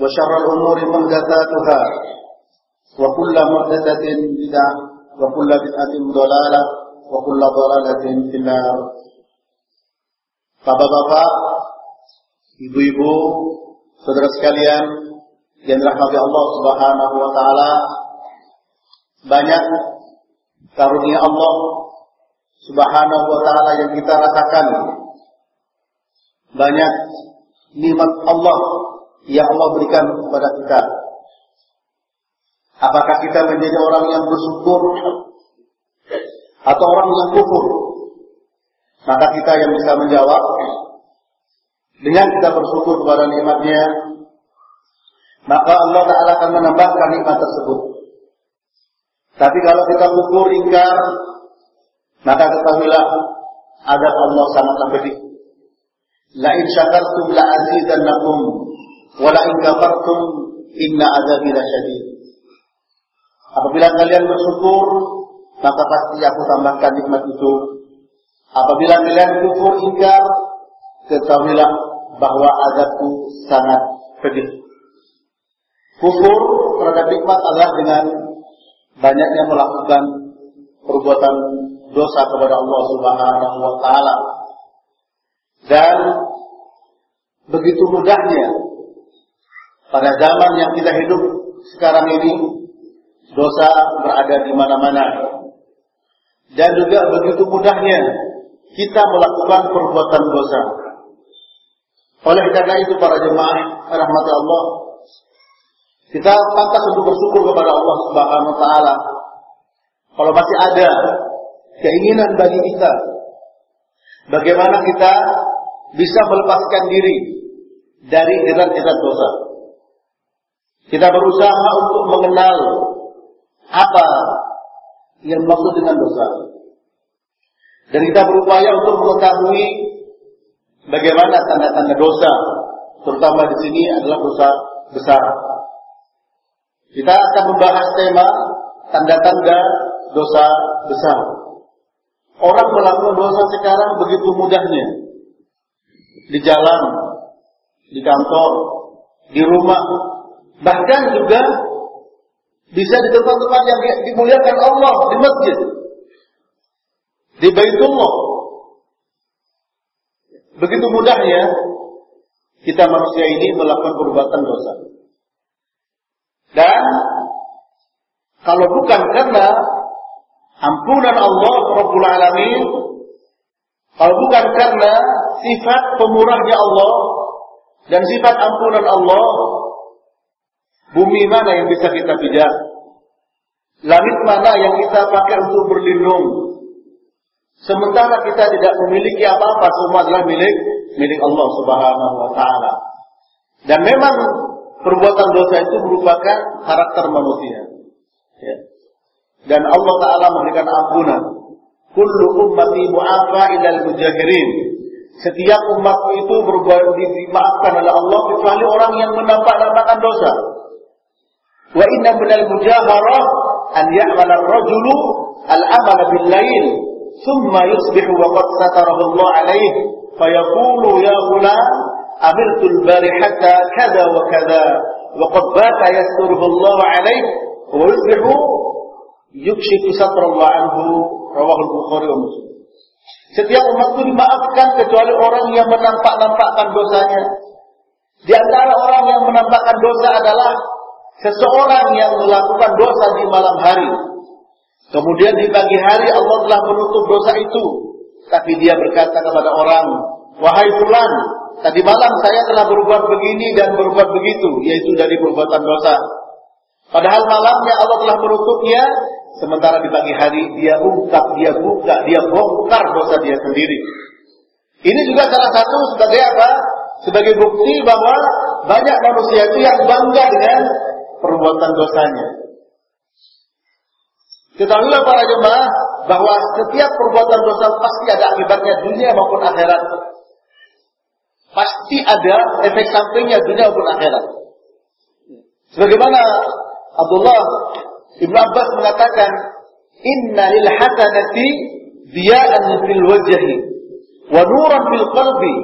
وشر الأمور محدثاتها وكل محدثة بدعة وكل بدعة ضلالة وكل ضلالة في النار Bapak-bapak, ibu-ibu, saudara sekalian yang dirahmati Allah Subhanahu wa taala, banyak karunia Allah Subhanahu wa taala yang kita rasakan. Banyak nikmat Allah yang Allah berikan kepada kita. Apakah kita menjadi orang yang bersyukur atau orang yang kufur? Maka kita yang bisa menjawab dengan kita bersyukur kepada nikmatnya, maka Allah Taala akan menambahkan nikmat tersebut. Tapi kalau kita kufur ingkar, maka ketahuilah adab Allah sangatlah pedih. La in syakartum la azidannakum wa la in kafartum inna adzabi lasyadid. Apabila kalian bersyukur, maka pasti aku tambahkan nikmat itu. Apabila kalian kufur ingkar, ketahuilah bahwa azabku sangat pedih. Kufur terhadap nikmat adalah dengan banyaknya melakukan perbuatan dosa kepada Allah Subhanahu wa taala. Dan begitu mudahnya pada zaman yang kita hidup sekarang ini dosa berada di mana-mana. Dan juga begitu mudahnya kita melakukan perbuatan dosa. Oleh karena itu para jemaah rahmat Allah, kita pantas untuk bersyukur kepada Allah Subhanahu wa taala. Kalau masih ada keinginan bagi kita bagaimana kita bisa melepaskan diri dari jerat-jerat dosa. Kita berusaha untuk mengenal apa yang maksud dengan dosa. Dan kita berupaya untuk mengetahui bagaimana tanda-tanda dosa, terutama di sini adalah dosa besar. Kita akan membahas tema tanda-tanda dosa besar. Orang melakukan dosa sekarang begitu mudahnya. Di jalan, di kantor, di rumah, bahkan juga bisa di tempat-tempat yang dimuliakan Allah, di masjid, di Baitullah. Begitu mudahnya kita manusia ini melakukan perbuatan dosa. Dan kalau bukan karena ampunan Allah Rabbul Alamin, kalau bukan karena sifat pemurahnya Allah dan sifat ampunan Allah, bumi mana yang bisa kita pijak? Langit mana yang kita pakai untuk berlindung? Sementara kita tidak memiliki apa-apa, semua adalah milik milik Allah Subhanahu wa taala. Dan memang perbuatan dosa itu merupakan karakter manusia. Ya. Dan Allah Taala memberikan ampunan. Kullu ummati mu'afa ilal mujahirin. Setiap umat itu berbuat dimaafkan oleh Allah kecuali orang yang menampak-nampakkan dosa. Wa inna minal mujaharah an ya'mal ar-rajulu al-amal bil lail thumma yusbihu wa qad satarahu Allah alayhi fayaqulu ya fulan amiltu al-barihata kadha wa kadha wa qad bata yasturuhu Allah alayhi wa yusbihu yukshifu satrallah anhu rawahu al-bukhari wa muslim setiap umat itu dimaafkan kecuali orang yang menampak-nampakkan dosanya. Di antara orang yang menampakkan dosa adalah seseorang yang melakukan dosa di malam hari. Kemudian di pagi hari Allah telah menutup dosa itu. Tapi dia berkata kepada orang, Wahai fulan, tadi malam saya telah berbuat begini dan berbuat begitu, yaitu dari perbuatan dosa. Padahal malamnya Allah telah menutupnya, sementara di pagi hari dia ungkap, dia buka, dia bongkar dosa dia sendiri. Ini juga salah satu sebagai apa? Sebagai bukti bahwa banyak manusia itu yang bangga dengan perbuatan dosanya. Ketahuilah para jemaah bahwa setiap perbuatan dosa pasti ada akibatnya dunia maupun akhirat. Pasti ada efek sampingnya dunia maupun akhirat. Sebagaimana Abdullah Ibn Abbas mengatakan, Inna lil hasanati diya'an fil wajhi, wa nuran fil qalbi,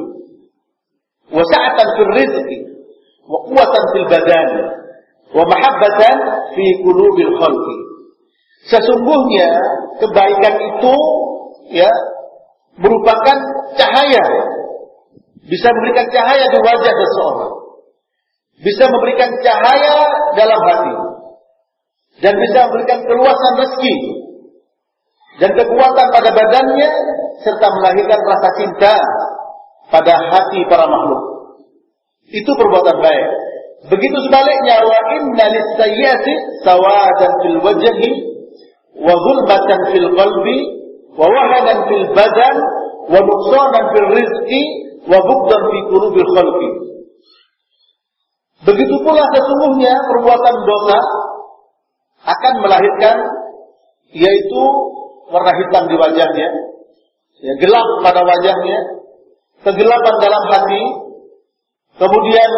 wa sa'atan fil rizqi, wa quwatan fil badan, wa mahabbatan fi qulubil khalqi. Sesungguhnya kebaikan itu ya merupakan cahaya bisa memberikan cahaya di wajah seseorang bisa memberikan cahaya dalam hati dan bisa memberikan keluasan rezeki dan kekuatan pada badannya serta melahirkan rasa cinta pada hati para makhluk. Itu perbuatan baik. Begitu sebaliknya wa inna lis-sayyiati sawadan fil wajhi wa zulmatan fil qalbi wa wahadan fil badan wa nuqsanan fil rizqi wa bughdan fi qulubil khalqi. Begitu pula sesungguhnya perbuatan dosa akan melahirkan yaitu warna hitam di wajahnya, ya, gelap pada wajahnya, kegelapan dalam hati, kemudian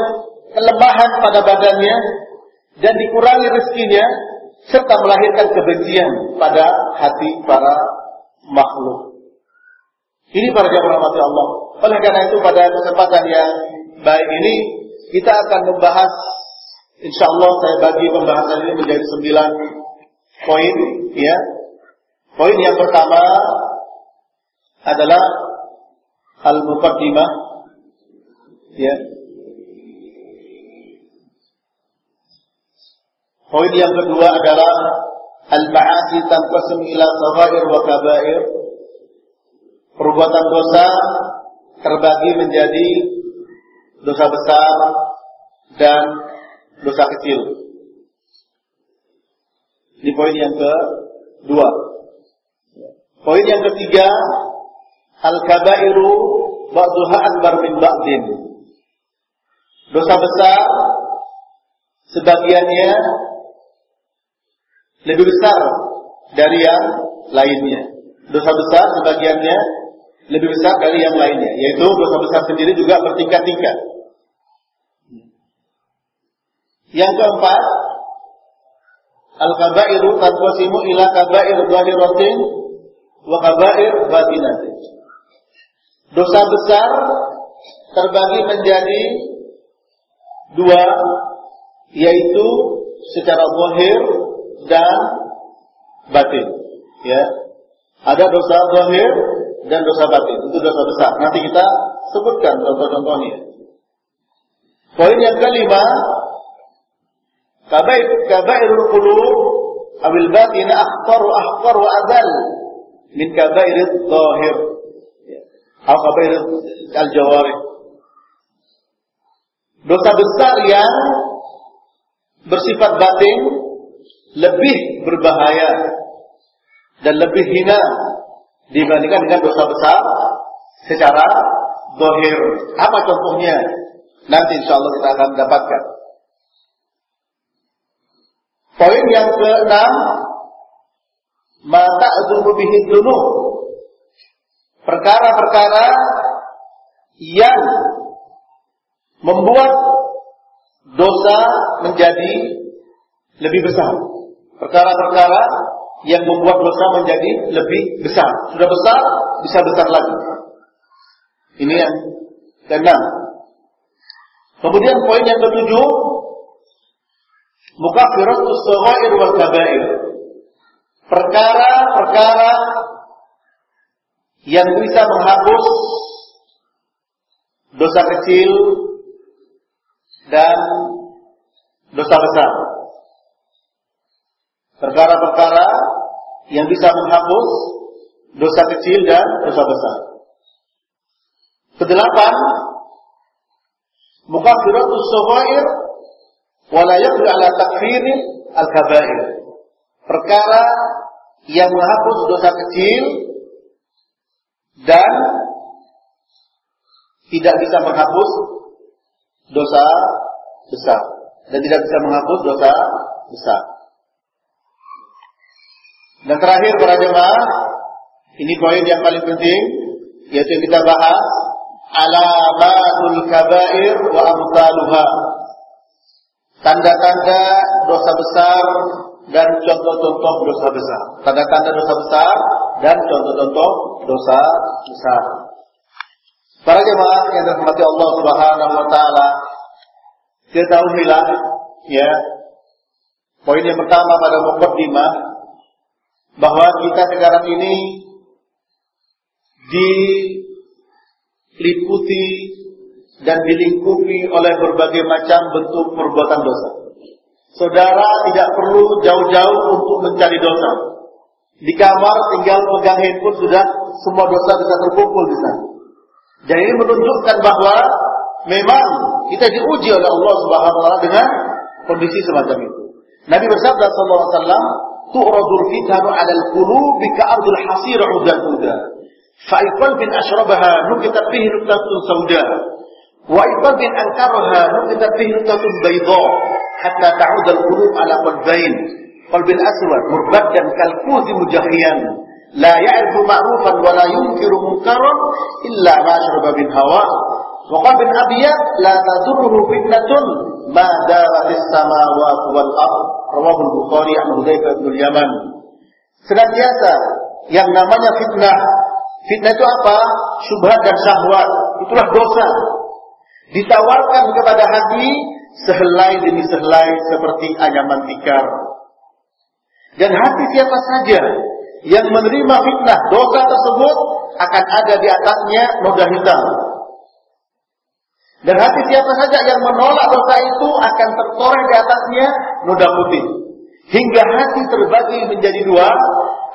kelemahan pada badannya, dan dikurangi rezekinya, serta melahirkan kebencian pada hati para makhluk. Ini para jamaah mati Allah. Oleh karena itu pada kesempatan yang baik ini kita akan membahas Insya Allah saya bagi pembahasan ini menjadi sembilan poin, ya. Poin yang pertama adalah al-muqaddimah, ya. Poin yang kedua adalah al-ma'asi tanqasim ila saghair wa kabair. Perbuatan dosa terbagi menjadi dosa besar dan dosa kecil. Ini poin yang kedua. Poin yang ketiga, al-kabairu ba'duha akbar min ba'din. Dosa besar sebagiannya lebih besar dari yang lainnya. Dosa besar sebagiannya lebih besar dari yang lainnya, yaitu dosa besar sendiri juga bertingkat-tingkat. Yang keempat, al-kabairu tanqasimu ila kabair zahiratin wa kabair batinatin. Dosa besar terbagi menjadi dua, yaitu secara zahir dan batin. Ya, ada dosa zahir dan dosa batin. Itu dosa besar. Nanti kita sebutkan contoh-contohnya. Poin yang kelima, Kabair kabairul qulub awil batin akhtar wa akhtar wa adal min kabair zahir atau kabair al jawarih dosa besar yang bersifat batin lebih berbahaya dan lebih hina dibandingkan dengan dosa besar secara dohir. Apa contohnya? Nanti insya Allah kita akan mendapatkan. Poin yang keenam, mata bihi dulu perkara-perkara yang membuat dosa menjadi lebih besar. Perkara-perkara yang membuat dosa menjadi lebih besar. Sudah besar, bisa besar lagi. Ini yang keenam. Kemudian poin yang ketujuh, mukafiratus saghair wal kabair. Perkara-perkara yang bisa menghapus dosa kecil dan dosa besar. Perkara-perkara yang bisa menghapus dosa kecil dan dosa besar. Kedelapan, mukafiratus saghair wala yaqdi ala takfir al-kabair. Perkara yang menghapus dosa kecil dan tidak bisa menghapus dosa besar dan tidak bisa menghapus dosa besar. Dan terakhir para jemaah, ini poin yang paling penting yaitu kita bahas alamatul kabair wa amsaluha. Tanda-tanda dosa besar dan contoh-contoh dosa besar. Tanda-tanda dosa besar dan contoh-contoh dosa besar. Para jemaah yang dirahmati Allah Subhanahu wa taala, ketahuilah ya, poin yang pertama pada mukaddimah bahwa kita sekarang ini diliputi dan dilingkupi oleh berbagai macam bentuk perbuatan dosa. Saudara tidak perlu jauh-jauh untuk mencari dosa. Di kamar tinggal pegang handphone sudah semua dosa bisa terkumpul di sana. Dan ini menunjukkan bahwa memang kita diuji oleh Allah Subhanahu wa taala dengan kondisi semacam itu. Nabi bersabda sallallahu alaihi wasallam, تعرض الفتن على القلوب كأرض الحصير عودا فأي قلب أشربها نكتت به نكتة سوداء. وأي قلب أنكرها نكتت به نكتة بيضاء حتى تعود القلوب على قلبين. قلب أسود مربدا كالكوز مجخيا لا يعرف معروفا ولا ينكر منكرا إلا ما أشرب من هواه Muqab bin Abiyat la tadurruhu fitnatun ma sama samawati wal ardh. Rawahu Bukhari an Hudzaifah bin Yaman. Senantiasa yang namanya fitnah. Fitnah itu apa? Syubhat dan syahwat. Itulah dosa. Ditawarkan kepada hati sehelai demi sehelai seperti anyaman tikar. Dan hati siapa saja yang menerima fitnah dosa tersebut akan ada di atasnya noda hitam dan hati siapa saja yang menolak dosa itu akan tertoreh di atasnya noda putih. Hingga hati terbagi menjadi dua,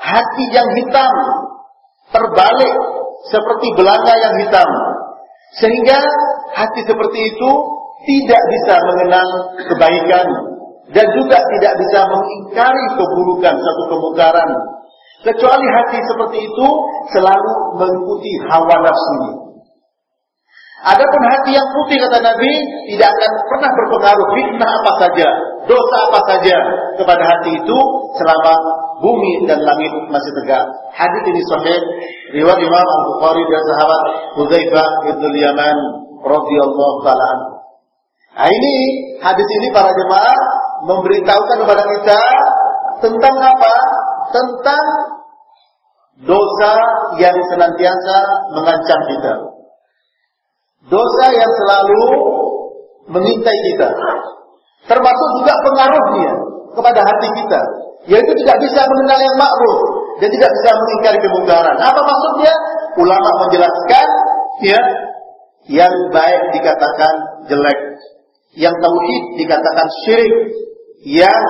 hati yang hitam terbalik seperti belanga yang hitam. Sehingga hati seperti itu tidak bisa mengenal kebaikan dan juga tidak bisa mengingkari keburukan satu kemungkaran Kecuali hati seperti itu selalu mengikuti hawa nafsunya. Adapun hati yang putih kata Nabi tidak akan pernah berpengaruh fitnah apa saja, dosa apa saja kepada hati itu selama bumi dan langit masih tegak. Hadis ini sahih riwayat Imam Al Bukhari dan sahabat Hudzaifah bin Yaman radhiyallahu taala Nah ini hadis ini para jemaah memberitahukan kepada kita tentang apa? tentang dosa yang senantiasa mengancam kita. Dosa yang selalu mengintai kita. Termasuk juga pengaruhnya kepada hati kita. Yaitu tidak bisa mengenal yang makruh dan tidak bisa mengingkari kemungkaran. Apa maksudnya? Ulama menjelaskan ya yang baik dikatakan jelek, yang tauhid dikatakan syirik, yang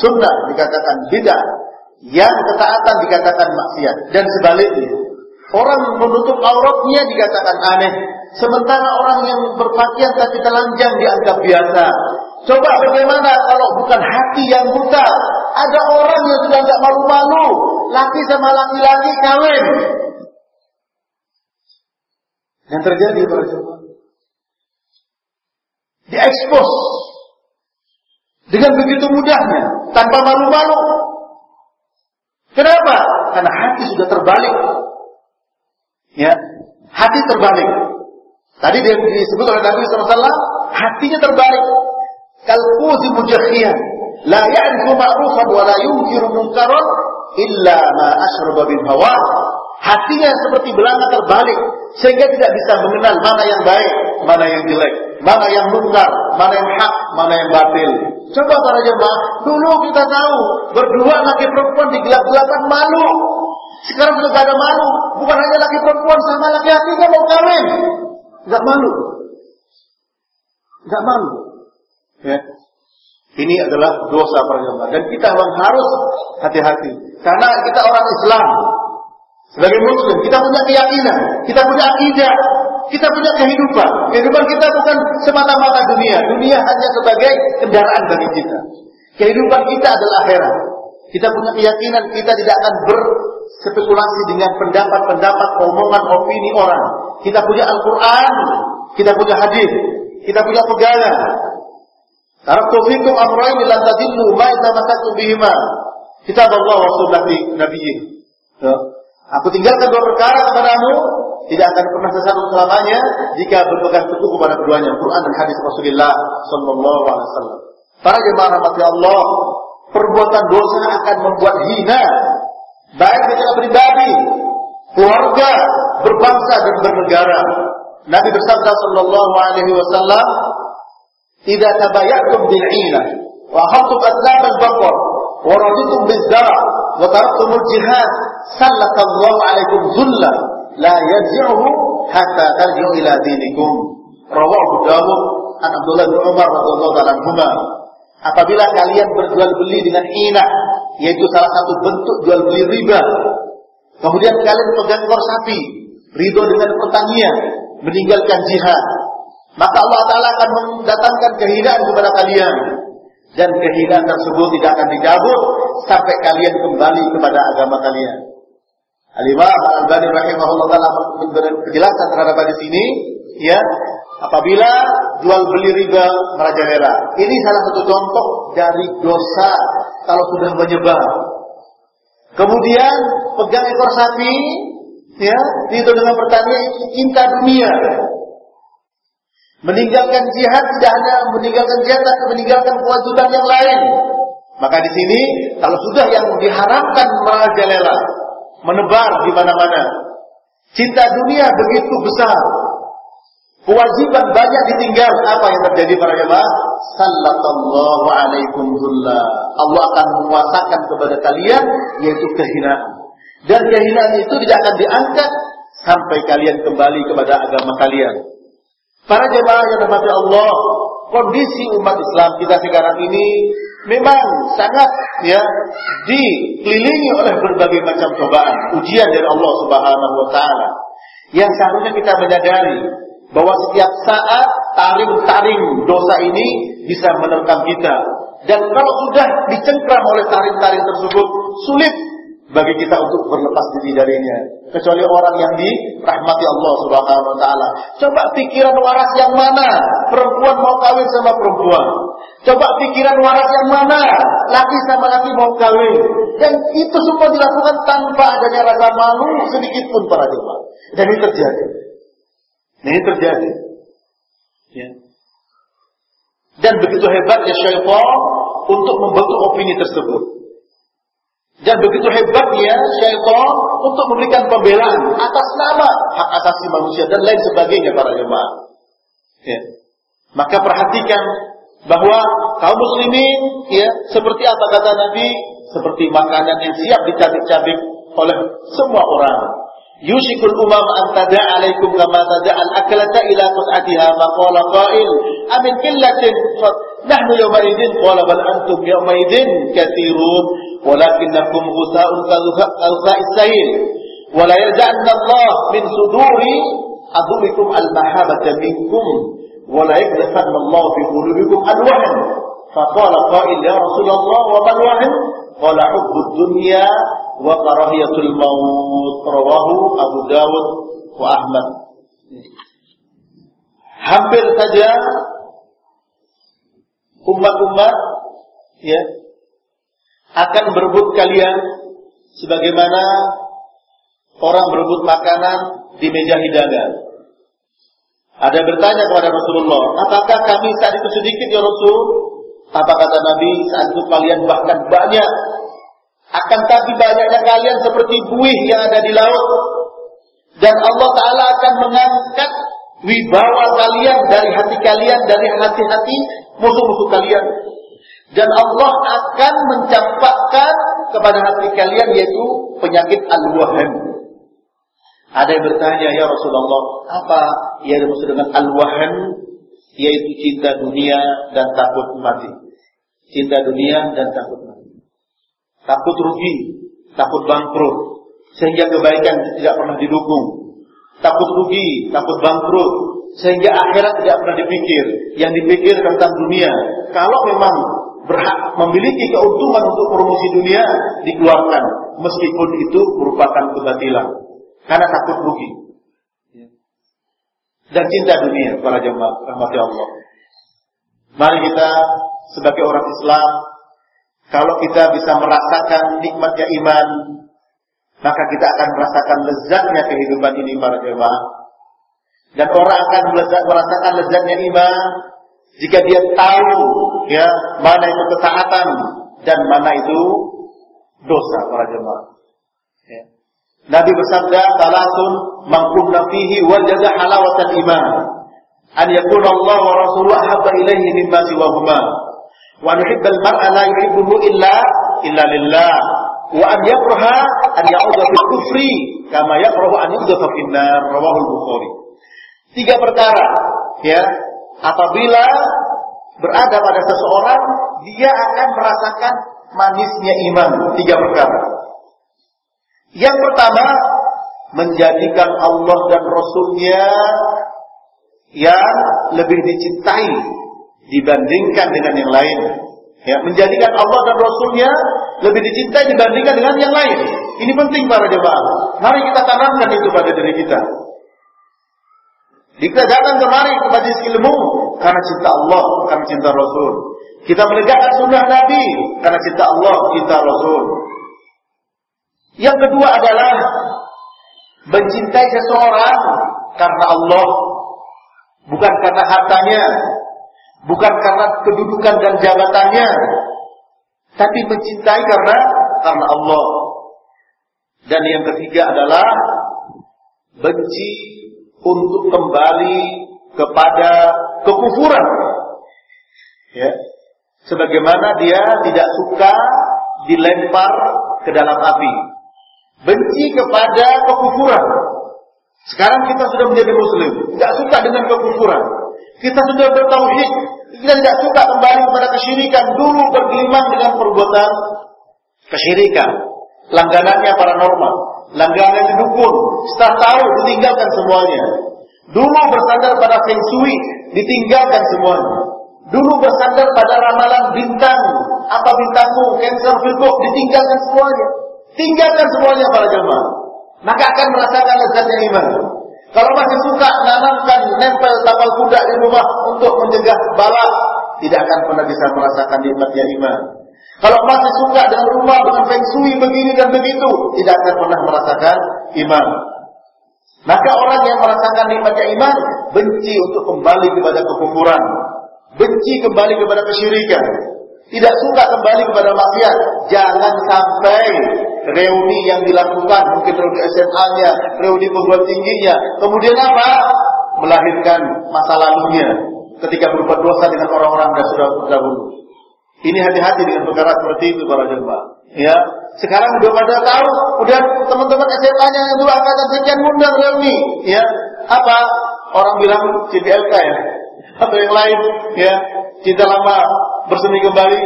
sunnah dikatakan bidah, yang ketaatan dikatakan maksiat dan sebaliknya. Orang menutup auratnya dikatakan aneh, sementara orang yang berpakaian tapi telanjang dianggap biasa. Coba bagaimana kalau bukan hati yang buta? Ada orang yang sudah tidak malu-malu, laki sama laki-laki kawin. Yang terjadi para jemaah diekspos dengan begitu mudahnya tanpa malu-malu Kenapa? Karena hati sudah terbalik. Ya, hati terbalik. Tadi dia disebut oleh Nabi SAW, hatinya terbalik. Kalkuzi mujahiyan. La ya'rifu ma'rufan wa la yunkiru munkaran illa ma asyraba bil hawa. Hatinya seperti belanga terbalik sehingga tidak bisa mengenal mana yang baik, mana yang jelek, mana yang mungkar, mana yang hak, mana yang batil. Coba para jemaah, dulu kita tahu berdua laki perempuan di gelap-gelapan malu. Sekarang sudah ada malu, bukan hanya laki perempuan sama laki-laki kan mau kawin. Enggak malu. Enggak malu. Ya. Ini adalah dosa jemaah dan kita memang harus hati-hati karena kita orang Islam. Sebagai muslim, kita punya keyakinan, kita punya akidah, kita punya kehidupan. Kehidupan kita bukan semata-mata dunia. Dunia hanya sebagai kendaraan bagi kita. Kehidupan kita adalah akhirat. Kita punya keyakinan kita tidak akan berspekulasi dengan pendapat-pendapat, omongan, opini orang. Kita punya Al-Quran, kita punya hadis, kita punya pegangan. Taraktu fikum amrayn lan tadillu ma tamassaktum bihima. Kitab Allah wa sunnati nabiyyin. Ya. Aku tinggalkan dua perkara kepadamu, tidak akan pernah sesat selamanya jika berpegang teguh kepada keduanya, Quran dan hadis Rasulullah sallallahu alaihi wasallam. Para jemaah rahmati Allah, perbuatan dosa akan membuat hina baik secara pribadi, keluarga, berbangsa dan bernegara. Nabi bersabda sallallahu alaihi wasallam, "Idza tabayatum bil 'ina wa akhadtum atlab al-baqar wa raditum biz-zara' wa taraktumul jihad, sallallahu alaikum dhulla la yarji'uhu hatta tarji'u ila dinikum." Rawahu Dawud an Abdullah bin Umar radhiyallahu anhu. Apabila kalian berjual beli dengan hina, yaitu salah satu bentuk jual beli riba, kemudian kalian pegang ekor sapi, ridho dengan pertanian, meninggalkan jihad, maka Allah Ta'ala akan mendatangkan kehinaan kepada kalian. Dan kehinaan tersebut tidak akan dicabut sampai kalian kembali kepada agama kalian. Al-Imam Al-Albani rahimahullah ta'ala memberikan penjelasan terhadap hadis ini, ya, apabila jual beli riba merajalela. Ini salah satu contoh dari dosa kalau sudah menyebar. Kemudian pegang ekor sapi, ya, itu dengan pertanian cinta dunia. Meninggalkan jihad tidak hanya meninggalkan jihad tapi meninggalkan kewajiban yang lain. Maka di sini kalau sudah yang diharamkan merajalela, menebar di mana-mana. Cinta dunia begitu besar. Kewajiban banyak ditinggal. Apa yang terjadi para jemaah? Sallallahu alaikum dhullah. Allah akan menguasakan kepada kalian yaitu kehinaan. Dan kehinaan itu tidak akan diangkat sampai kalian kembali kepada agama kalian. Para jemaah yang dirahmati Allah, kondisi umat Islam kita sekarang ini memang sangat ya dikelilingi oleh berbagai macam cobaan, ujian dari Allah Subhanahu wa taala. Yang seharusnya kita menyadari bahwa setiap saat taring-taring dosa ini bisa menerkam kita. Dan kalau sudah dicengkram oleh taring-taring tersebut, sulit bagi kita untuk berlepas diri darinya kecuali orang yang dirahmati Allah Subhanahu wa taala. Coba pikiran waras yang mana? Perempuan mau kawin sama perempuan. Coba pikiran waras yang mana? Laki sama laki mau kawin. Dan itu semua dilakukan tanpa adanya rasa malu sedikit pun para jemaah. Dan ini terjadi. Dan ini terjadi. Ya. Dan begitu hebatnya syaitan untuk membentuk opini tersebut. Dan begitu hebatnya syaitan untuk memberikan pembelaan atas nama hak asasi manusia dan lain sebagainya para jemaah. Ya. Maka perhatikan bahwa kaum muslimin ya seperti apa kata Nabi seperti makanan yang siap dicabik-cabik oleh semua orang. يوشك الأمم أن تدع عليكم كما تدع الأكلة إلى قطعتها فقال قائل أمن قلة؟ نحن يومئذ قال بل أنتم يومئذ كثيرون ولكنكم غثاء كغثاء السيل ولا يجعلن الله من صدور عدوكم المحابة منكم ولا يكلفن الله في قلوبكم الوهن فقال قائل يا رسول الله وما الوهن qala hubbud dunya wa karahiyatul maut rawahu Abu Dawud wa Ahmad hampir saja umat-umat ya akan berebut kalian sebagaimana orang berebut makanan di meja hidangan. Ada bertanya kepada Rasulullah, apakah kami saat itu sedikit ya Rasul? Apa kata Nabi, itu kalian bahkan banyak. Akan tapi banyaknya kalian seperti buih yang ada di laut. Dan Allah Ta'ala akan mengangkat wibawa kalian dari hati kalian, dari hati-hati musuh-musuh kalian. Dan Allah akan mencampakkan kepada hati kalian yaitu penyakit al-wahan. Ada yang bertanya, ya Rasulullah, apa yang dimaksud dengan al-wahan? Yaitu cinta dunia dan takut mati. Cinta dunia dan takut mati. Takut rugi, takut bangkrut. Sehingga kebaikan tidak pernah didukung. Takut rugi, takut bangkrut. Sehingga akhirat tidak pernah dipikir. Yang dipikir tentang dunia. Kalau memang berhak memiliki keuntungan untuk promosi dunia dikeluarkan meskipun itu merupakan kebatilan karena takut rugi dan cinta dunia para jemaah rahmati Allah. Mari kita sebagai orang Islam kalau kita bisa merasakan nikmatnya iman maka kita akan merasakan lezatnya kehidupan ini para jemaah. Dan orang akan merasakan lezatnya iman jika dia tahu ya mana itu ketaatan dan mana itu dosa para jemaah. Ya. Nabi bersabda, "Salatun man kunna fihi wajada halawatan iman." An yakuna Allah wa rasuluhu ahabba ilaihi mimma siwahuma. Wa an yuhibba al-mar'a la yuhibbuhu illa illa lillah. Wa an yakraha an ya'udha fil kufri fin nar. Rawahu al-Bukhari. Tiga perkara ya apabila berada pada seseorang, dia akan merasakan manisnya iman. Tiga perkara. Yang pertama, menjadikan Allah dan Rasulnya yang lebih dicintai dibandingkan dengan yang lain. Ya, menjadikan Allah dan Rasulnya lebih dicintai dibandingkan dengan yang lain. Ini penting para jemaah. Mari kita tanamkan itu pada diri kita. Kita datang kemari ke majlis ilmu karena cinta Allah, karena cinta Rasul. Kita menegakkan sunnah Nabi karena cinta Allah, cinta Rasul. Yang kedua adalah mencintai seseorang karena Allah, bukan karena hartanya, bukan karena kedudukan dan jabatannya, tapi mencintai karena karena Allah. Dan yang ketiga adalah benci untuk kembali kepada kekufuran. Ya. Sebagaimana dia tidak suka dilempar ke dalam api. Benci kepada kekufuran. Sekarang kita sudah menjadi muslim, tidak suka dengan kekufuran. Kita sudah bertauhid, kita tidak suka kembali kepada kesyirikan. Dulu bergelimang dengan perbuatan kesyirikan. Langganannya paranormal langganan dukun, setelah tahu ditinggalkan semuanya. Dulu bersandar pada feng shui, ditinggalkan semuanya. Dulu bersandar pada ramalan bintang, apa bintangmu, cancer, virgo, ditinggalkan semuanya. Tinggalkan semuanya para jemaah. Maka akan merasakan lezatnya iman. Kalau masih suka nanamkan nempel tapal kuda di rumah untuk mencegah bala, tidak akan pernah bisa merasakan nikmatnya iman. Kalau masih suka dengan rumah dengan feng shui begini dan begitu, tidak akan pernah merasakan iman. Maka orang yang merasakan nikmatnya iman benci untuk kembali kepada kekufuran, benci kembali kepada kesyirikan, tidak suka kembali kepada maksiat. Jangan sampai reuni yang dilakukan, mungkin reuni SMA-nya, reuni perguruan tingginya, kemudian apa? Melahirkan masa lalunya ketika berbuat dosa dengan orang-orang yang sudah terdahulu. Ini hati-hati dengan perkara seperti itu para jemaah. Ya, sekarang sudah pada tahu, udah teman-teman SMA-nya yang dulu angkatan sekian mundang reuni, ya. Apa? Orang bilang CBLK ya, atau yang lain, ya. Cinta lama bersemi kembali.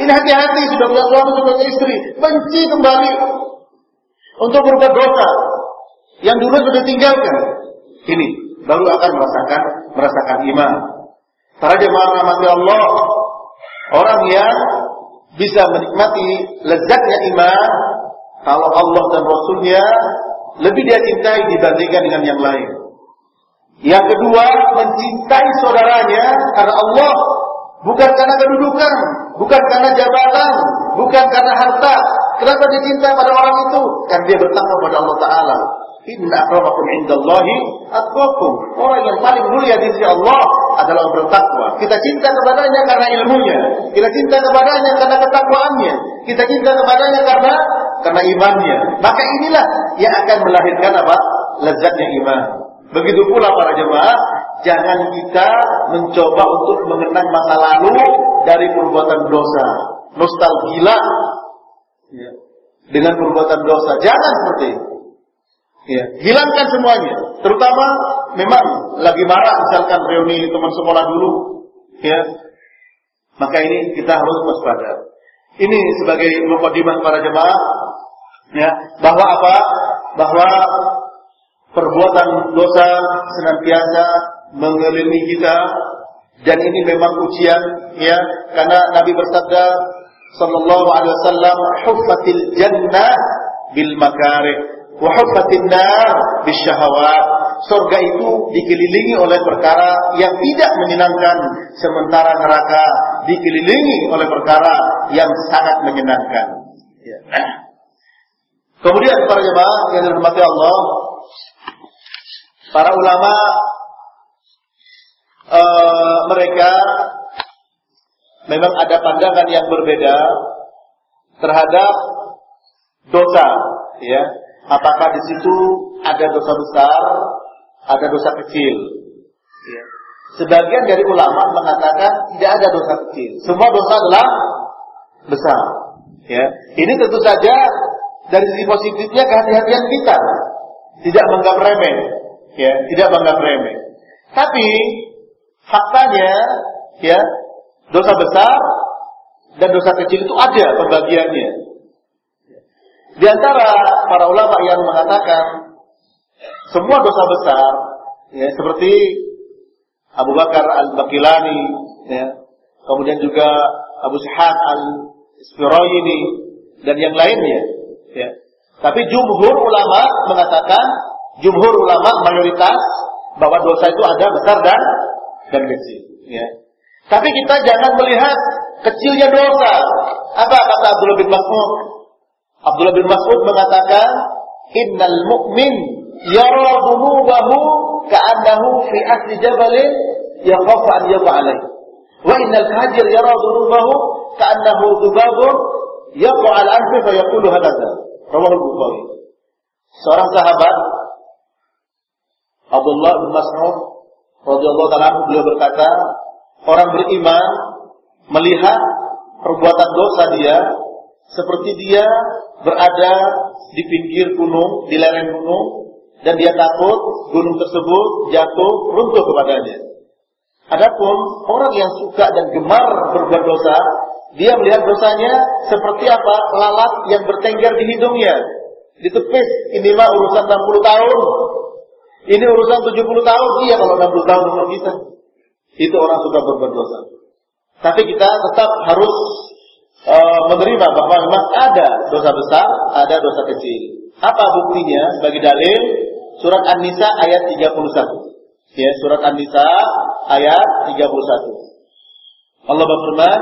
Ini hati-hati sudah punya suami, sudah istri, benci kembali untuk berbuat dosa yang dulu sudah tinggalkan. Ini baru akan merasakan merasakan iman. Para jemaah rahmati Allah, Orang yang bisa menikmati lezatnya iman kalau Allah dan Rasulnya lebih dia cintai dibandingkan dengan yang lain. Yang kedua, mencintai saudaranya karena Allah, bukan karena kedudukan, bukan karena jabatan, bukan karena harta. Kenapa dia cinta pada orang itu? Karena dia bertakwa pada Allah Taala. Inna akramakum indallahi atqakum. Orang yang paling mulia di sisi Allah adalah orang bertakwa. Kita cinta kepadanya karena ilmunya. Kita cinta kepadanya karena ketakwaannya. Kita cinta kepadanya karena karena imannya. Maka inilah yang akan melahirkan apa? Lezatnya iman. Begitu pula para jemaah, jangan kita mencoba untuk mengenang masa lalu dari perbuatan dosa. Nostalgia ya. dengan perbuatan dosa. Jangan seperti itu. Ya, hilangkan semuanya. Terutama memang lagi marah misalkan reuni teman sekolah dulu, ya. Maka ini kita harus waspada. Ini sebagai mukadimah para jemaah ya, bahwa apa? Bahwa perbuatan dosa senantiasa mengelilingi kita. Dan ini memang ujian ya. Karena Nabi bersabda sallallahu alaihi wasallam huffatil jannah bil makarih wa huffatin nar bis syahawat. Surga itu dikelilingi oleh perkara yang tidak menyenangkan sementara neraka dikelilingi oleh perkara yang sangat menyenangkan. Ya. kemudian para jemaah yang dirahmati Allah Para ulama e, mereka memang ada pandangan yang berbeda terhadap dosa, ya. Apakah di situ ada dosa besar, ada dosa kecil? Ya. Sebagian dari ulama mengatakan tidak ada dosa kecil. Semua dosa adalah besar. Ya. Ini tentu saja dari sisi positifnya kehati-hatian kita. Tidak menganggap remeh ya tidak menganggap remeh. Tapi faktanya ya dosa besar dan dosa kecil itu ada pembagiannya. Di antara para ulama yang mengatakan semua dosa besar ya seperti Abu Bakar Al-Baqilani ya, kemudian juga Abu Sihab Al-Isfirayini dan yang lainnya ya. Tapi jumhur ulama mengatakan jumhur ulama mayoritas bahwa dosa itu ada besar dan dan kecil. Ya. Tapi kita jangan melihat kecilnya dosa. Apa kata Abdullah bin Mas'ud? Abdullah bin Mas'ud mengatakan, Innal mu'min yara dhunubahu ka'annahu fi asli jabalin yakhafu an yaqa alaih. Wa innal fajir yara dhunubahu ka'annahu dhubabun yaqa al anfi fa yaqulu hadza. Rawahu Bukhari. Seorang sahabat Abdullah bin Mas'ud radhiyallahu taala beliau berkata, orang beriman melihat perbuatan dosa dia seperti dia berada di pinggir gunung, di lereng gunung dan dia takut gunung tersebut jatuh runtuh kepadanya. Adapun orang yang suka dan gemar berbuat dosa, dia melihat dosanya seperti apa? Lalat yang bertengger di hidungnya. Ditepis, ini mah urusan 60 tahun. Ini urusan 70 tahun, iya kalau 60 tahun umur kita. Itu orang sudah berbuat dosa. Tapi kita tetap harus e, menerima bahwa memang ada dosa besar, ada dosa kecil. Apa buktinya? Bagi dalil surat An-Nisa ayat 31. Ya, surat An-Nisa ayat 31. Allah berfirman,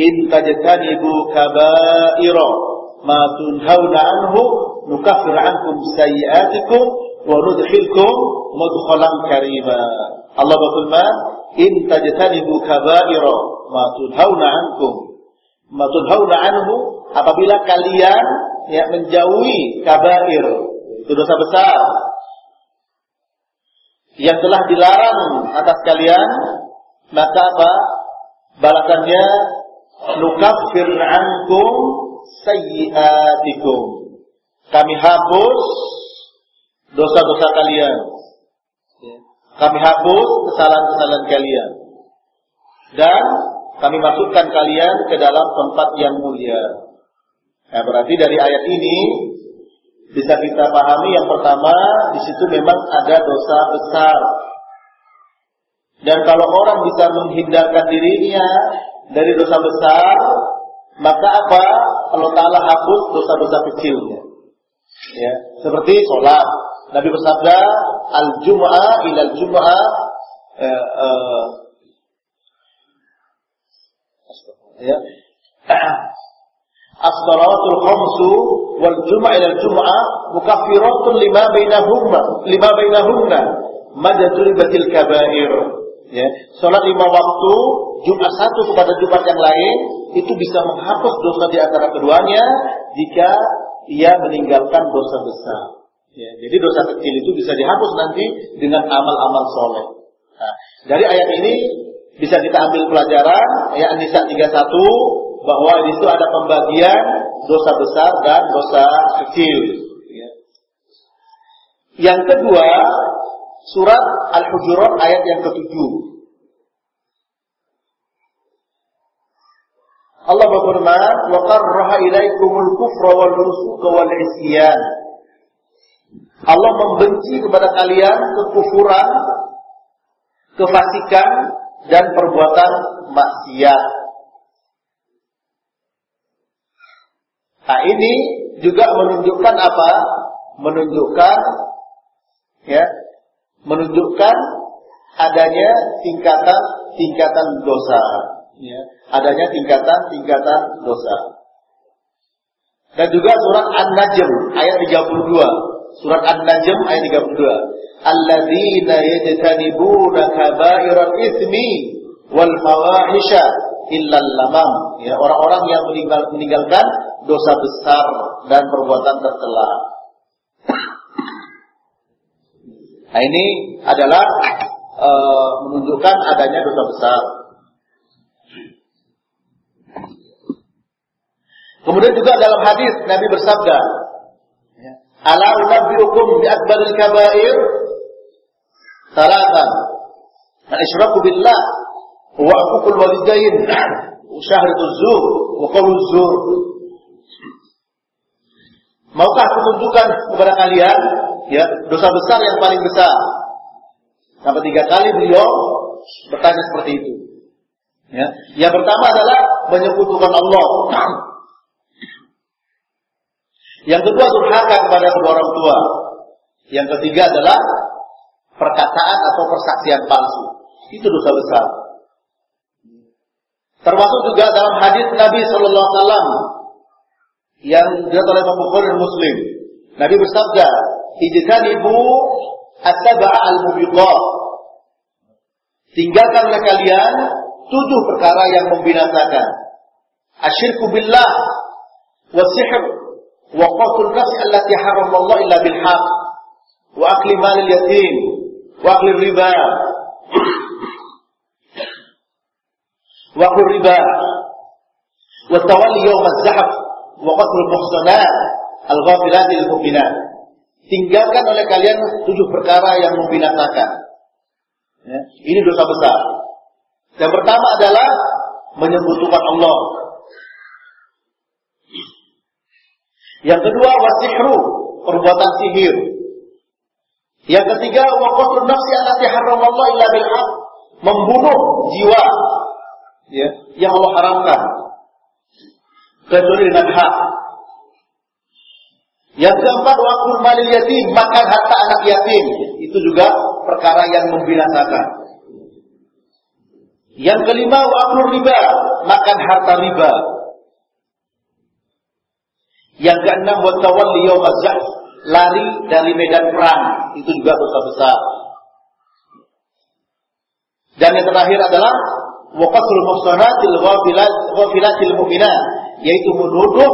"In tajtanibu kaba'ira ma tunhauna anhu nukaffir ankum sayi'atikum wa nudkhilkum mudkhalan karima. Allah berfirman, "In tajtanibu kaba'ira ma tunhauna ankum." Ma tunhauna anhu apabila kalian ya menjauhi kabair, itu dosa besar yang telah dilarang atas kalian, maka apa? Balasannya nukaffir ankum sayyiatikum. Kami hapus dosa-dosa kalian. Kami hapus kesalahan-kesalahan kalian. Dan kami masukkan kalian ke dalam tempat yang mulia. Nah, berarti dari ayat ini bisa kita pahami yang pertama di situ memang ada dosa besar. Dan kalau orang bisa menghindarkan dirinya dari dosa besar, maka apa? Allah Taala hapus dosa-dosa kecilnya. Ya, seperti sholat, Nabi bersabda, al-jum'ah ila al-jum'ah eh, eh, ya. Khamsu wal jum'ah ila al-jum'ah mukaffiratun lima bainahumma lima bainahunna madadul batil kabair. Ya, salat lima waktu Jumat satu kepada Jumat yang lain itu bisa menghapus dosa di antara keduanya jika ia meninggalkan dosa besar. Ya, jadi dosa kecil itu bisa dihapus nanti dengan amal-amal soleh. Nah, dari ayat ini bisa kita ambil pelajaran ayat An-Nisa 31 bahwa di situ ada pembagian dosa besar dan dosa kecil. Ya. Yang kedua, surat Al-Hujurat ayat yang ketujuh. Allah berfirman, "Wa qarraha ilaikumul kufra wal fusuqa wal isyan." Allah membenci kepada kalian kekufuran, kefasikan dan perbuatan maksiat. Nah, ini juga menunjukkan apa? Menunjukkan ya, menunjukkan adanya tingkatan-tingkatan dosa ya, adanya tingkatan-tingkatan dosa. Dan juga surat An-Najm ayat 32. Surat An-Najm ayat 32. Alladzina yajtanibuna kaba'iral itsmi wal fawahisha illa lamam. Ya, orang-orang yang meninggal, meninggalkan dosa besar dan perbuatan tercela. Nah, ini adalah uh, menunjukkan adanya dosa besar. Kemudian juga dalam hadis Nabi bersabda, "Ala unabbiukum bi akbaril kaba'ir?" Salatan. Al-isyraku billah wa aqul walidain wa syahratu zur wa qawlu zur. Maukah aku tunjukkan kepada kalian ya dosa besar yang paling besar? Sampai tiga kali beliau bertanya seperti itu. Ya. Yang pertama adalah menyekutukan Allah. Yang kedua durhaka kepada kedua orang tua. Yang ketiga adalah perkataan atau persaksian palsu. Itu dosa besar. Termasuk juga dalam hadis Nabi Shallallahu Alaihi Wasallam yang diriwayatkan oleh Imam Muslim. Nabi bersabda, "Ijtanibu at-tab'a al-mubiqat." Tinggalkanlah kalian tujuh perkara yang membinasakan. Asyirku billah wa sihr bil haqq wa akli mal yatim wa akli riba wa akli riba wa tawalli yawm az-zahf wa qatl al-muhsanat al-ghafilat al-mu'minat tinggalkan oleh kalian tujuh perkara yang membinasakan. Ya, ini dosa besar. Yang pertama adalah menyebutkan Allah Yang kedua wasihru, perbuatan sihir. Yang ketiga waqatul nafsi allati harramallahu illa bil membunuh jiwa ya, yang Allah haramkan kecuali dengan hak. Yang keempat wakul malil yatim, makan harta anak yatim. Itu juga perkara yang membinasakan. Yang kelima wakul riba, makan harta riba. Yang keenam watawalli yaumaz lari dari medan perang. Itu juga dosa besar. Dan yang terakhir adalah waqasul muhsanatil ghafilatil mu'minat, yaitu menuduh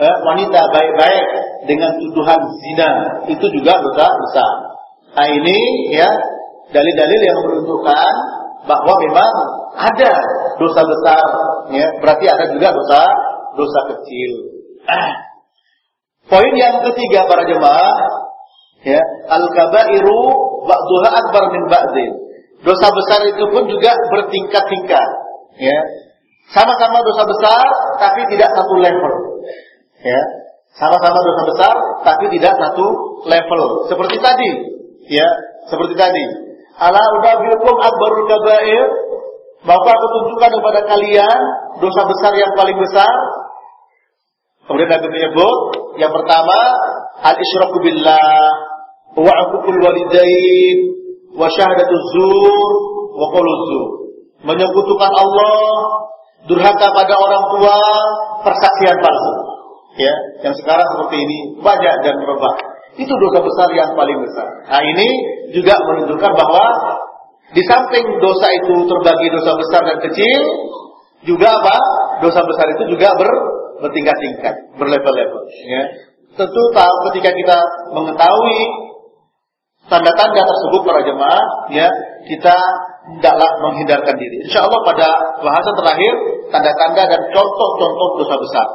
eh, wanita baik-baik dengan tuduhan zina. Itu juga dosa besar. Nah ini ya dalil-dalil yang menunjukkan bahwa memang ada dosa besar, ya berarti ada juga dosa dosa kecil. Poin yang ketiga para jemaah, ya, al-kabairu ba'dhuha akbar min ba'din. Dosa besar itu pun juga bertingkat-tingkat, ya. Sama-sama dosa besar tapi tidak satu level. Ya. Sama-sama dosa besar tapi tidak satu level. Seperti tadi, ya, seperti tadi. Ala unabiukum akbarul kabair, Bapak aku tunjukkan kepada kalian dosa besar yang paling besar Kemudian Nabi menyebut yang pertama al-isyraku billah wa aqul walidain wa syahadatu zur wa qawlu zur. Menyekutukan Allah, durhaka pada orang tua, persaksian palsu. Ya, yang sekarang seperti ini banyak dan merebak. Itu dosa besar yang paling besar. Nah, ini juga menunjukkan bahwa Di samping dosa itu terbagi dosa besar dan kecil, juga apa? Dosa besar itu juga ber, bertingkat-tingkat, berlevel-level. Ya. Tentu tahu ketika kita mengetahui tanda-tanda tersebut para jemaah, ya kita tidaklah menghindarkan diri. Insya Allah pada bahasan terakhir tanda-tanda dan contoh-contoh dosa besar.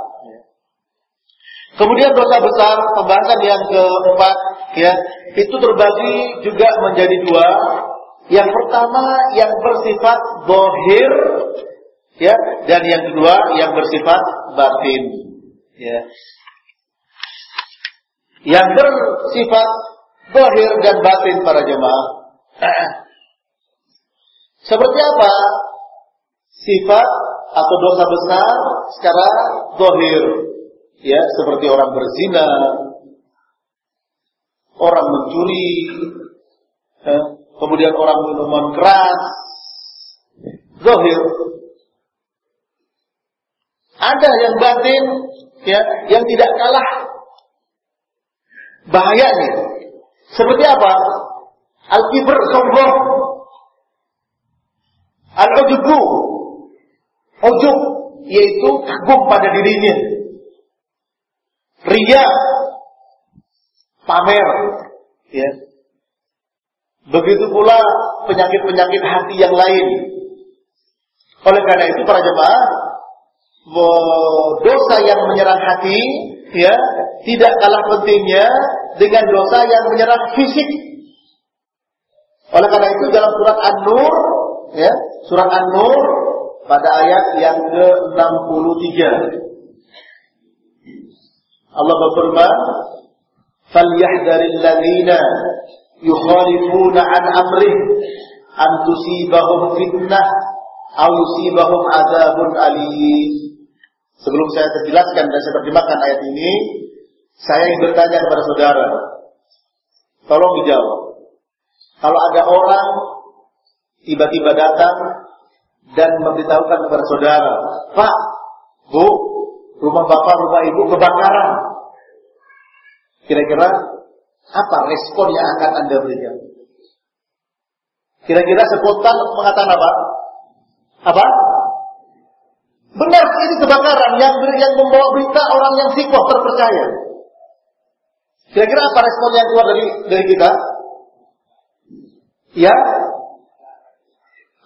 Kemudian dosa besar pembahasan yang keempat ya itu terbagi juga menjadi dua. Yang pertama yang bersifat bohir ya dan yang kedua yang bersifat batin ya. Yang bersifat bohir dan batin para jemaah. Seperti apa sifat atau dosa besar secara bohir ya seperti orang berzina, orang mencuri, ya, kemudian orang minuman keras, zahir. Ada yang batin, ya, yang tidak kalah bahayanya. Seperti apa? Al-kibr sombong, al-ujubu, ujub, yaitu kagum pada dirinya. Ria pamer ya. Begitu pula penyakit-penyakit hati yang lain. Oleh karena itu para jemaah dosa yang menyerang hati ya tidak kalah pentingnya dengan dosa yang menyerang fisik. Oleh karena itu dalam surat An-Nur ya, surat An-Nur pada ayat yang ke-63 Allah berfirman, "Falyahdharil ladzina yukhalifuna an amrih an tusibahum fitnah aw yusibahum adzabun alim." Sebelum saya terjelaskan dan saya terjemahkan ayat ini, saya ingin bertanya kepada saudara. Tolong dijawab. Kalau ada orang tiba-tiba datang dan memberitahukan kepada saudara, Pak, Bu, rumah bapak, rumah ibu kebakaran. Kira-kira apa respon yang akan Anda berikan? Kira-kira spontan mengatakan apa? Apa? Benar ini kebakaran yang yang membawa berita orang yang sikoh terpercaya. Kira-kira apa respon yang keluar dari dari kita? Ya,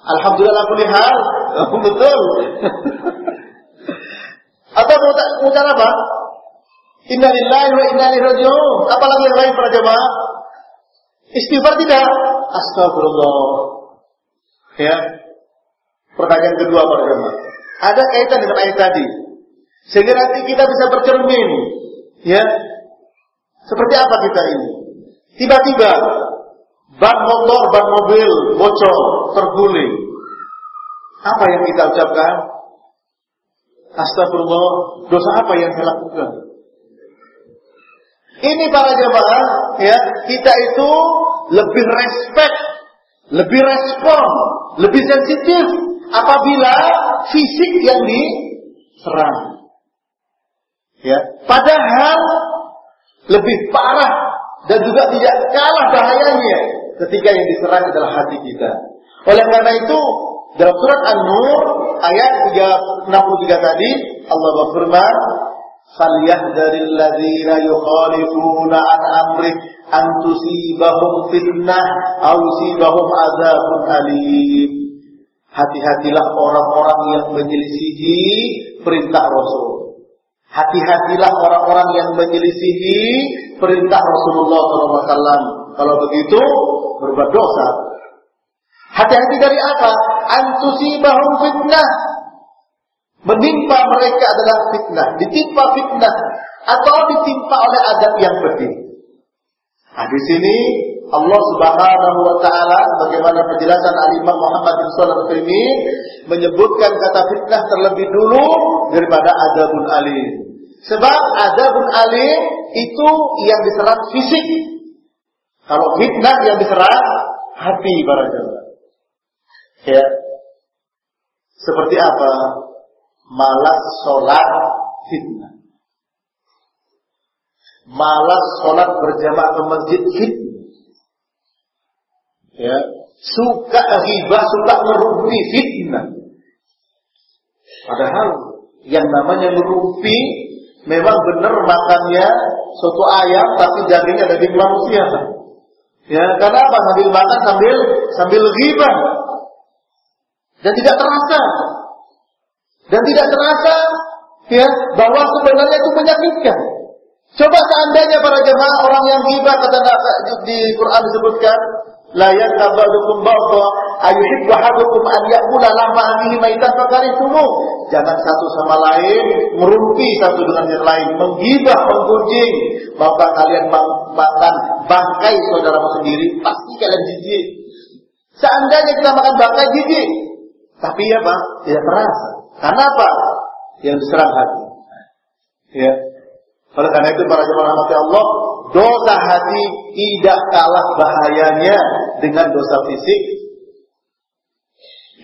Alhamdulillah kulihal. Betul. Atau mengucap apa? Inna lillahi wa inna ilaihi raji'un. Apalagi yang lain para jemaah? Istighfar tidak? Astagfirullah. Ya. Pertanyaan kedua para jemaah. Ada kaitan dengan ayat tadi. Sehingga nanti kita bisa bercermin. Ya. Seperti apa kita ini? Tiba-tiba ban motor, ban mobil bocor, terguling. Apa yang kita ucapkan? Astagfirullah, dosa apa yang saya lakukan? Ini para jemaah, ya, kita itu lebih respect, lebih respon, lebih sensitif apabila fisik yang diserang. Ya, padahal lebih parah dan juga tidak kalah bahayanya ketika yang diserang adalah hati kita. Oleh karena itu, dalam surat An-Nur ayat 63 tadi Allah berfirman, "Falyahdharil ladzina yukhalifuna an amri an tusibahum fitnah aw yusibahum adzabun alim." Hati-hatilah orang-orang yang menyelisihi perintah Rasul. Hati-hatilah orang-orang yang menyelisihi perintah Rasulullah SAW. Kalau begitu berbuat dosa, Hati-hati dari apa? Antusibahum fitnah. Menimpa mereka adalah fitnah. Ditimpa fitnah. Atau ditimpa oleh adab yang pedih. Nah, di sini Allah Subhanahu wa taala bagaimana penjelasan Al-Imam Muhammad bin Shalih ini menyebutkan kata fitnah terlebih dulu daripada adabun alim. Sebab adabun alim itu yang diserang fisik. Kalau fitnah yang diserang hati jemaah. Ya. Seperti apa? Malas sholat fitnah. Malas sholat berjamaah ke masjid fitnah. Ya. suka ghibah, suka merumpi fitnah. Padahal yang namanya merumpi memang benar makannya soto ayam tapi dagingnya daging manusia. Ya, karena apa? Sambil makan sambil sambil ghibah. Dan tidak terasa. Dan tidak terasa ya bahwa sebenarnya itu menyakitkan. Coba seandainya para jemaah orang yang ghibah kata di Quran disebutkan la yatabadukum ba'dha ayuhibbu ahadukum an ya'kula lahma akhihi maitan fakaritumu. Jangan satu sama lain merumpi satu dengan yang lain, menggibah, menggunjing. Maukah kalian makan bangkai saudaramu sendiri? Pasti kalian jijik. Seandainya kita makan bangkai jijik, tapi ya Pak, tidak terasa. Karena apa? Yang diserang hati. Ya. Oleh karena itu para jemaah rahmati Allah, dosa hati tidak kalah bahayanya dengan dosa fisik.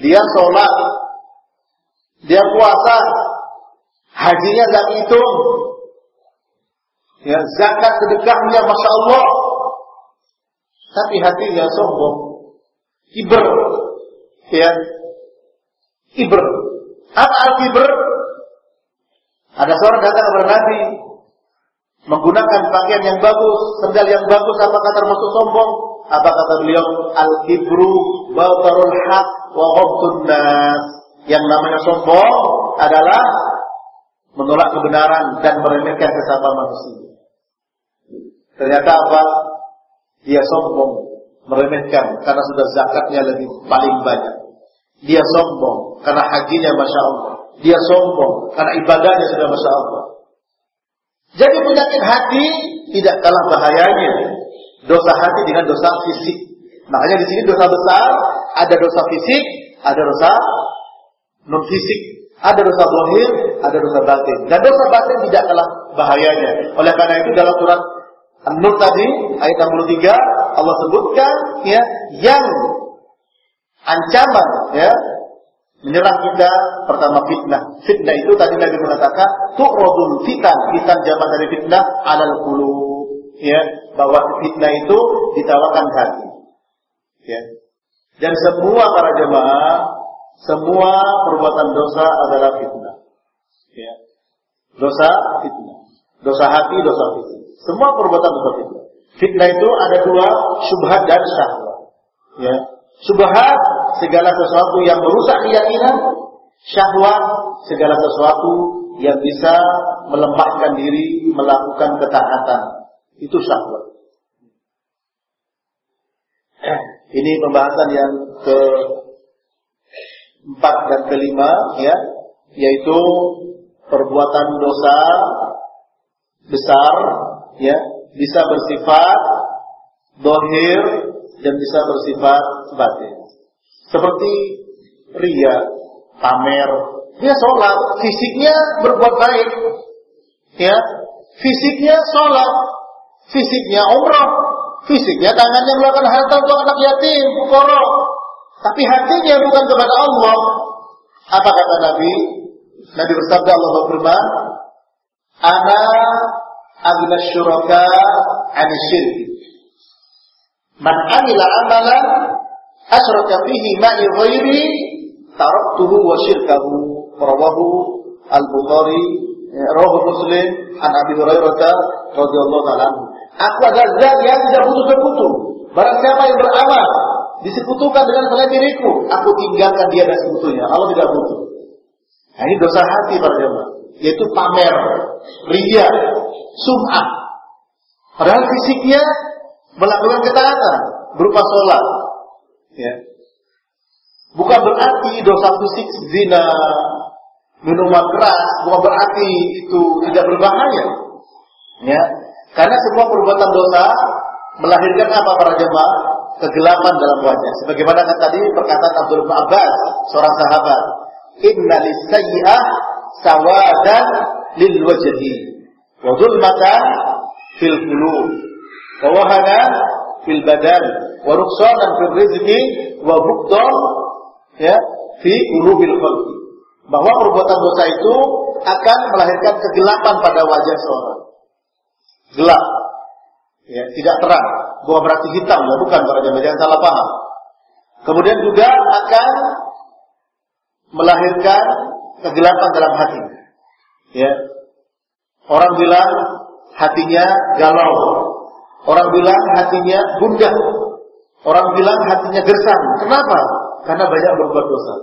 Dia sholat, dia puasa, hajinya gak hitung. Ya, zakat sedekahnya masya Allah. Tapi hatinya sombong, kiber, ya, kiber. Apa al-kiber? Ada seorang datang kepada Nabi, menggunakan pakaian yang bagus, sendal yang bagus, apakah termasuk sombong? Apa kata beliau? Al-kibru batarul haq wa nas. Yang namanya sombong adalah menolak kebenaran dan meremehkan sesama manusia. Ternyata apa? Dia sombong, meremehkan karena sudah zakatnya lebih paling banyak. Dia sombong karena hajinya masya Allah. Dia sombong karena ibadahnya sudah masya Allah. Jadi penyakit hati tidak kalah bahayanya dosa hati dengan dosa fisik. Makanya di sini dosa besar ada dosa fisik, ada dosa non fisik, ada dosa zahir, ada dosa batin. Dan dosa batin tidak kalah bahayanya. Oleh karena itu dalam surat An-Nur tadi ayat 63 Allah sebutkan ya yang ancaman ya menyerang kita pertama fitnah. Fitnah itu tadi Nabi mengatakan tu'radul fitan, fitan zaman dari fitnah alal qulub. Ya, bahwa fitnah itu ditawarkan hati. Ya. Dan semua para jemaah, semua perbuatan dosa adalah fitnah. Ya. Dosa fitnah. Dosa hati, dosa fisik. Semua perbuatan dosa fitnah. Fitnah itu ada dua, syubhat dan syahwat. Ya. Subhat segala sesuatu yang merusak keyakinan, syahwat segala sesuatu yang bisa melemahkan diri melakukan ketaatan. Itu syahwat. Ini pembahasan yang ke empat dan kelima ya, yaitu perbuatan dosa besar ya bisa bersifat dohir dan bisa bersifat batin. Seperti ria, pamer, dia sholat, fisiknya berbuat baik, ya, fisiknya sholat, fisiknya umrah, fisiknya tangannya melakukan harta untuk anak yatim, fukara, tapi hatinya bukan kepada Allah. Apa kata Nabi? Nabi bersabda Allah berfirman, "Ana agna syuraka 'ani syirki." Man amila amalan asyraka fihi ma'i ghairi taraktuhu wa syirkahu rawahu al-Bukhari ya, rawahu Muslim an Abi Hurairah radhiyallahu taala Aku adalah zat yang tidak butuh sekutu. Barang siapa yang beramal disekutukan dengan selain diriku, aku tinggalkan dia dan sekutunya. Allah tidak butuh. Nah, ini dosa hati para jemaah, yaitu pamer, ria, sum'ah. Padahal fisiknya melakukan ketaatan berupa sholat. Ya. Bukan berarti dosa fisik zina, minuman keras, bukan berarti itu tidak berbahaya. Ya. Karena semua perbuatan dosa melahirkan apa para jemaah? Kegelapan dalam wajah. Sebagaimana kan tadi perkataan Abdul Abbas, seorang sahabat. Inna lisayyi'ah sawadan lil wajhi. Wa dhulmatan fil qulub wa fil badan wa nuqsanan fil rizqi wa bukdon ya fi khalqi bahwa perbuatan dosa itu akan melahirkan kegelapan pada wajah seorang gelap ya tidak terang bukan berarti hitam ya bukan para jemaah jangan salah paham Kemudian juga akan melahirkan kegelapan dalam hati. Ya. Orang bilang hatinya galau. Orang bilang hatinya gundah. Orang bilang hatinya gersang. Kenapa? Karena banyak berbuat dosa.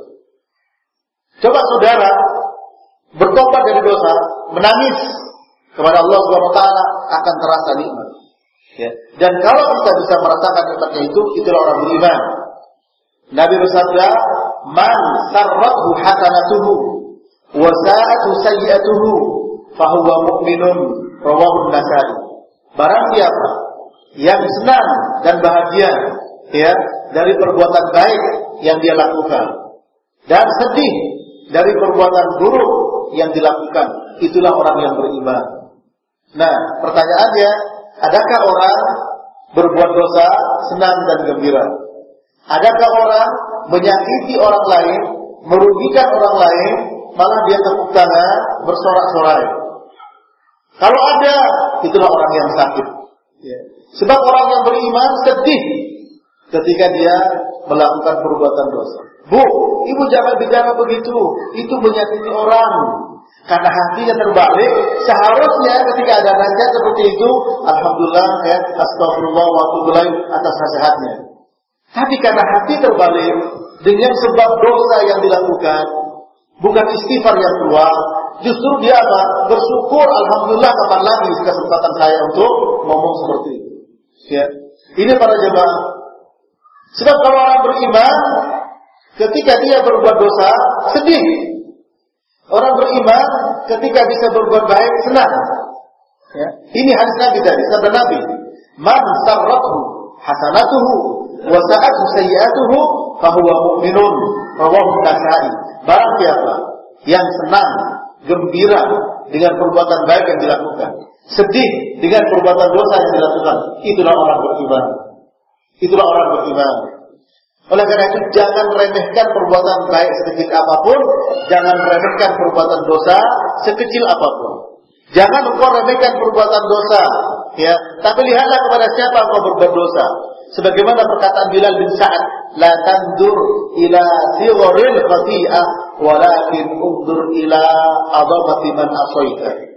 Coba saudara bertobat dari dosa, menangis kepada Allah Subhanahu wa taala akan terasa nikmat. Ya. Dan kalau kita bisa merasakan nikmatnya itu, itulah orang beriman. Nabi bersabda, "Man sarrathu hasanatuhu wa sa'atu sayyi'atuhu fahuwa mu'minun." Rawahu Nasai. Barang siapa yang senang dan bahagia ya dari perbuatan baik yang dia lakukan dan sedih dari perbuatan buruk yang dilakukan, itulah orang yang beriman. Nah, pertanyaannya, adakah orang berbuat dosa senang dan gembira? Adakah orang menyakiti orang lain, merugikan orang lain, malah dia tepuk tangan, bersorak-sorai? Kalau ada, itulah orang yang sakit. Sebab orang yang beriman sedih ketika dia melakukan perbuatan dosa. Bu, ibu jangan bicara begitu. Itu menyakiti orang. Karena hatinya terbalik, seharusnya ketika ada nasihat seperti itu, Alhamdulillah, ya, astagfirullah wa atas nasihatnya. Tapi karena hati terbalik, dengan sebab dosa yang dilakukan, bukan istighfar yang keluar, justru dia apa? Bersyukur, Alhamdulillah, kapan lagi kesempatan saya untuk ngomong seperti itu. Ya. Ini para jemaah. Sebab kalau orang beriman, ketika dia berbuat dosa, sedih. Orang beriman ketika bisa berbuat baik, senang. Ya. Ini hadis Nabi tadi, sabda Nabi. Man sarrathu hasanatuhu wa sa'athu sayyi'atuhu fahuwa mu'minun. Rawahu Nasai. Barang siapa yang senang, gembira dengan perbuatan baik yang dilakukan, sedih dengan perbuatan dosa yang dilakukan, itulah orang beriman. Itulah orang beriman. Oleh karena itu jangan remehkan perbuatan baik sekecil apa pun, jangan remehkan perbuatan dosa sekecil apa pun. Jangan engkau remehkan perbuatan dosa, ya. Tapi lihatlah kepada siapa engkau berbuat dosa. Sebagaimana perkataan Bilal bin Sa'ad, la tandur ila sigharil khati'ah walakin undur ila adabati man asaita.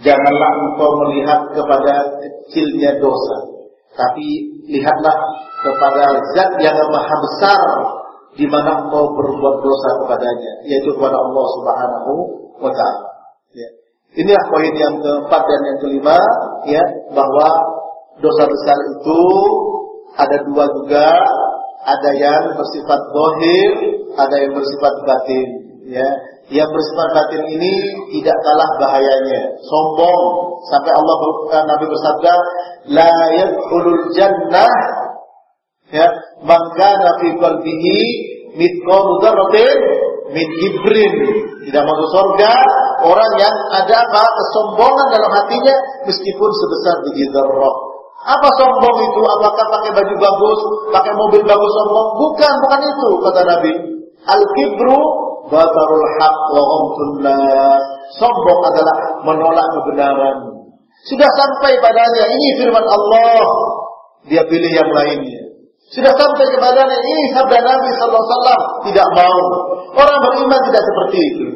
Janganlah engkau melihat kepada kecilnya dosa, tapi lihatlah kepada zat yang maha besar di mana engkau berbuat dosa kepadanya, yaitu kepada Allah Subhanahu wa taala. Ya. Inilah poin yang keempat dan yang kelima, ya, bahwa dosa besar itu ada dua juga, ada yang bersifat dohir, ada yang bersifat batin, ya. Yang bersifat batin ini tidak kalah bahayanya, sombong. Sampai Allah Nabi bersabda, la yadkhulul jannah. Ya maka nabi qalbihi mithqalu dzarratin min ibrin tidak masuk surga orang yang ada apa? Kesombongan dalam hatinya meskipun sebesar biji dzarrah. Apa sombong itu? Apakah pakai baju bagus pakai mobil bagus sombong? Bukan bukan itu kata Nabi. Al kibru batarul haq wa sombong adalah menolak kebenaran sudah sampai padanya ini firman Allah dia pilih yang lainnya sudah sampai kepadanya ini sabda Nabi Sallallahu Alaihi Wasallam tidak mau. Orang beriman tidak seperti itu.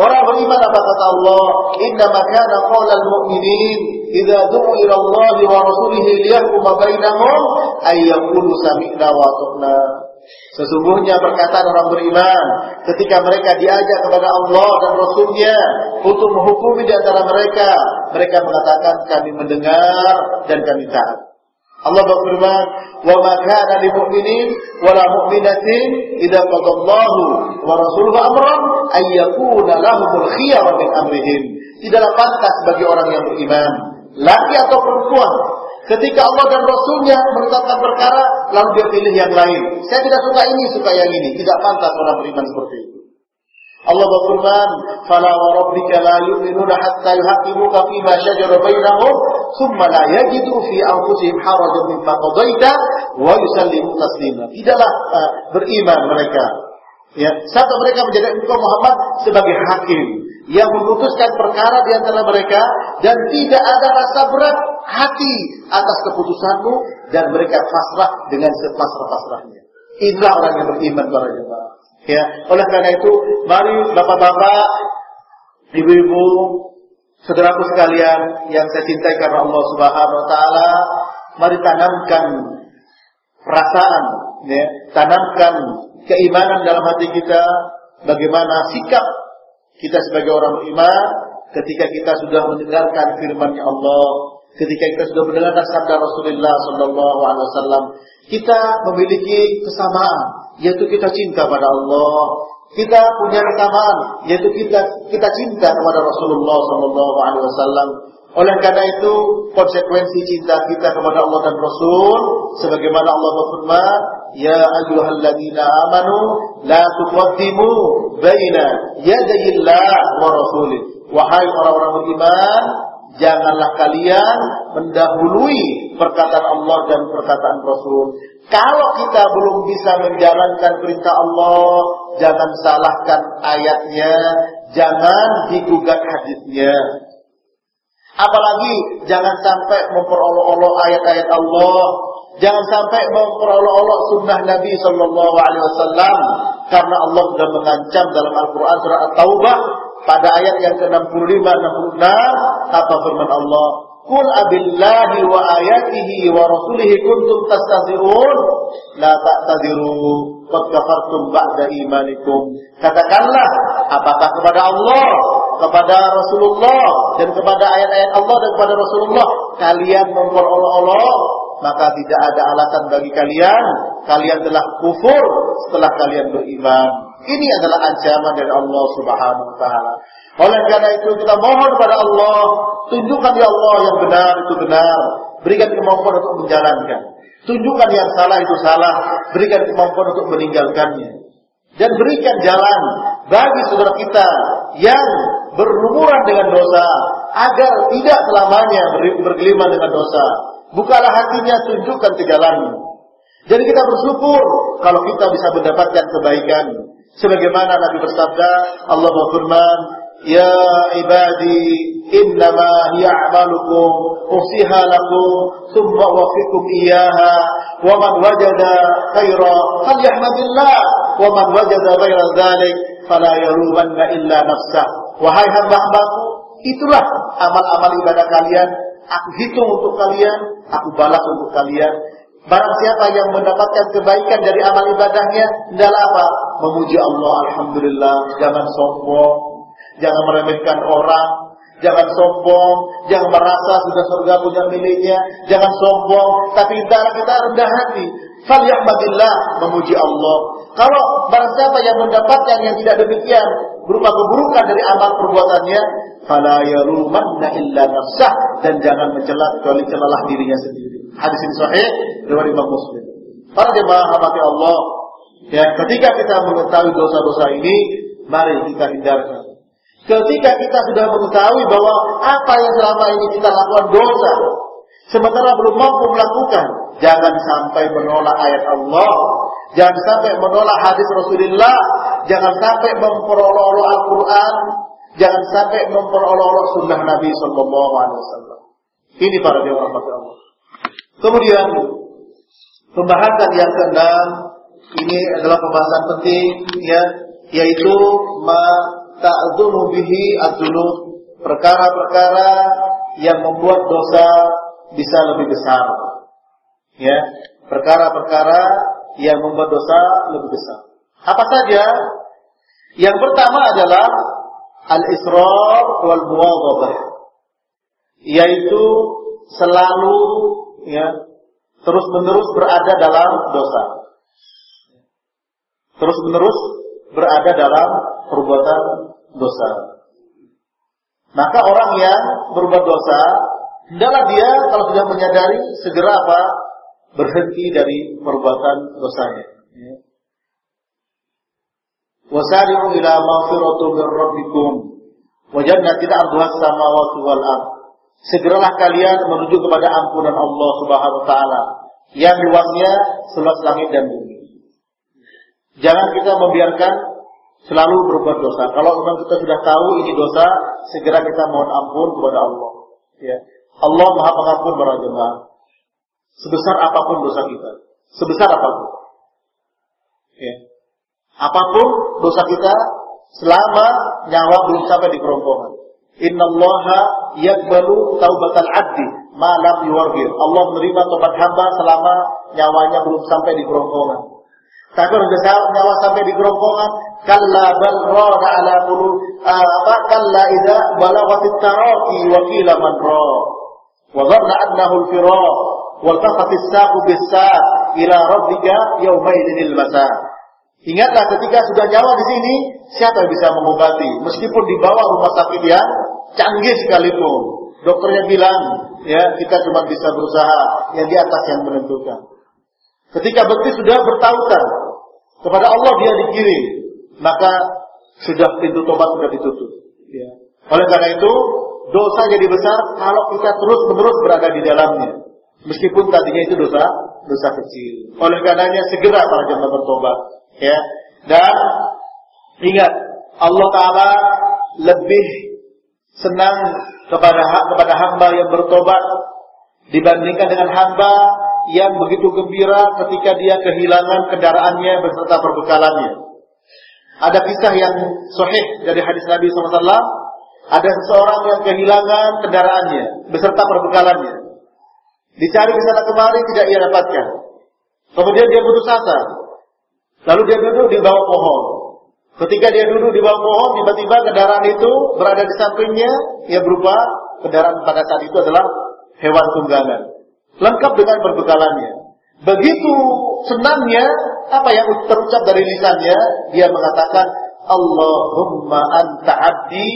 Orang beriman apa kata Allah? Inna makana qawlal mu'minin idza du'u ila Allah wa rasulih liyahkuma bainahum ay sami'na wa ata'na. Sesungguhnya perkataan orang beriman ketika mereka diajak kepada Allah dan Rasulnya untuk menghukumi di antara mereka, mereka mengatakan kami mendengar dan kami taat. Allah berfirman, "Wa ma kana mu'minin wa la mu'minatin idza qadallahu wa rasuluhu amran ay yakuna lahumul khiyar min amrihim." Tidaklah pantas bagi orang yang beriman, laki atau perempuan, ketika Allah dan Rasulnya menetapkan perkara, lalu dia pilih yang lain. Saya tidak suka ini, suka yang ini. Tidak pantas orang beriman seperti itu. Allah berfirman, "Fala wa rabbika la yu'minuna hatta yuhaqqimuka fi ma shajara bainahum, thumma la yajidu fi anfusihim harajan mimma qadaita wa yusallimu taslima." Tidaklah uh, beriman mereka ya sampai mereka menjadi engkau Muhammad sebagai hakim yang memutuskan perkara di antara mereka dan tidak ada rasa berat hati atas keputusanmu dan mereka pasrah dengan sepasrah-pasrahnya. Inilah orang yang beriman para jemaah. Ya, oleh karena itu, mari bapak-bapak, ibu-ibu, saudaraku sekalian yang saya cintai karena Allah Subhanahu wa taala, mari tanamkan perasaan, ya, tanamkan keimanan dalam hati kita, bagaimana sikap kita sebagai orang beriman ketika kita sudah mendengarkan firman Allah, ketika kita sudah mendengarkan sabda Rasulullah Sallallahu Alaihi Wasallam, kita memiliki kesamaan, yaitu kita cinta pada Allah. Kita punya kesamaan, yaitu kita kita cinta kepada Rasulullah Sallallahu Alaihi Wasallam. Oleh karena itu, konsekuensi cinta kita kepada Allah dan Rasul, sebagaimana Allah berfirman, Ya ayyuhalladzina amanu, la tuqaddimu baina yadayillah wa rasulih. Wahai orang-orang beriman, janganlah kalian mendahului perkataan Allah dan perkataan Rasul. Kalau kita belum bisa menjalankan perintah Allah, jangan salahkan ayatnya, jangan digugat hadisnya. Apalagi jangan sampai memperolok-olok ayat-ayat Allah, jangan sampai memperolok-olok sunnah Nabi Shallallahu Alaihi Wasallam, karena Allah sudah mengancam dalam Al-Quran surah At-Taubah pada ayat yang ke-65 66 apa firman Allah? Kul abillahi wa ayatihi wa rasulihi kuntum tastazirun la ta'tadiru qad kafartum ba'da imanikum. Katakanlah apakah kepada Allah kepada Rasulullah dan kepada ayat-ayat Allah dan kepada Rasulullah. Kalian memperolok-olok maka tidak ada alasan bagi kalian. Kalian telah kufur setelah kalian beriman. Ini adalah ancaman dari Allah Subhanahu wa taala. Oleh karena itu kita mohon kepada Allah tunjukkan ya Allah yang benar itu benar. Berikan kemampuan untuk menjalankan. Tunjukkan yang salah itu salah. Berikan kemampuan untuk meninggalkannya. Dan berikan jalan bagi saudara kita yang berhubungan dengan dosa agar tidak selamanya bergelimang dengan dosa. Bukalah hatinya, tunjukkan jalanmu. Jadi kita bersyukur kalau kita bisa mendapatkan kebaikan. Sebagaimana Nabi bersabda, Allah berfirman, Ya ibadi, innama hiya a'malukum, usiha lakum, summa wafikum iyaha, wa man wajada khaira, falyahmadillah, wa man wajada ghaira dhalik, fala yarubanna illa nafsah. Wahai hamba-hambaku, itulah amal-amal ibadah kalian. Aku hitung untuk kalian, aku balas untuk kalian. Barang siapa yang mendapatkan kebaikan dari amal ibadahnya, adalah apa? Memuji Allah, Alhamdulillah. Jangan sombong, jangan meremehkan orang, jangan sombong, jangan merasa sudah surga punya miliknya, jangan sombong, tapi kita kita rendah hati. Falyahmadillah memuji Allah. Kalau barang siapa yang mendapatkan yang tidak demikian berupa keburukan dari amal perbuatannya, fala yalumanna illa nafsah dan jangan mencela kecuali celalah dirinya sendiri. Hadis ini sahih riwayat Imam Muslim. Para jemaah rahmati Allah, ya ketika kita mengetahui dosa-dosa ini, mari kita hindarkan. Ketika kita sudah mengetahui bahwa apa yang selama ini kita lakukan dosa, sementara belum mampu melakukan, jangan sampai menolak ayat Allah, jangan sampai menolak hadis Rasulullah, jangan sampai memperolok-olok Al-Quran, jangan sampai memperolok-olok sunnah Nabi Sallallahu Alaihi Wasallam. Ini para jemaah Allah. Kemudian pembahasan yang keenam ini adalah pembahasan penting ya yaitu ma ta'dzunu bihi perkara-perkara yang membuat dosa bisa lebih besar. Ya, perkara-perkara yang membuat dosa lebih besar. Apa saja? Yang pertama adalah al-israr wal muwadhabah. Yaitu selalu ya terus-menerus berada dalam dosa. Terus-menerus berada dalam perbuatan dosa. Maka orang yang berbuat dosa, hendaklah dia kalau sudah menyadari segera apa? Berhenti dari perbuatan dosanya. Ya. Wasari'u ila maghfiratu min rabbikum wa jannatin 'arduha samawati wal ard. Segeralah kalian menuju kepada ampunan Allah Subhanahu wa taala yang luasnya seluas langit dan bumi. Jangan kita membiarkan selalu berbuat dosa. Kalau memang kita sudah tahu ini dosa, segera kita mohon ampun kepada Allah. Ya. Allah Maha Pengampun para jemaah. Sebesar apa pun dosa kita, sebesar apa pun. Ya. Apa pun dosa kita selama nyawa belum sampai di kerongkongan. Inna allaha yakbalu taubatal abdi malam yuwargir. Allah menerima tobat hamba selama nyawanya belum sampai di kerongkongan. Tapi kalau sudah nyawa sampai di kerongkongan, kalla bal rana ala qulub ah, apa kalla idza balaghat at-taraqi wa qila man ra. Wa dhanna al-firaq wal taqat as-saqu bis-saq ila rabbika yawma idinil masa. Ingatlah ketika sudah nyawa di sini, siapa yang bisa mengobati? Meskipun di bawah rumah sakit yang canggih sekalipun. Dokternya bilang, ya kita cuma bisa berusaha, yang di atas yang menentukan. Ketika bekti sudah bertautan kepada Allah dia dikirim, maka sudah pintu tobat sudah ditutup. Ya. Oleh karena itu, dosa jadi besar kalau kita terus menerus berada di dalamnya. Meskipun tadinya itu dosa dosa kecil. Oleh karenanya segera para jemaah bertobat. Ya. Dan ingat Allah Taala lebih senang kepada kepada hamba yang bertobat dibandingkan dengan hamba yang begitu gembira ketika dia kehilangan kendaraannya beserta perbekalannya. Ada kisah yang sahih dari hadis Nabi SAW. Ada seseorang yang kehilangan kendaraannya beserta perbekalannya. Dicari ke sana kemari tidak ia dapatkan. Kemudian dia putus asa. Lalu dia duduk di bawah pohon. Ketika dia duduk di bawah pohon, tiba-tiba kendaraan itu berada di sampingnya, ia berupa kendaraan pada saat itu adalah hewan tunggangan. Lengkap dengan perbekalannya. Begitu senangnya, apa yang terucap dari lisannya, dia mengatakan, Allahumma anta abdi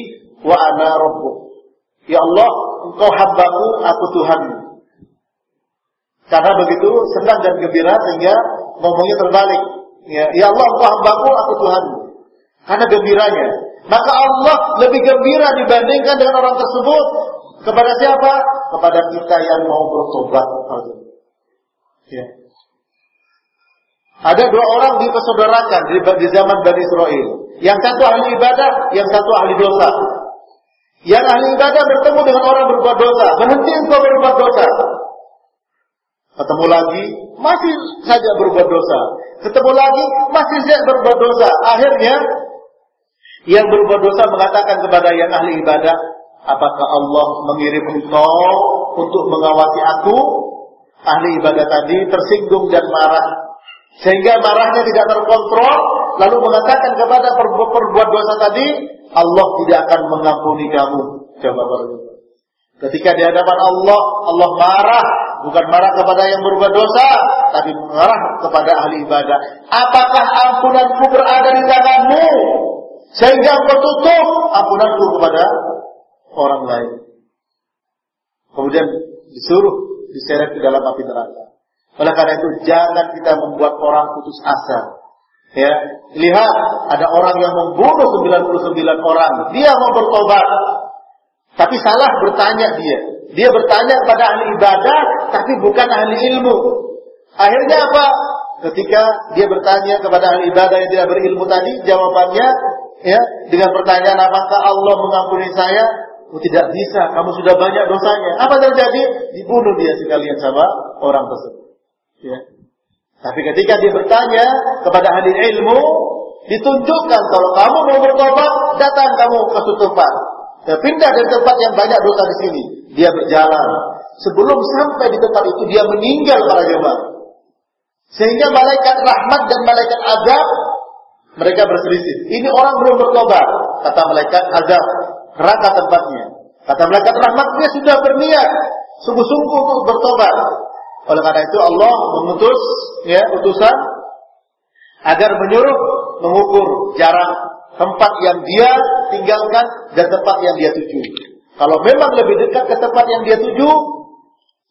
wa ana rabbuk. Ya Allah, engkau hambaku, aku Tuhanmu. Karena begitu senang dan gembira sehingga ngomongnya terbalik. Ya, ya Allah, engkau hambaku, aku Tuhanmu. Karena gembiranya. Maka Allah lebih gembira dibandingkan dengan orang tersebut. Kepada siapa? Kepada kita yang mau bertobat. Ya. Ada dua orang dipersaudarakan di, di zaman Bani Israel. Yang satu ahli ibadah, yang satu ahli dosa. Yang ahli ibadah bertemu dengan orang berbuat dosa. Berhenti engkau berbuat dosa. Ketemu lagi, masih saja berbuat dosa. Ketemu lagi, masih saja berbuat dosa. Akhirnya, yang berbuat dosa mengatakan kepada yang ahli ibadah, apakah Allah mengirim engkau untuk mengawasi aku? Ahli ibadah tadi tersinggung dan marah. Sehingga marahnya tidak terkontrol, lalu mengatakan kepada perbuat dosa tadi, Allah tidak akan mengampuni kamu. Coba Ketika di hadapan Allah, Allah marah bukan marah kepada yang berbuat dosa, tapi marah kepada ahli ibadah. Apakah ampunanku berada di tanganmu? Sehingga engkau tutup ampunanku kepada orang lain. Kemudian disuruh diseret ke dalam api neraka. Oleh karena itu jangan kita membuat orang putus asa. Ya, lihat ada orang yang membunuh 99 orang, dia mau bertobat. Tapi salah bertanya dia. Dia bertanya kepada ahli ibadah, tapi bukan ahli ilmu. Akhirnya apa? Ketika dia bertanya kepada ahli ibadah yang tidak berilmu tadi, jawabannya ya dengan pertanyaan apakah Allah mengampuni saya? Oh, tidak bisa, kamu sudah banyak dosanya. Apa terjadi? Dibunuh dia sekalian sama orang tersebut. Ya. Tapi ketika dia bertanya kepada ahli ilmu, ditunjukkan kalau kamu mau bertobat, datang kamu ke tempat. Ya, pindah dari tempat yang banyak dosa di sini. Dia berjalan. Sebelum sampai di tempat itu dia meninggal para jemaah. Sehingga malaikat rahmat dan malaikat azab mereka berselisih. Ini orang belum bertobat, kata malaikat azab, neraka tempatnya. Kata malaikat rahmat dia sudah berniat sungguh-sungguh untuk bertobat. Oleh karena itu Allah mengutus ya utusan agar menyuruh mengukur jarak tempat yang dia tinggalkan dan tempat yang dia tuju. Kalau memang lebih dekat ke tempat yang dia tuju,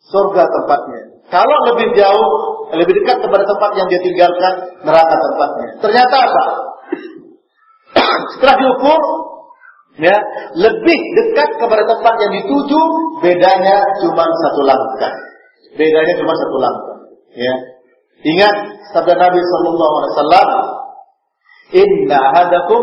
surga tempatnya. Kalau lebih jauh, lebih dekat kepada tempat yang dia tinggalkan, neraka tempatnya. Ternyata apa? Setelah diukur, ya, lebih dekat kepada tempat yang dituju, bedanya cuma satu langkah. Bedanya cuma satu langkah. Ya. Ingat sabda Nabi Sallallahu Alaihi Wasallam, Inna hadakum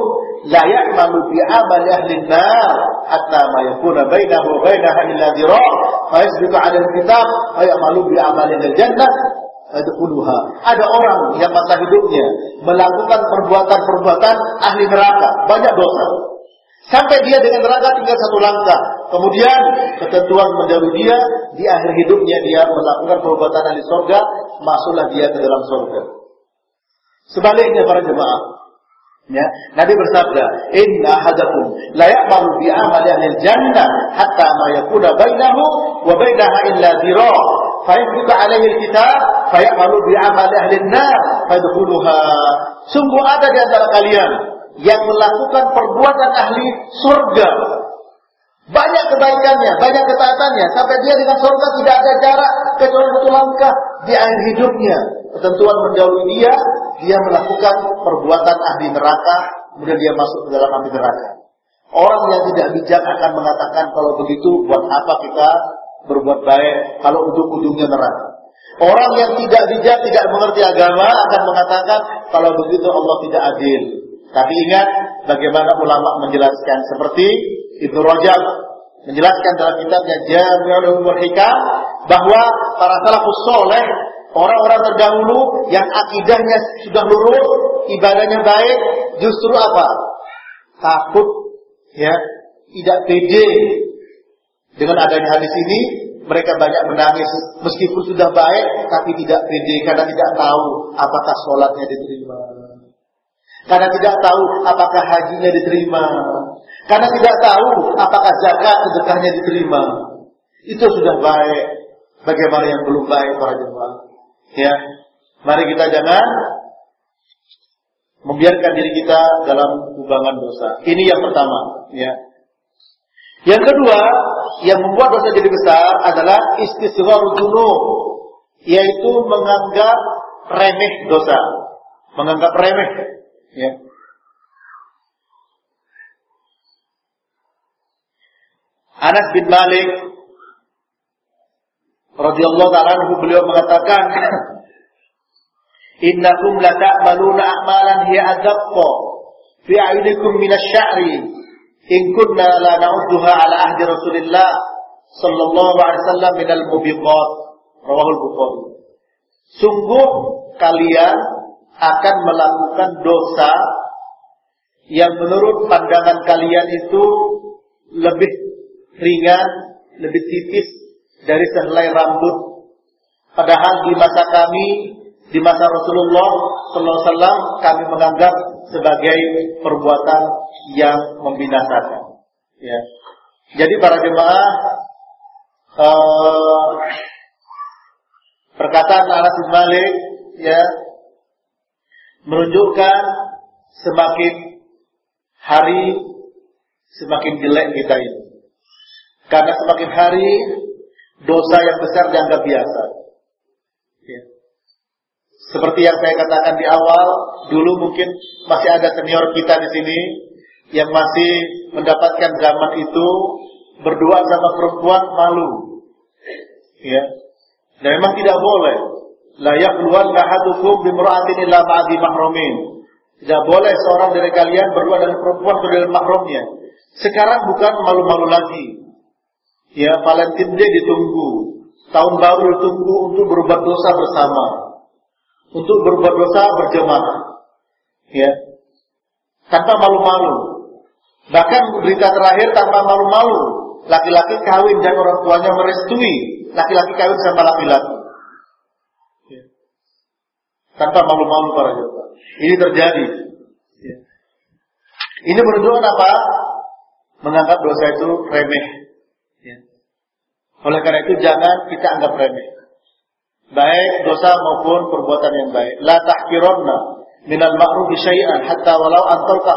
la ya'malu bi amali ahli an-nar hatta ma yakuna bainahu wa bainaha illa dhira' fa yasbiqu 'ala al-kitab fa ya'malu bi amali al-jannah Adkhuluha. Ada orang yang masa hidupnya melakukan perbuatan-perbuatan ahli neraka, banyak dosa. Sampai dia dengan neraka tinggal satu langkah. Kemudian ketentuan menjauhi dia, di akhir hidupnya dia melakukan perbuatan ahli surga, masuklah dia ke dalam surga. Sebaliknya para jemaah, Ya, Nabi bersabda, "Inna hadakum la ya'malu bi amali ahli jannah hatta ma yakuna bainahu wa bainaha illa dhira." Fa in alaihi al-kitab fa ya'malu bi amali ahli an-nar. Sungguh ada di antara kalian yang melakukan perbuatan ahli surga. Banyak kebaikannya, banyak ketaatannya, sampai dia dengan surga tidak ada jarak kecuali satu langkah di akhir hidupnya. Ketentuan menjauhi dia, dia melakukan perbuatan ahli neraka, kemudian dia masuk ke dalam api neraka. Orang yang tidak bijak akan mengatakan kalau begitu buat apa kita berbuat baik kalau ujung-ujungnya neraka. Orang yang tidak bijak, tidak mengerti agama akan mengatakan kalau begitu Allah tidak adil. Tapi ingat bagaimana ulama menjelaskan seperti Ibnu Rajab menjelaskan dalam kitabnya Jami'ul Hikam bahwa para salafus soleh orang-orang terdahulu yang akidahnya sudah lurus, ibadahnya baik, justru apa? Takut, ya, tidak pede. Dengan adanya hadis ini, mereka banyak menangis meskipun sudah baik, tapi tidak pede karena tidak tahu apakah sholatnya diterima. Karena tidak tahu apakah hajinya diterima. Karena tidak tahu apakah zakat sedekahnya diterima. Itu sudah baik. Bagaimana yang belum baik para jemaah? Ya, mari kita jangan membiarkan diri kita dalam kubangan dosa. Ini yang pertama, ya. Yang kedua, yang membuat dosa jadi besar adalah istisghar dzunub, yaitu menganggap remeh dosa. Menganggap remeh, ya. Anas bin Malik radhiyallahu taala beliau mengatakan innakum la ta'maluna a'malan hiya adaqqa fi a'yunikum min asy-sya'ri in kunna la na'udduha ala ahdi Rasulillah sallallahu alaihi wasallam min al-mubiqat. Rawahul Bukhari. Sungguh kalian akan melakukan dosa yang menurut pandangan kalian itu lebih ringan, lebih tipis dari sehelai rambut. Padahal di masa kami, di masa Rasulullah Wasallam, kami menganggap sebagai perbuatan yang membinasakan. Ya. Jadi para jemaah, uh, perkataan Anas bin Malik, ya, menunjukkan semakin hari semakin jelek kita ini. Karena semakin hari dosa yang besar dianggap biasa. Ya. Seperti yang saya katakan di awal, dulu mungkin masih ada senior kita di sini yang masih mendapatkan zaman itu berdua sama perempuan malu. Ya. Dan memang tidak boleh. La yaqluwan lahadukum bimra'atin illa ba'di mahrumin. Tidak boleh seorang dari kalian berdua dengan perempuan dengan mahramnya. Sekarang bukan malu-malu lagi. Ya, Valentine ditunggu. Tahun baru ditunggu untuk berbuat dosa bersama. Untuk berbuat dosa berjemaah. Ya. Tanpa malu-malu. Bahkan berita terakhir tanpa malu-malu. Laki-laki kawin dan orang tuanya merestui. Laki-laki kawin sama laki-laki. Ya. Tanpa malu-malu para jemaah. Ini terjadi. Ya. Ini menunjukkan apa? Menganggap dosa itu remeh. Oleh karena itu jangan kita anggap remeh. Baik dosa maupun perbuatan yang baik. La tahkironna minal ma'ruf syai'an hatta walau antalqa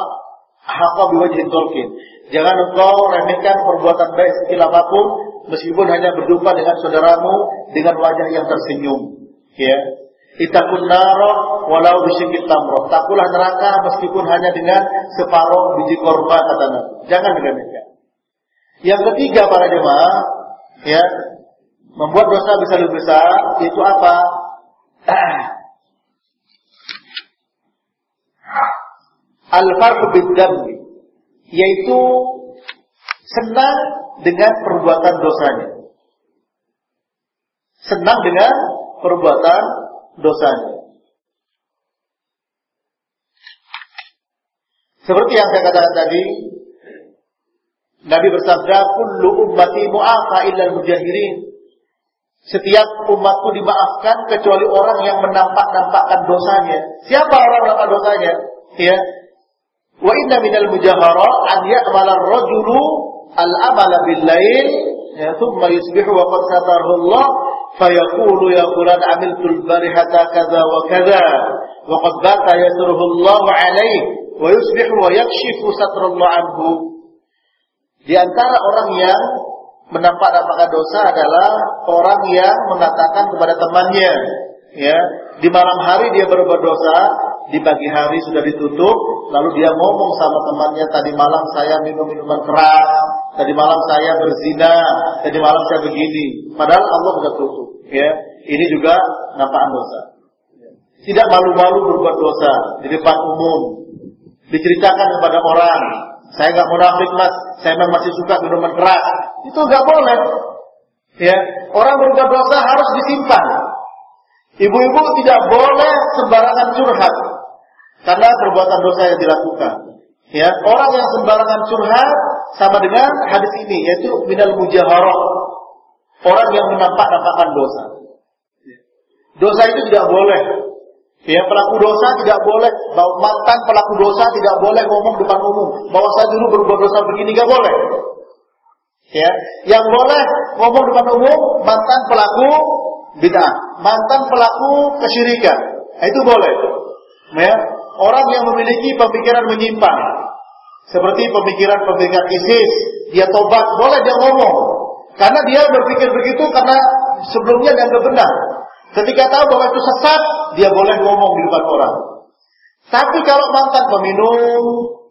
haqqa biwajhin tulkin. Jangan engkau remehkan perbuatan baik sekecil apa pun meskipun hanya berjumpa dengan saudaramu dengan wajah yang tersenyum. Ya. Itakun naro walau bisyikit tamroh. Takulah neraka meskipun hanya dengan separuh biji korma kata Nabi. Jangan diremehkan. Yang ketiga para jemaah, ya membuat dosa bisa lebih besar itu apa? Bidambi yaitu senang dengan perbuatan dosanya. Senang dengan perbuatan dosanya. Seperti yang saya katakan tadi, Nabi bersabda, "Kullu ummati mu'afa illa mujahirin." Setiap umatku dimaafkan kecuali orang yang menampak-nampakkan dosanya. Siapa orang menampak dosanya? Ya. Wa inna minal mujahara an ya'mala ar-rajulu al-amala bil-lail ya thumma yusbihu wa qad satarahu Allah fayaqulu ya fulan amiltu al-barihata kadza wa kadza wa qad bata yasruhu Allah alayhi wa yusbihu wa yakshifu satrullah anhu. Di antara orang yang menampak-nampakkan dosa adalah orang yang mengatakan kepada temannya, ya, di malam hari dia berbuat dosa, di pagi hari sudah ditutup, lalu dia ngomong sama temannya, tadi malam saya minum minuman keras, tadi malam saya berzina, tadi malam saya begini. Padahal Allah sudah tutup, ya. Ini juga nampakan dosa. Tidak malu-malu berbuat dosa di depan umum, diceritakan kepada orang, saya nggak munafik mas, saya memang masih suka minuman keras. Itu nggak boleh. Ya, orang berbuat dosa harus disimpan. Ibu-ibu tidak boleh sembarangan curhat karena perbuatan dosa yang dilakukan. Ya, orang yang sembarangan curhat sama dengan hadis ini yaitu minal mujaharah. Orang yang menampak-nampakkan dosa. Dosa itu tidak boleh Ya pelaku dosa tidak boleh, mantan pelaku dosa tidak boleh ngomong depan umum bahwa saya dulu berbuat dosa begini nggak boleh. Ya, yang boleh ngomong depan umum mantan pelaku bid'ah, mantan pelaku kesyirikan, nah, itu boleh. Ya, orang yang memiliki pemikiran menyimpang, seperti pemikiran-pemikiran ISIS, dia tobat, boleh dia ngomong, karena dia berpikir begitu karena sebelumnya dia nggak benar. Ketika tahu bahwa itu sesat, dia boleh ngomong di depan orang. Tapi kalau mantan peminum,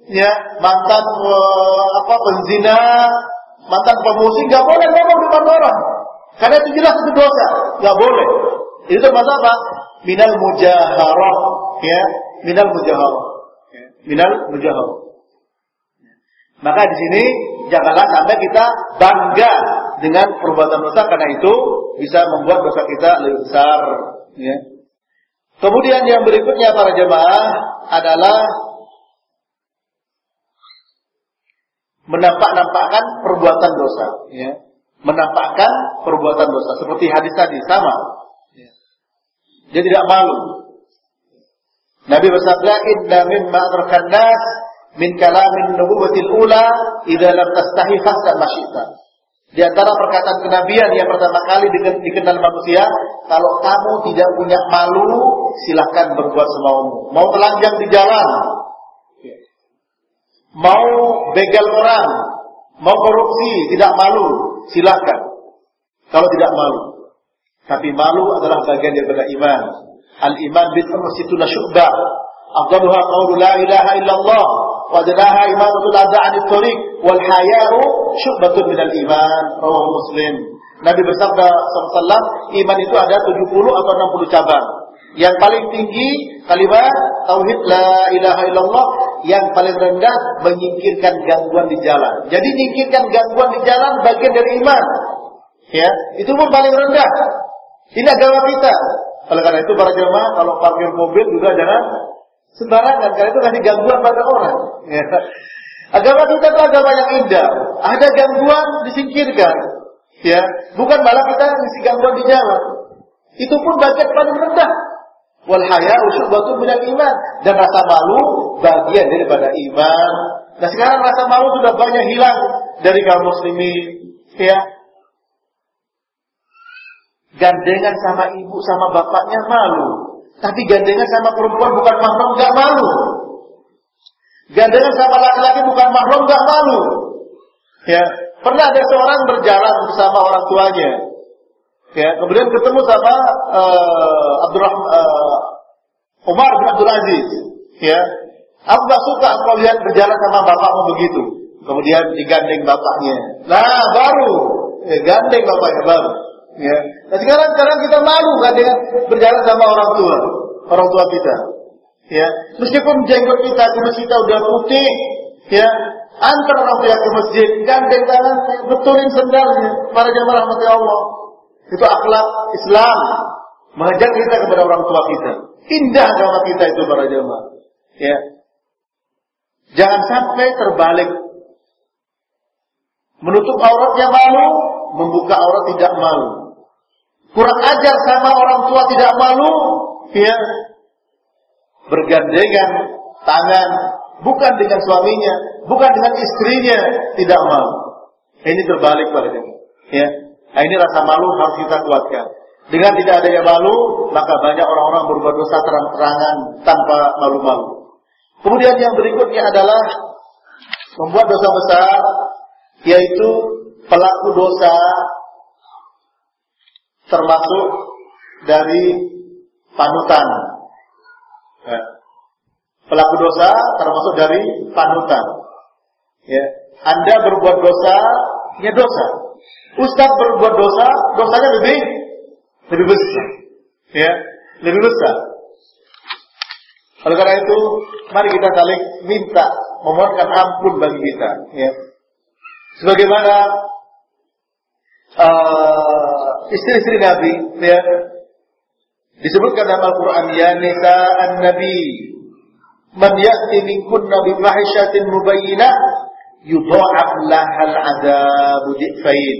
ya, mantan uh, apa penzina, mantan pemusik, nggak boleh ngomong di depan orang. Karena itu jelas itu dosa, nggak boleh. Itu termasuk apa? Minal mujaharah, ya, minal mujaharah, minal mujaharah. Maka di sini janganlah sampai kita bangga dengan perbuatan dosa karena itu bisa membuat dosa kita lebih besar. Ya. Kemudian yang berikutnya para jemaah adalah menampak-nampakkan perbuatan dosa. Ya. Menampakkan perbuatan dosa seperti hadis tadi sama. Ya. Dia tidak malu. Nabi bersabda, "Inna mimma adrakan nas min kalamin nubuwatil ula idza lam tastahi fasal masyita." Di antara perkataan kenabian yang pertama kali dikenal manusia, kalau kamu tidak punya malu, silahkan berbuat semaumu. Mau telanjang di jalan, mau begal orang, mau korupsi, tidak malu, silahkan. Kalau tidak malu. Tapi malu adalah bagian daripada iman. Al-iman bid'un situna syu'bah. Afdaluha qawlu la ilaha illallah imamatul adha anit tariq wal haya'u syu'batun minal iman rawahu muslim Nabi bersabda SAW iman itu ada 70 atau 60 cabang. Yang paling tinggi kalimat tauhid la ilaha illallah yang paling rendah menyingkirkan gangguan di jalan. Jadi menyingkirkan gangguan di jalan bagian dari iman. Ya itu pun paling rendah. Ini agama kita. Oleh karena itu para jemaah kalau parkir mobil juga jangan sembarangan karena itu kasih gangguan pada orang. Ya. Agama kita itu agama yang indah. Ada gangguan disingkirkan. Ya, bukan malah kita ngisi gangguan di jalan. Itu pun bagian paling rendah. Wal haya usubatu minal iman dan rasa malu bagian daripada iman. Nah sekarang rasa malu sudah banyak hilang dari kaum muslimin. Ya, gandengan sama ibu sama bapaknya malu. Tapi gandengan sama perempuan bukan mahram gak malu. Gandengan sama laki-laki bukan mahram gak malu. Ya, pernah ada seorang berjalan bersama orang tuanya. Ya, kemudian ketemu sama uh, Abdurrahman uh, Umar bin Abdul Aziz. Ya, aku gak suka kalau lihat berjalan sama bapakmu begitu. Kemudian digandeng bapaknya. Nah, baru ya, gandeng bapaknya baru. Ya. Nah sekarang sekarang kita malu kan dengan berjalan sama orang tua, orang tua kita. Ya, meskipun jenggot kita kumis kita udah putih, ya, antar orang tua ke masjid, gandeng tangan, betulin sendalnya, para jamaah rahmati Allah. Itu akhlak Islam. Mengajar kita kepada orang tua kita. Indah agama kita itu para jemaah. Ya. Jangan sampai terbalik. Menutup auratnya malu, membuka aurat tidak malu. Kurang ajar sama orang tua tidak malu, ya. Bergandengan tangan, bukan dengan suaminya, bukan dengan istrinya, tidak malu. Ini terbalik pada Ya. Nah, ini rasa malu harus kita kuatkan. Dengan tidak adanya malu, maka banyak orang-orang berbuat dosa terang-terangan tanpa malu-malu. Kemudian yang berikutnya adalah membuat dosa besar, yaitu pelaku dosa termasuk dari panutan. Ya. Pelaku dosa termasuk dari panutan. Ya. Anda berbuat dosa, ya dosa. Ustaz berbuat dosa, dosanya lebih lebih besar. Ya, lebih besar. Oleh karena itu, mari kita saling minta memohonkan ampun bagi kita. Ya. Sebagaimana uh, istri-istri Nabi, ya, disebutkan dalam Al-Quran, Ya Nisa An-Nabi, Man ya'ti minkunna bimahisyatin mubayyinah, yudha'af lahal adabu di'fain.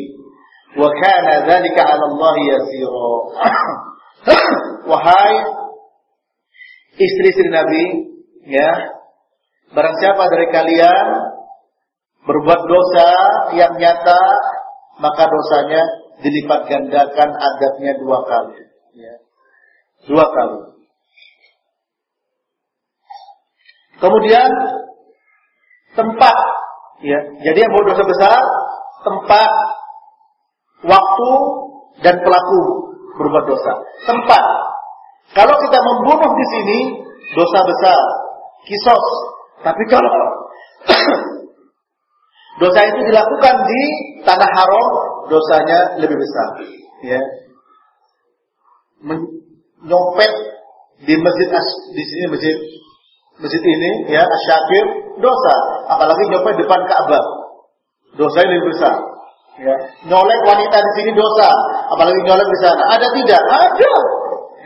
Wa kana dzalika 'ala Allah yasira. Wahai istri-istri Nabi, ya, barang siapa dari kalian berbuat dosa yang nyata, maka dosanya dilipat gandakan adabnya dua kali. Ya. Dua kali. Kemudian tempat, ya. Jadi yang berdosa besar, tempat waktu dan pelaku berbuat dosa. Tempat. Kalau kita membunuh di sini dosa besar, kisos. Tapi kalau dosa itu dilakukan di tanah haram, dosanya lebih besar. Ya. Menyopet di masjid di sini masjid masjid ini ya asyakir dosa apalagi nyopet depan Ka'bah dosanya lebih besar Ya. Nyolek wanita di sini dosa, apalagi nyolek di sana. Ada tidak? Ada.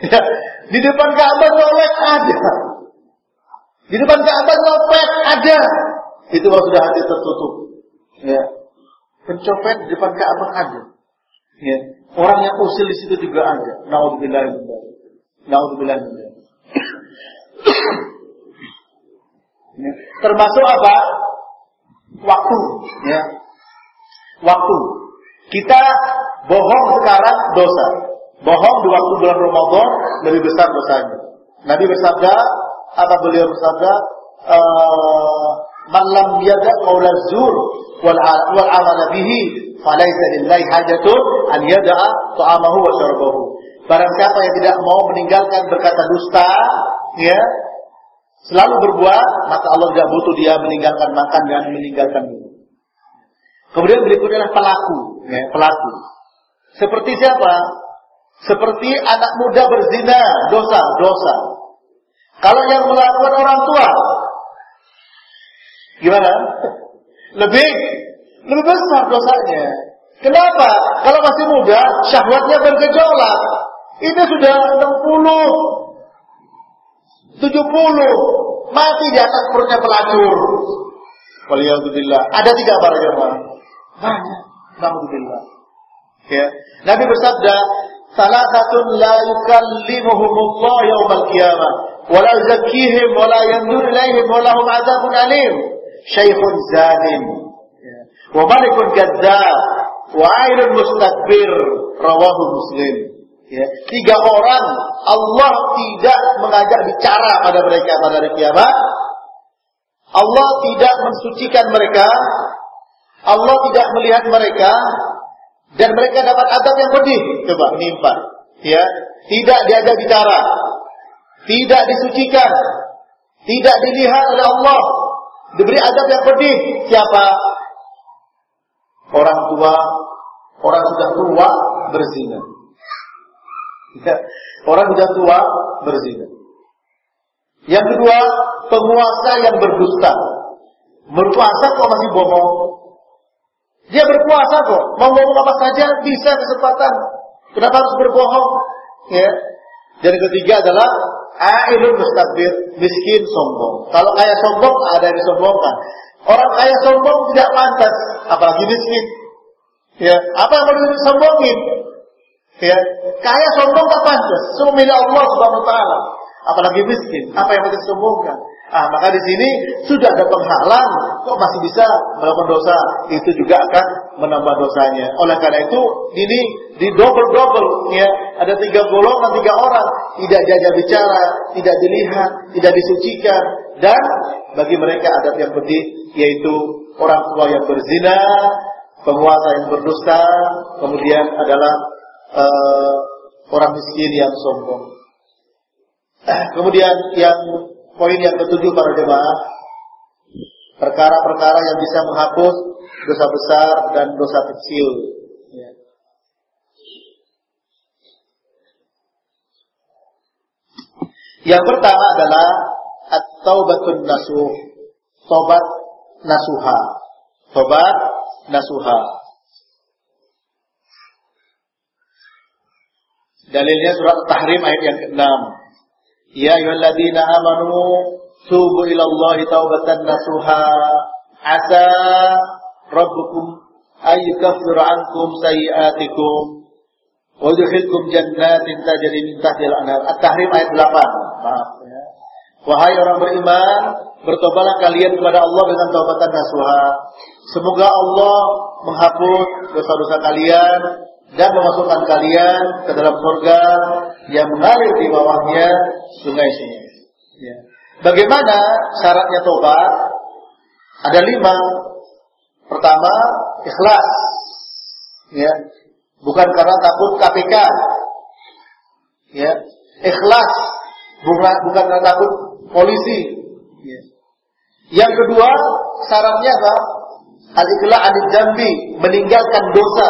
Ya. Di depan Ka'bah nyolek ada. Di depan Ka'bah nyopet ada. Itu kalau sudah hati tertutup. Ya. Pencopet di depan Ka'bah ada. Ya. Orang yang usil di situ juga ada. Naudzubillah Naudzubillah ya. Termasuk apa? Waktu. Ya waktu. Kita bohong sekarang dosa. Bohong di waktu bulan Ramadan lebih besar dosanya. Nabi bersabda, apa beliau bersabda? Uh, Man lam yada qawla zur wal amala bihi falaysa lillahi hajatun an yada'a ta'amahu wa syarabahu. Barang siapa yang tidak mau meninggalkan berkata dusta, ya, selalu berbuat, maka Allah tidak butuh dia meninggalkan makan dan meninggalkan minum. Kemudian berikutnya adalah pelaku, ya, pelaku. Seperti siapa? Seperti anak muda berzina, dosa, dosa. Kalau yang melakukan orang tua, gimana? Lebih, lebih besar dosanya. Kenapa? Kalau masih muda, syahwatnya bergejolak. Ini sudah 60, 70, mati di atas perutnya pelacur. Waliyahudzubillah. Ada tiga para jemaah. Banyak. Alhamdulillah. Ya. Nabi bersabda, salah satu la yukallimuhumullah yaumal qiyamah wa la yuzakkihim wa la yandur ilaihim wa lahum adzabun alim. Wa malikun kadzdzab wa ailun mustakbir rawahu Muslim. Ya. Tiga orang Allah tidak mengajak bicara pada mereka pada hari kiamat. Allah tidak mensucikan mereka Allah tidak melihat mereka dan mereka dapat adab yang pedih. Coba menimpa. Ya, tidak diajak bicara, tidak disucikan, tidak dilihat oleh Allah, diberi adab yang pedih. Siapa? Orang tua, orang sudah tua berzina. Orang sudah tua berzina. Yang kedua, penguasa yang berdusta. Berpuasa kok masih bohong? Dia berpuasa kok. Mau ngomong apa saja bisa kesempatan. Kenapa harus berbohong? Ya. Dan ketiga adalah ailun mustakbir, miskin sombong. Kalau kaya sombong ada yang disombongkan. Orang kaya sombong tidak pantas, apalagi miskin. Ya, apa yang perlu disombongin? Ya, kaya sombong tak pantas. Semua Allah Subhanahu wa taala. Apalagi miskin, apa yang perlu disombongkan? Ah, maka di sini sudah ada penghalang, kok masih bisa melakukan dosa? Itu juga akan menambah dosanya. Oleh karena itu, ini di double double, ya. Ada tiga golongan, tiga orang, tidak jajah bicara, tidak dilihat, tidak disucikan, dan bagi mereka ada yang pedih, yaitu orang tua yang berzina, penguasa yang berdusta, kemudian adalah uh, orang miskin yang sombong. Kemudian yang Poin yang ketujuh para jemaah, perkara-perkara yang bisa menghapus dosa besar dan dosa kecil. Ya. Yang pertama adalah at-taubatun nasuh, tobat nasuha. Tobat nasuha. Dalilnya surat Tahrim ayat yang ke-6. Ya ayyuhalladzina amanu tubu ila Allah taubatan nasuha asa rabbukum ay yukaffira ankum sayiatikum wa yudkhilkum jannatin tajri min tahtiha al-anhar. At-Tahrim ayat 8. Maaf ya. Wahai orang beriman, bertobatlah kalian kepada Allah dengan taubatan nasuha. Semoga Allah menghapus dosa-dosa kalian dan memasukkan kalian ke dalam surga yang mengalir di bawahnya sungai-sungai. Ya. Bagaimana syaratnya tobat? Ada lima. Pertama, ikhlas. Ya. Bukan karena takut KPK. Ya. Ikhlas. Bukan, bukan karena takut polisi. Ya. Yang kedua, syaratnya apa? Al-ikhlas anil jambi, meninggalkan dosa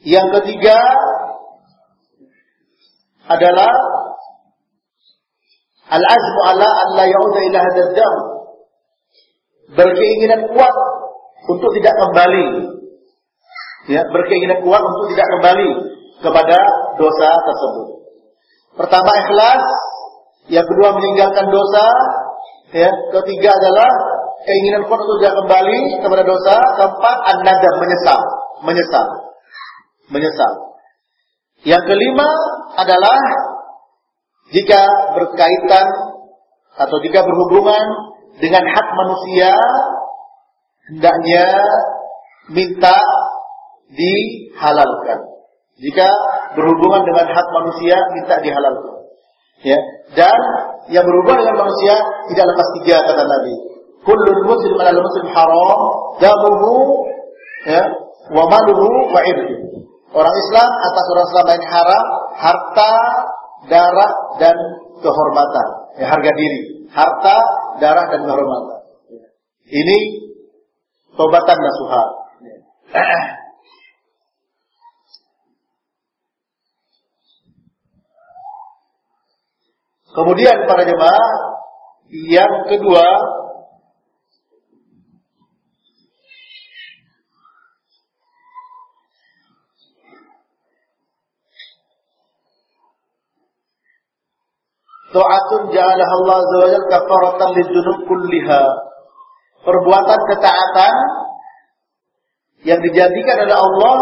yang ketiga adalah al-azmu ala an la ya'uda ila hadzal dam. Berkeinginan kuat untuk tidak kembali. Ya, berkeinginan kuat untuk tidak kembali kepada dosa tersebut. Pertama ikhlas, yang kedua meninggalkan dosa, ya, ketiga adalah keinginan kuat untuk tidak kembali kepada dosa, keempat an-nadam menyesal, menyesal menyesal. Yang kelima adalah jika berkaitan atau jika berhubungan dengan hak manusia hendaknya minta dihalalkan. Jika berhubungan dengan hak manusia minta dihalalkan. Ya. Dan yang berhubungan dengan manusia tidak lepas tiga kata Nabi. Kullul muslim ala muslim haram damuhu ya wa maluhu wa irduhu. Orang Islam atas orang Islam lain haram harta, darah dan kehormatan. Ya, harga diri, harta, darah dan kehormatan. Ini tobatan nasuha. Kemudian para jemaah yang kedua Ta'atun ja'alaha Allah azza wa jalla kafaratan lidzunub kulliha. Perbuatan ketaatan yang dijadikan oleh Allah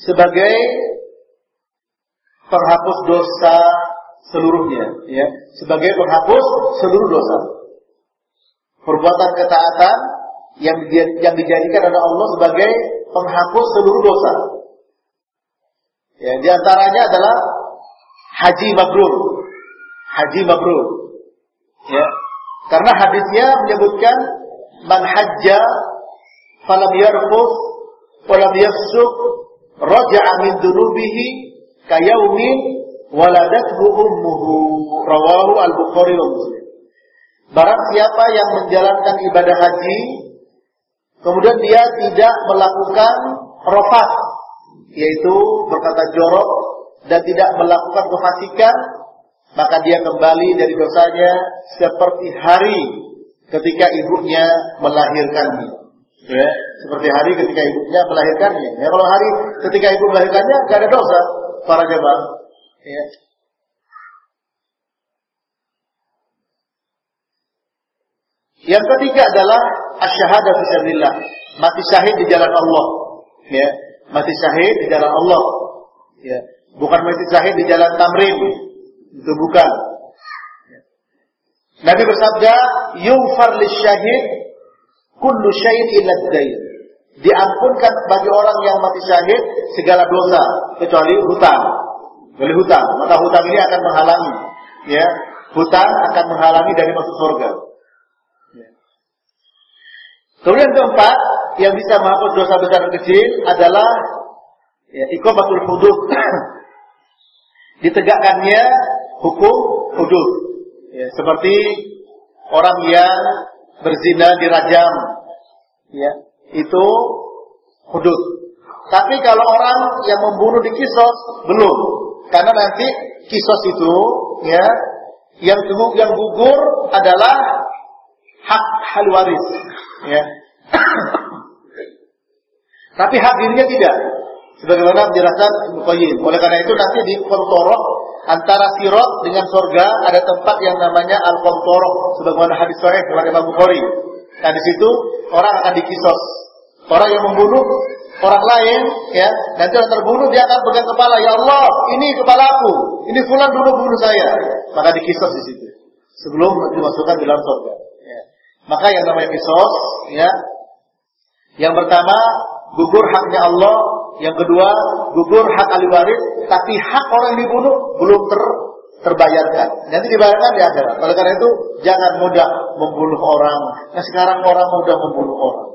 sebagai penghapus dosa seluruhnya, ya, sebagai penghapus seluruh dosa. Perbuatan ketaatan yang yang dijadikan oleh Allah sebagai penghapus seluruh dosa. Ya, di antaranya adalah haji mabrur. Haji mabrur. Ya. Karena hadisnya menyebutkan man hajja falam yarfus falam yafsuk raja'a min dunubihi kayaumin waladathu ummuhu rawahu al-Bukhari wa Muslim. Barang siapa yang menjalankan ibadah haji kemudian dia tidak melakukan rofat yaitu berkata jorok dan tidak melakukan kefasikan, maka dia kembali dari dosanya seperti hari ketika ibunya melahirkannya. Ya. seperti hari ketika ibunya melahirkannya. Ya, kalau hari ketika ibu melahirkannya tidak ada dosa para jemaah. Ya. Yang ketiga adalah asyhadah fisabilillah, mati syahid di jalan Allah. Ya, mati syahid di jalan Allah. Ya, bukan mati syahid di jalan tamrin. Itu bukan. Ya. Nabi bersabda, "Yufar lisyahid kullu syai'in illa dain." Diampunkan bagi orang yang mati syahid segala dosa kecuali hutang. Kecuali hutang, maka hutang ini akan menghalangi ya. Hutang akan menghalangi dari masuk surga. Kemudian keempat, yang bisa menghapus dosa besar dan kecil adalah ya, ikomatul hudud. Ditegakkannya hukum hudud. Ya, seperti orang yang berzina dirajam. Ya, itu hudud. Tapi kalau orang yang membunuh di kisos belum. Karena nanti kisos itu ya yang yang gugur adalah hak hal waris ya. Tapi hak dirinya tidak. Sebagaimana dijelaskan Ibnu Oleh karena itu nanti di Qantoroh antara sirot dengan surga ada tempat yang namanya Al-Qantoroh sebagaimana hadis sahih riwayat Imam Bukhari. Nah di situ orang akan dikisos. Orang yang membunuh orang lain ya. Nanti orang terbunuh dia akan pegang kepala ya Allah ini kepalaku. Ini fulan dulu bunuh saya. Maka dikisos di situ. Sebelum dimasukkan di dalam surga. Maka yang namanya kisos, ya, yang pertama gugur haknya Allah, yang kedua gugur hak ahli waris, tapi hak orang yang dibunuh belum ter terbayarkan. Nanti dibayarkan di akhirat. Oleh karena itu jangan mudah membunuh orang. Nah sekarang orang mudah membunuh orang.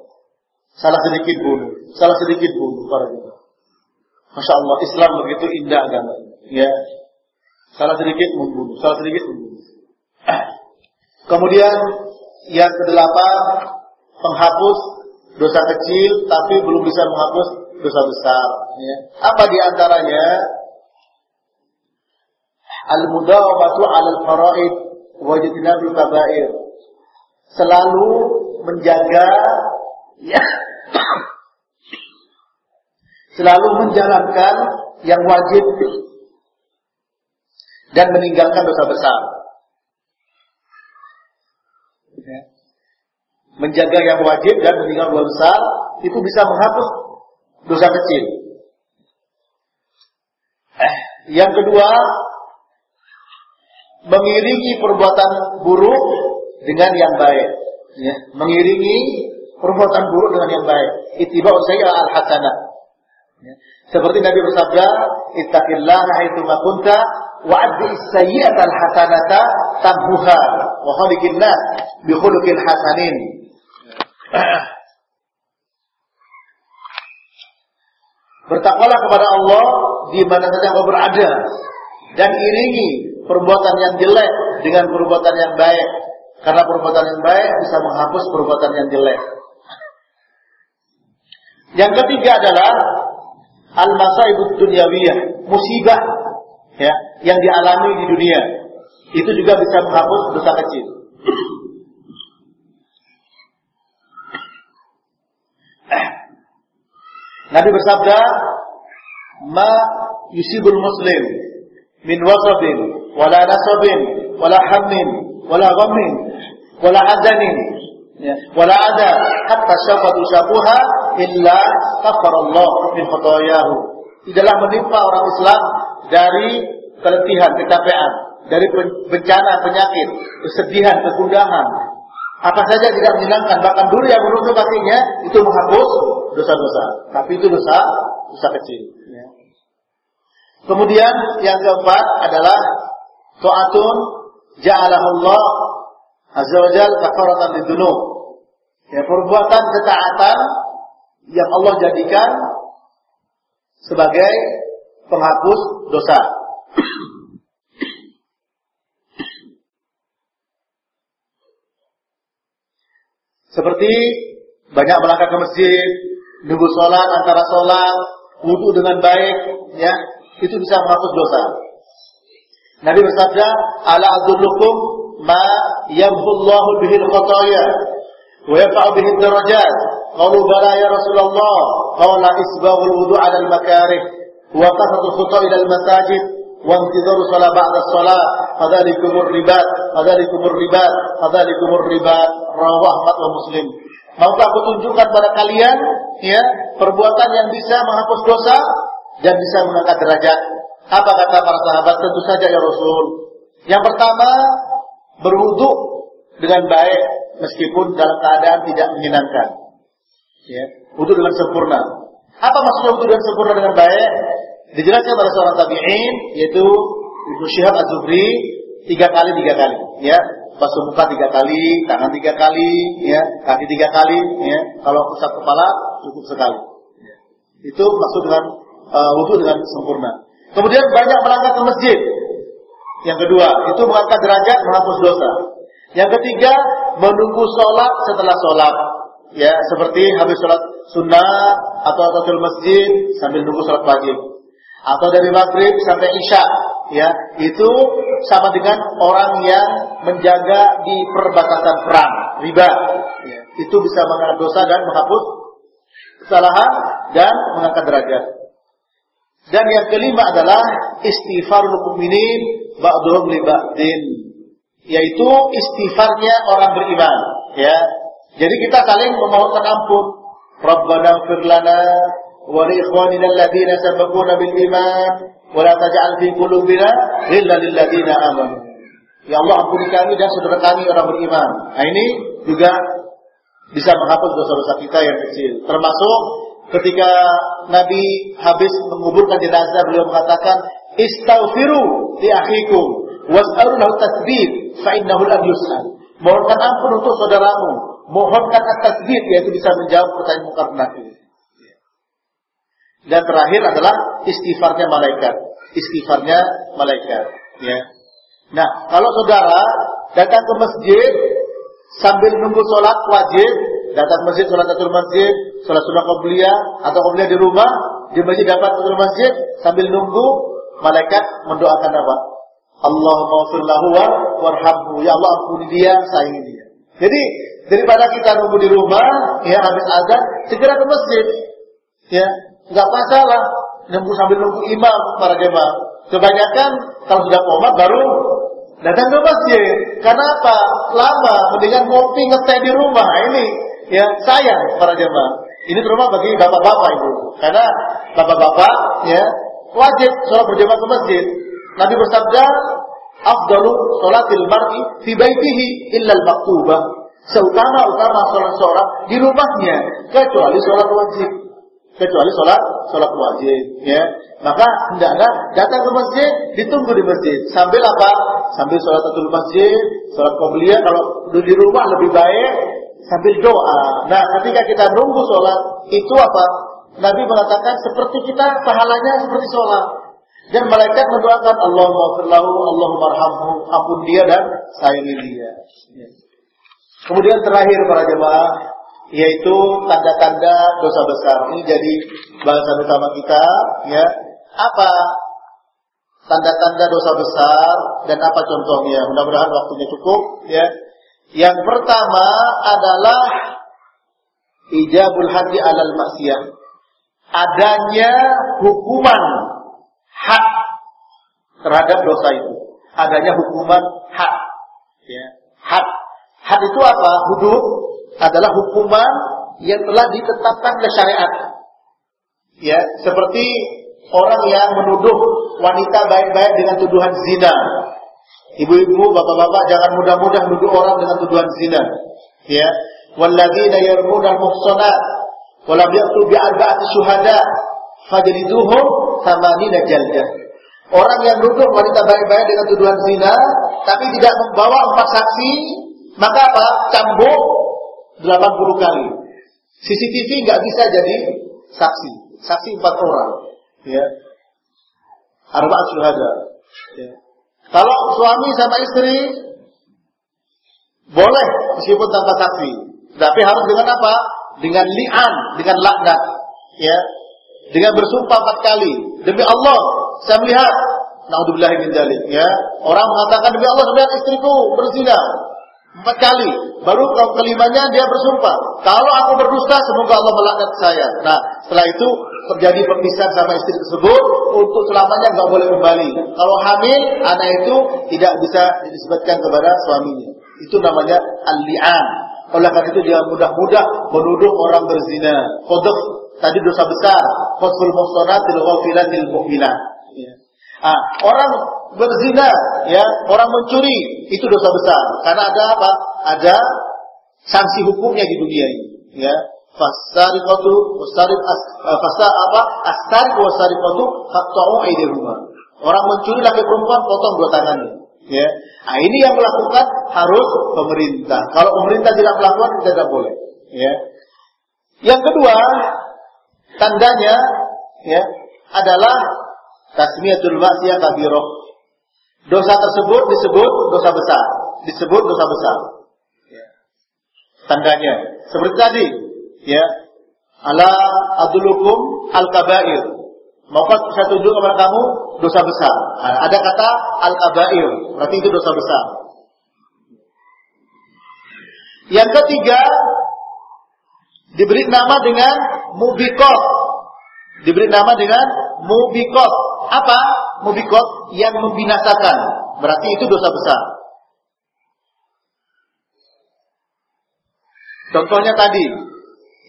Salah sedikit bunuh, salah sedikit bunuh para itu. Masya Allah Islam begitu indah agama. Ya, salah sedikit membunuh, salah sedikit membunuh. Kemudian yang kedelapan, penghapus dosa kecil tapi belum bisa menghapus dosa besar. Ya. Apa di Al-mudawamatu 'ala al-fara'id wa jitnabil kabair. Selalu menjaga ya, selalu menjalankan yang wajib dan meninggalkan dosa besar. Ya. Menjaga yang wajib dan meninggalkan dosa besar itu bisa menghapus dosa kecil. Eh, yang kedua, mengiringi perbuatan buruk dengan yang baik. Ya, mengiringi perbuatan buruk dengan yang baik. Itiba saya al hasanah. Ya. Seperti Nabi bersabda, "Ittaqillaha haitsu ma kunta wa addi sayyi'ata al-hasanata tamhuha wa khaliqin nas bi khuluqin hasanin. Bertakwalah kepada Allah di mana saja engkau berada dan iringi perbuatan yang jelek dengan perbuatan yang baik karena perbuatan yang baik bisa menghapus perbuatan yang jelek. Yang ketiga adalah al-masaibud dunyawiyah, musibah ya, yang dialami di dunia. Itu juga bisa menghapus dosa kecil. Nabi bersabda, "Ma yusibul muslim min wasabin wala nasabin wala hammin wala ghammin wala adanin ya, wala ada hatta syafatu syabuha illa Allah min khotoyahu." Tidaklah menimpa orang Islam dari keletihan, kecapean, dari bencana, penyakit, kesedihan, kegundahan. Apa saja tidak menyenangkan, bahkan dulu yang menusuk kakinya itu menghapus dosa-dosa. Tapi itu dosa, dosa kecil. Ya. Kemudian yang keempat adalah to'atun ja'alahullah azza wa jal kafaratan lidunub. Ya, perbuatan ketaatan yang Allah jadikan sebagai penghapus dosa. Seperti banyak melangkah ke masjid, nunggu sholat antara sholat, wudhu dengan baik, ya itu bisa menghapus dosa. Nabi bersabda, "Ala adullukum ma yamhullahu bihil khotoya wa yafa'u bihil darajat Qalu bala ya Rasulullah. Qala isbaghul wudu 'ala al-makarih wa kasratu khuta ila al-masajid wa intidharu salat ba'da salat fadzalikumur ribat fadzalikumur ribat fadzalikumur ribat rawah Ahmad Muslim. Maukah aku tunjukkan pada kalian ya perbuatan yang bisa menghapus dosa dan bisa mengangkat derajat. Apa kata para sahabat? Tentu saja ya Rasul. Yang pertama, berwudu dengan baik meskipun dalam keadaan tidak menyenangkan. Ya, wudu dengan sempurna. Apa maksudnya wudu dengan sempurna dengan baik? Dijelaskan oleh seorang tabi'in yaitu Ibnu Syihab Az-Zuhri tiga kali tiga kali. Ya, basuh muka tiga kali, tangan tiga kali, ya, kaki tiga kali, ya. Kalau pusat kepala cukup sekali. Ya. Itu maksud dengan uh, wudhu dengan sempurna. Kemudian banyak berangkat ke masjid. Yang kedua, itu mengangkat derajat, menghapus dosa. Yang ketiga, menunggu sholat setelah sholat. Ya, seperti habis sholat sunnah atau atatul masjid sambil nunggu sholat wajib. Atau dari maghrib sampai isya ya itu sama dengan orang yang menjaga di perbatasan perang riba ya, itu bisa mengangkat dosa dan menghapus kesalahan dan mengangkat derajat dan yang kelima adalah istighfarul mukminin ba'dhum li ba'din yaitu istighfarnya orang beriman ya jadi kita saling memohonkan ampun Rabbana fir lana wa li ikhwanina alladziina sabaquna bil iman Wala taj'al fi qulubina illa lil ladzina amanu. Ya Allah ampuni kami dan saudara kami orang beriman. Nah ini juga bisa menghapus dosa-dosa kita yang kecil. Termasuk ketika Nabi habis menguburkan jenazah beliau mengatakan istaghfiru li akhikum was'alu lahu tasbih fa innahu. Mohonkan ampun untuk saudaramu. Mohonkan at-tasbih yaitu bisa menjawab pertanyaan mungkar nakir. Dan terakhir adalah istighfarnya malaikat. Istighfarnya malaikat. Ya. Nah, kalau saudara datang ke masjid sambil nunggu sholat wajib, datang masjid sholat satu masjid, sholat sunnah qabliyah atau qabliyah di rumah, di masjid dapat satu masjid sambil nunggu malaikat mendoakan apa? Allahumma firlahu warhamhu. Ya Allah ampuni dia, sayangi dia. Jadi daripada kita nunggu di rumah, ya habis azan, segera ke masjid. Ya, nggak masalah nunggu sambil nunggu imam para jemaah. Kebanyakan kalau sudah komat baru datang ke masjid. Karena apa? Lama, mendingan ngopi ngeteh di rumah. Ini ya sayang para jemaah. Ini terutama bagi bapak-bapak itu. Karena bapak-bapak ya wajib sholat berjamaah ke masjid. Nabi bersabda, "Afdalu sholatil mar'i fi baitihi illa al-maktubah." Seutama-utama sholat sholat di rumahnya kecuali sholat wajib kecuali sholat sholat wajib ya maka hendaklah datang ke masjid ditunggu di masjid sambil apa sambil sholat satu masjid sholat qobliyah kalau di rumah lebih baik sambil doa nah ketika kita nunggu sholat itu apa Nabi mengatakan seperti kita pahalanya seperti sholat dan malaikat mendoakan Allahumma firlahu Allahumma arhamhu ampun dia dan sayangi dia kemudian terakhir para jemaah yaitu tanda-tanda dosa besar. Ini jadi bahasan utama kita, ya. Apa tanda-tanda dosa besar dan apa contohnya? Mudah-mudahan waktunya cukup, ya. Yang pertama adalah ijabul haji alal maksiyah. Adanya hukuman hak terhadap dosa itu. Adanya hukuman hak. Ya. Hak. Hak itu apa? Hudud adalah hukuman yang telah ditetapkan oleh syariat. Ya, seperti orang yang menuduh wanita baik-baik dengan tuduhan zina. Ibu-ibu, bapak-bapak jangan mudah-mudah menuduh orang dengan tuduhan zina. Ya, walladzina yarmuna al-muhsanat wa lam ya'tu bi arba'ati syuhada fajliduhum thamanina jaldah. Orang yang menuduh wanita baik-baik dengan tuduhan zina tapi tidak membawa empat saksi, maka apa? Cambuk 80 kali. CCTV nggak bisa jadi saksi. Saksi empat orang. Ya. Arba syuhada. Ya. Kalau suami sama istri boleh meskipun tanpa saksi. Tapi harus dengan apa? Dengan li'an, dengan laknat. Ya. Dengan bersumpah empat kali. Demi Allah, saya melihat Naudzubillah min dalik ya. Orang mengatakan demi Allah saya melihat istriku berzina. Empat kali. Baru kelimanya dia bersumpah. Kalau aku berdusta, semoga Allah melaknat saya. Nah, setelah itu terjadi perpisahan sama istri tersebut, untuk selamanya nggak boleh kembali. Kalau hamil, anak itu tidak bisa disebutkan kepada suaminya. Itu namanya al-li'an. Oleh karena itu dia mudah-mudah menuduh orang berzina. Kodok tadi dosa besar. Qadful muhsanatil ghafilatil mu'minat. Ya. Ah, orang berzina, ya, orang mencuri itu dosa besar. Karena ada apa? Ada sanksi hukumnya di dunia ini, ya. Fasariqatu wasariq as eh, fasa apa? Asariq wasariqatu faqta'u aydihuma. Orang mencuri laki perempuan potong dua tangannya. Ya. Nah, ini yang melakukan harus pemerintah. Kalau pemerintah tidak melakukan tidak boleh. Ya. Yang kedua, tandanya ya adalah tasmiyatul ma'siyah kabirah. Dosa tersebut disebut dosa besar, disebut dosa besar. Ya. Tandanya seperti tadi, ya. Ala adulukum al-kabair. Maukah saya tunjuk kepada kamu dosa besar? Nah, ada kata al-kabair, berarti itu dosa besar. Yang ketiga, diberi nama dengan mubikot. Diberi nama dengan mubikot. Apa? Mubikot yang membinasakan. Berarti itu dosa besar. Contohnya tadi,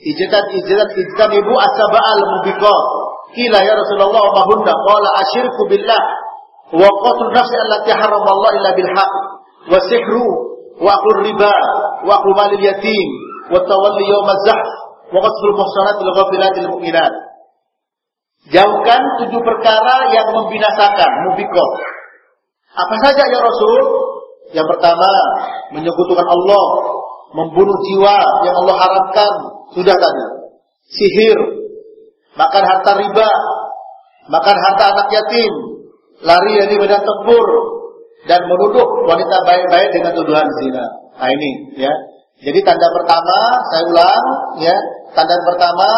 ijitat ijitat ijitat ibu asaba'al mubikot. Kila ya Rasulullah wa mahunna qala asyirku billah wa qatl nafsi allati haram Allah illa bil haq wa sihru wa riba wa malil yatim wa tawalli yawm az-zahf wa qatl muhsanatil ghafilatil mu'minat Jauhkan tujuh perkara yang membinasakan, mubikot. Apa saja ya Rasul? Yang pertama, menyekutukan Allah, membunuh jiwa yang Allah haramkan, sudah tadi. Sihir, makan harta riba, makan harta anak yatim, lari dari medan tempur, dan menuduh wanita baik-baik dengan tuduhan zina. Nah ini ya. Jadi tanda pertama, saya ulang ya, tanda pertama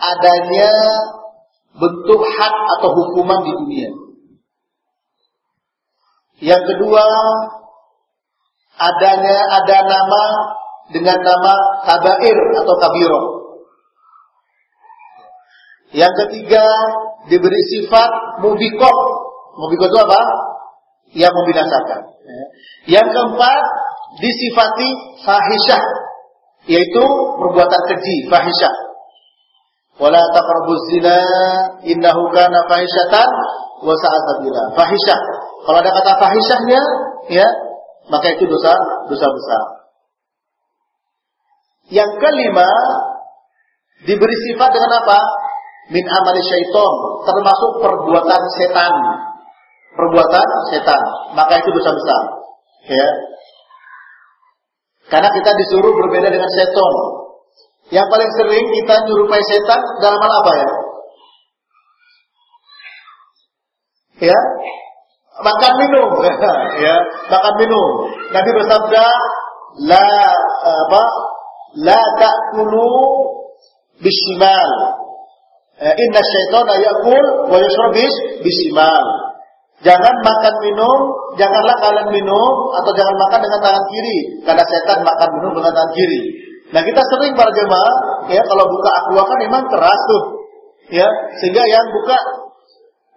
adanya bentuk hak atau hukuman di dunia. Yang kedua, adanya ada nama dengan nama kabair atau kabiro. Yang ketiga, diberi sifat mubikot. Mubikot itu apa? Yang membinasakan. Yang keempat, disifati fahisyah. Yaitu perbuatan keji, fahisyah. Wala taqrabuz zina innahu kana fahishatan wa sa'a sabila. Fahisyah. Kalau ada kata fahisyahnya, ya, maka itu dosa dosa besar. Yang kelima, diberi sifat dengan apa? Min amali syaiton, termasuk perbuatan setan. Perbuatan setan, maka itu dosa besar. Ya. Karena kita disuruh berbeda dengan setan. Yang paling sering kita nyerupai setan dalam hal apa ya? Ya, makan minum, ya, makan minum. Nabi bersabda, la apa? La ta'kulu bishimal. Eh, inna syaitana yakul wa yashrab bishimal. Jangan makan minum, janganlah kalian minum atau jangan makan dengan tangan kiri karena setan makan minum dengan tangan kiri. Nah kita sering para jemaah ya kalau buka aqua kan memang keras tuh ya sehingga yang buka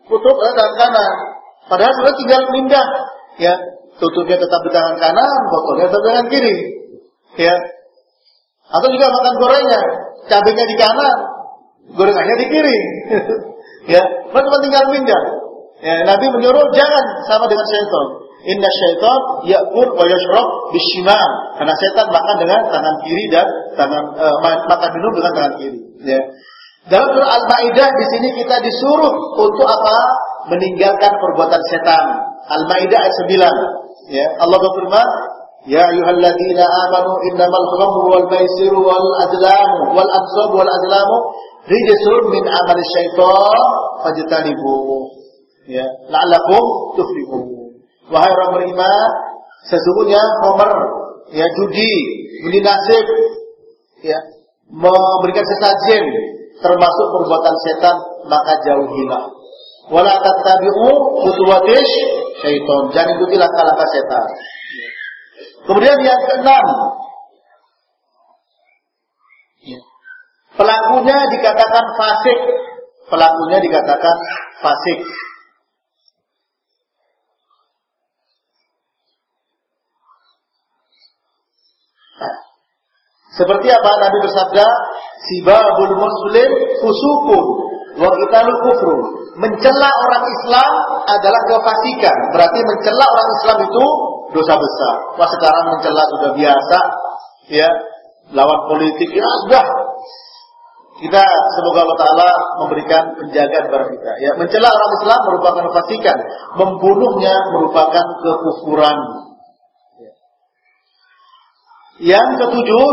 tutup eh, tangan kanan. Padahal sebenarnya tinggal pindah ya tutupnya tetap di tangan kanan, botolnya tetap di tangan kiri ya. Atau juga makan gorengnya, cabenya di kanan, gorengannya di kiri. ya, cuma tinggal pindah. Ya, Nabi menyuruh jangan sama dengan syaitan. Inna syaitan ya'kul wa yashrab bishimal. Karena setan makan dengan tangan kiri dan tangan uh, makan minum dengan tangan kiri. Ya. Dalam surah Al-Maidah di sini kita disuruh untuk apa? Meninggalkan perbuatan setan. Al-Maidah ayat 9. Ya, Allah berfirman, Ya innamal khamru wal maisiru wal azlamu wal ansab wal azlamu rijsun min amali syaitan fajtanibu. Ya, la'allakum tuflihun. Wahai orang beriman, sesungguhnya Homer ya judi, beli nasib, ya, memberikan sesajen termasuk perbuatan setan, maka jauhilah. Wala tattabi'u khutuwatish syaitan. Jangan ikuti langkah-langkah setan. Kemudian yang keenam, pelakunya dikatakan fasik. Pelakunya dikatakan fasik. Seperti apa Nabi bersabda, sibabul muslim fusukun wa qitalu kufrun. Mencela orang Islam adalah kefasikan. Berarti mencela orang Islam itu dosa besar. Wah sekarang mencela sudah biasa, ya. Lawan politik ya sudah. Kita semoga Allah Taala memberikan penjagaan kepada kita. Ya, mencela orang Islam merupakan kefasikan, membunuhnya merupakan kekufuran. Yang ketujuh,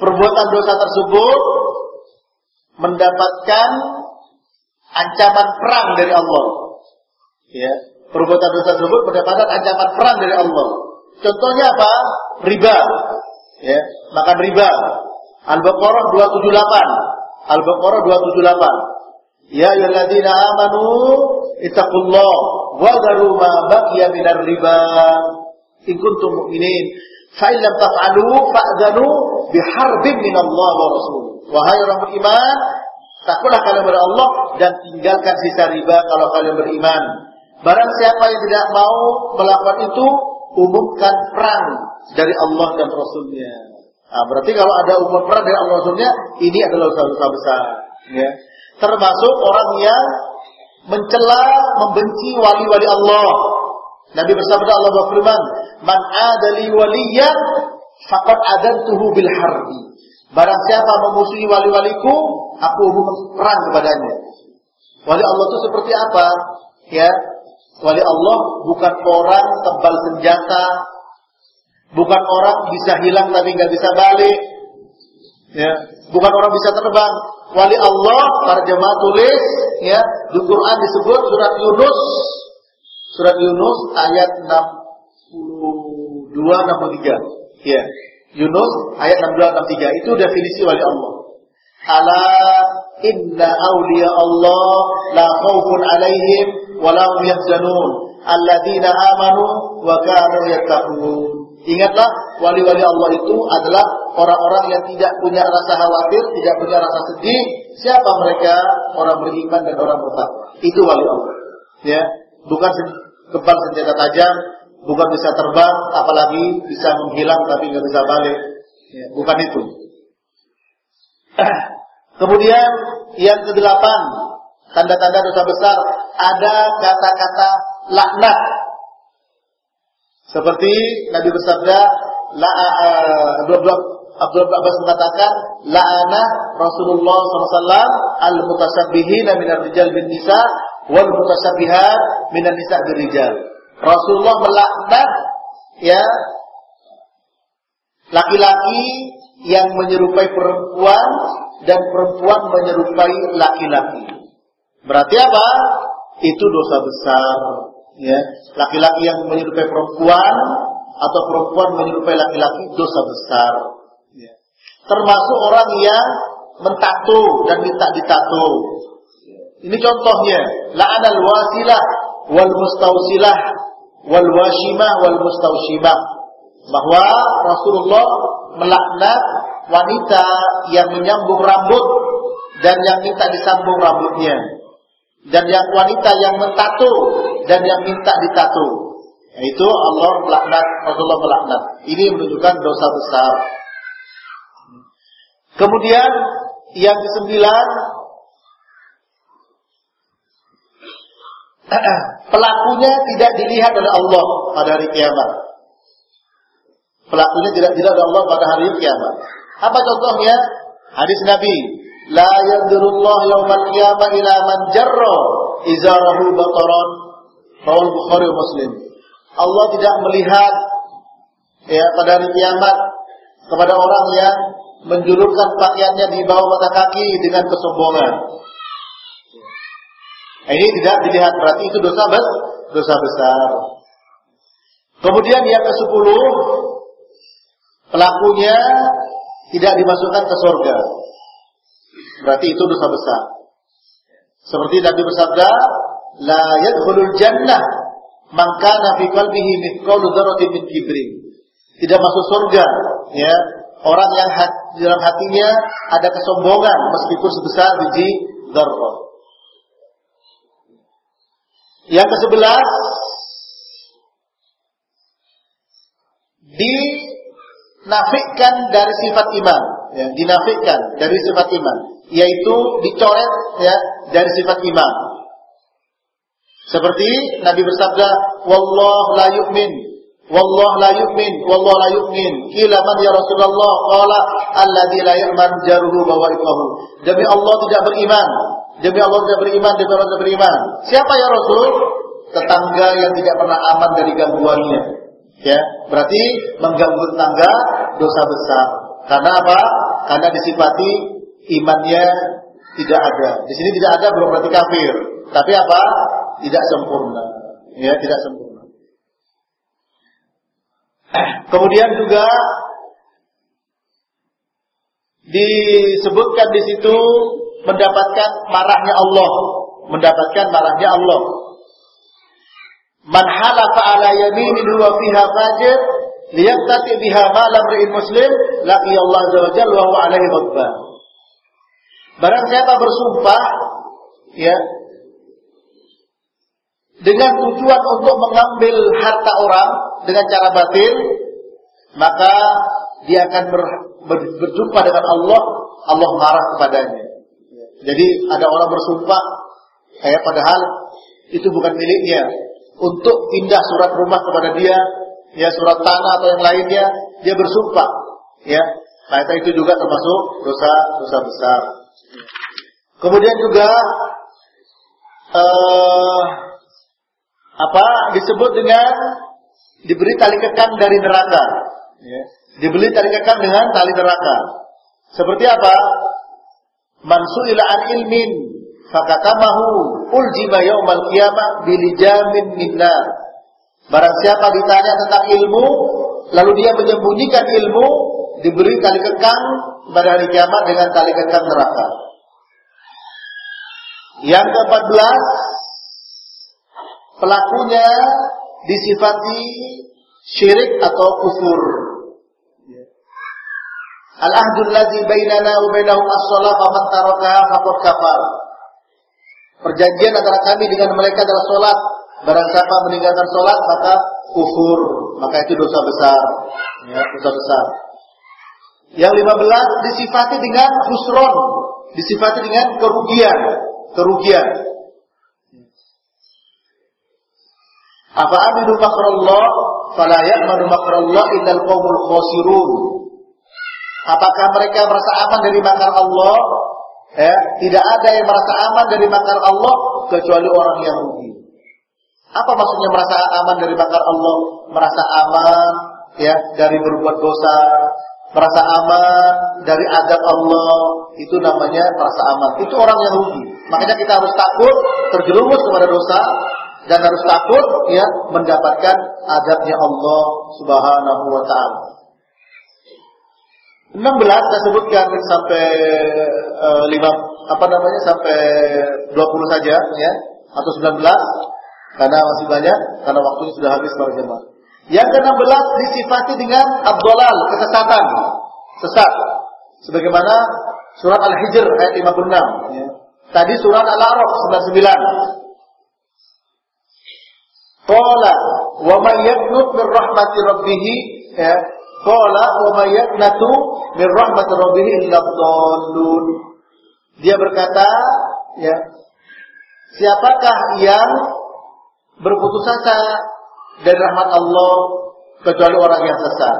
perbuatan dosa tersebut mendapatkan ancaman perang dari Allah. Ya, perbuatan dosa tersebut mendapatkan ancaman perang dari Allah. Contohnya apa? Riba. Ya, makan riba. Al-Baqarah 278. Al-Baqarah 278. Ya ayyuhalladzina amanu ittaqullah wa dharu ma baqiya minar riba in kuntum mu'minin. Fa in lam taf'alu fa'dhanu biharbin min Allah wa rasul. Wahai orang beriman, takutlah kalian kepada Allah dan tinggalkan sisa riba kalau kalian beriman. Barang siapa yang tidak mau melakukan itu, umumkan perang dari Allah dan Rasulnya. Nah, berarti kalau ada umum perang dari Allah Rasulnya, ini adalah dosa-dosa besar. Ya. Termasuk orang yang mencela, membenci wali-wali Allah. Nabi bersabda Allah berfirman, "Man adali waliyan faqad adantuhu bil harbi." Barang siapa memusuhi wali-waliku, aku umum perang kepadanya. Wali Allah itu seperti apa? Ya, wali Allah bukan orang tebal senjata, bukan orang bisa hilang tapi nggak bisa balik, ya, bukan orang bisa terbang. Wali Allah, para jemaah tulis, ya, di Quran disebut surat Yunus, surat Yunus ayat 62 63. Ya. Yunus ayat 62 63 itu definisi wali Allah. Ala inna awliya Allah la khawfun alaihim wa la hum yahzanun alladzina amanu wa kanu yattaqun. Ingatlah wali-wali Allah itu adalah orang-orang yang tidak punya rasa khawatir, tidak punya rasa sedih. Siapa mereka? Orang beriman dan orang bertakwa. Itu wali Allah. Ya, bukan kebal senjata tajam, bukan bisa terbang, apalagi bisa menghilang tapi nggak bisa balik. Ya, bukan itu. Kemudian yang kedelapan, tanda-tanda dosa besar, ada kata-kata laknat. Seperti Nabi bersabda, la uh, Abdul Abbas mengatakan, la'ana Rasulullah SAW al-mutasabbihina minar rijal bin nisa wal mutasabbihat minan nisa bin rijal. Rasulullah melaknat ya laki-laki yang menyerupai perempuan dan perempuan menyerupai laki-laki. Berarti apa? Itu dosa besar. Ya, laki-laki yang menyerupai perempuan atau perempuan menyerupai laki-laki dosa besar. Ya. Termasuk orang yang mentatu dan minta ditatu. Ini contohnya, la'anal wasilah wal mustausilah wal washimah wal mustaushimah. Bahwa Rasulullah melaknat wanita yang menyambung rambut dan yang minta disambung rambutnya. Dan yang wanita yang mentatu dan yang minta ditatu. Itu Allah melaknat, Rasulullah melaknat. Ini menunjukkan dosa besar. Kemudian yang kesembilan pelakunya tidak dilihat oleh Allah pada hari kiamat. Pelakunya tidak dilihat oleh Allah pada hari kiamat. Apa contohnya? Hadis Nabi, la yanzurullah yaumal qiyamah ila man jarra izarahu bataran. Rawal Bukhari Muslim. Allah tidak melihat ya pada hari kiamat kepada orang yang menjulurkan pakaiannya di bawah mata kaki dengan kesombongan. Ini tidak dilihat berarti itu dosa bes, dosa besar. Kemudian yang ke sepuluh pelakunya tidak dimasukkan ke surga. Berarti itu dosa besar. Seperti Nabi bersabda, la yadkhulul jannah man kana fi qalbihi mithqalu dzarratin min kibrin. Tidak masuk surga ya orang yang di dalam hatinya ada kesombongan meskipun sebesar biji dzarrah. Yang ke sebelas dinafikan dari sifat iman, ya, dinafikan dari sifat iman, yaitu dicoret ya dari sifat iman. Seperti Nabi bersabda, "Wallah la yu'min, wallah la yu'min, wallah la yu'min." Kila man ya Rasulullah? Qala alladzi la yu'man jaruhu bawaikahu. Demi Allah tidak beriman. Demi Allah tidak beriman, demi Allah tidak beriman. Siapa ya Rasul? Tetangga yang tidak pernah aman dari gangguannya. Ya, berarti mengganggu tetangga dosa besar. Karena apa? Karena disifati imannya tidak ada. Di sini tidak ada belum berarti kafir. Tapi apa? Tidak sempurna. Ya, tidak sempurna. Kemudian juga disebutkan di situ mendapatkan marahnya Allah, mendapatkan marahnya Allah. Man halafa ala yaminin huwa fiha fajir liyaqtati biha malam ri'in muslim laqi Allah azza wa jalla wa huwa alaihi ghadban. Barang siapa bersumpah ya dengan tujuan untuk mengambil harta orang dengan cara batil, maka dia akan ber, ber, berjumpa dengan Allah, Allah marah kepadanya. Jadi ada orang bersumpah, kayak padahal itu bukan miliknya, untuk pindah surat rumah kepada dia, ya surat tanah atau yang lainnya, dia bersumpah, ya. Maka itu juga termasuk dosa dosa besar. Kemudian juga uh, apa disebut dengan diberi tali kekang dari neraka. Ya. Diberi tali kekang dengan tali neraka. Seperti apa? Mansuila an ilmin fakatamahu uljima yaumal qiyamah bilijamin minna. Barang siapa ditanya tentang ilmu, lalu dia menyembunyikan ilmu, diberi tali kekang pada hari kiamat dengan tali kekang neraka. Yang ke-14 pelakunya disifati syirik atau kufur. Al-ahdul ladzi bainana wa bainahum as-shalah faman tarakaha faqad kafar. Perjanjian antara kami dengan mereka adalah salat. Barang siapa meninggalkan salat maka kufur, maka itu dosa besar. Ya, dosa besar. Yang 15 disifati dengan khusron, disifati dengan kerugian, kerugian. Apa aminu makrallah fala ya'manu makrallah innal qaumul khasirun. Apakah mereka merasa aman dari makar Allah? Ya, tidak ada yang merasa aman dari makar Allah kecuali orang yang rugi. Apa maksudnya merasa aman dari makar Allah? Merasa aman ya dari berbuat dosa, merasa aman dari adab Allah, itu namanya merasa aman. Itu orang yang rugi. Makanya kita harus takut terjerumus kepada dosa dan harus takut ya mendapatkan adabnya Allah Subhanahu wa taala. 16 saya sebutkan sampai uh, lima apa namanya sampai 20 saja ya atau 19 karena masih banyak karena waktunya sudah habis para jemaah. Yang ke-16 disifati dengan abdolal, kesesatan, sesat. Sebagaimana surat Al-Hijr ayat 56 ya. Tadi surat Al-A'raf 99 Qala wa may yaqnut min rahmati rabbih ya qala wa may yaqnatu min rahmati rabbih. Dia berkata ya siapakah yang berputus asa dari rahmat Allah kecuali orang yang sesat.